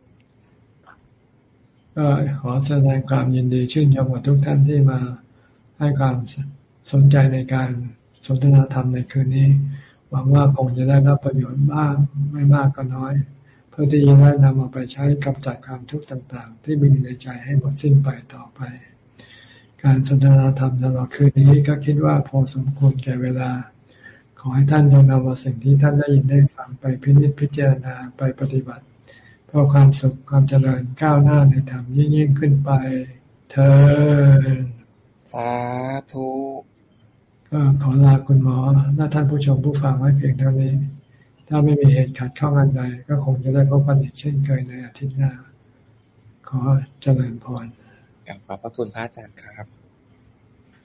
ก็ขอแสดงความยินดีชื่นชมกับทุกท่านที่มาให้ความสนใจในการสนทนาธรรมในคืนนี้ หวังว่าคงจะได้รับประโยชน์บ้างไม่มากก็น้อย เพื่อที่จะได้นำมาไปใช้กับจัดความทุกข์ต่างๆ ที่มีในใจให้หมดสิ้นไปต่อไป การสนทนาธรรมตลอดคืนนี้ก็คิดว่าพอสมควรแก่เวลา ขอให้ท่านจงนำเอาสิ่งที่ท่านได้ยินได้ฟังไปพิจิตพิจารณาไปปฏิบัติ เพื่อความสุขความเจริญก้าวหน้าในธรรมยิ่งยิ่งขึ้นไปเธอสาธุก็ขอลาคุณหมอและท่านผู้ชมผู้ฟังไว้เพียงเท่านี้ ถ้าไม่มีเหตุขัดข้องอันใด ก็คงจะได้พบกันอีกเช่นเคยในอาทิตย์หน้า ขอเจริญพร กับพระคุณพระอาจารย์ครับ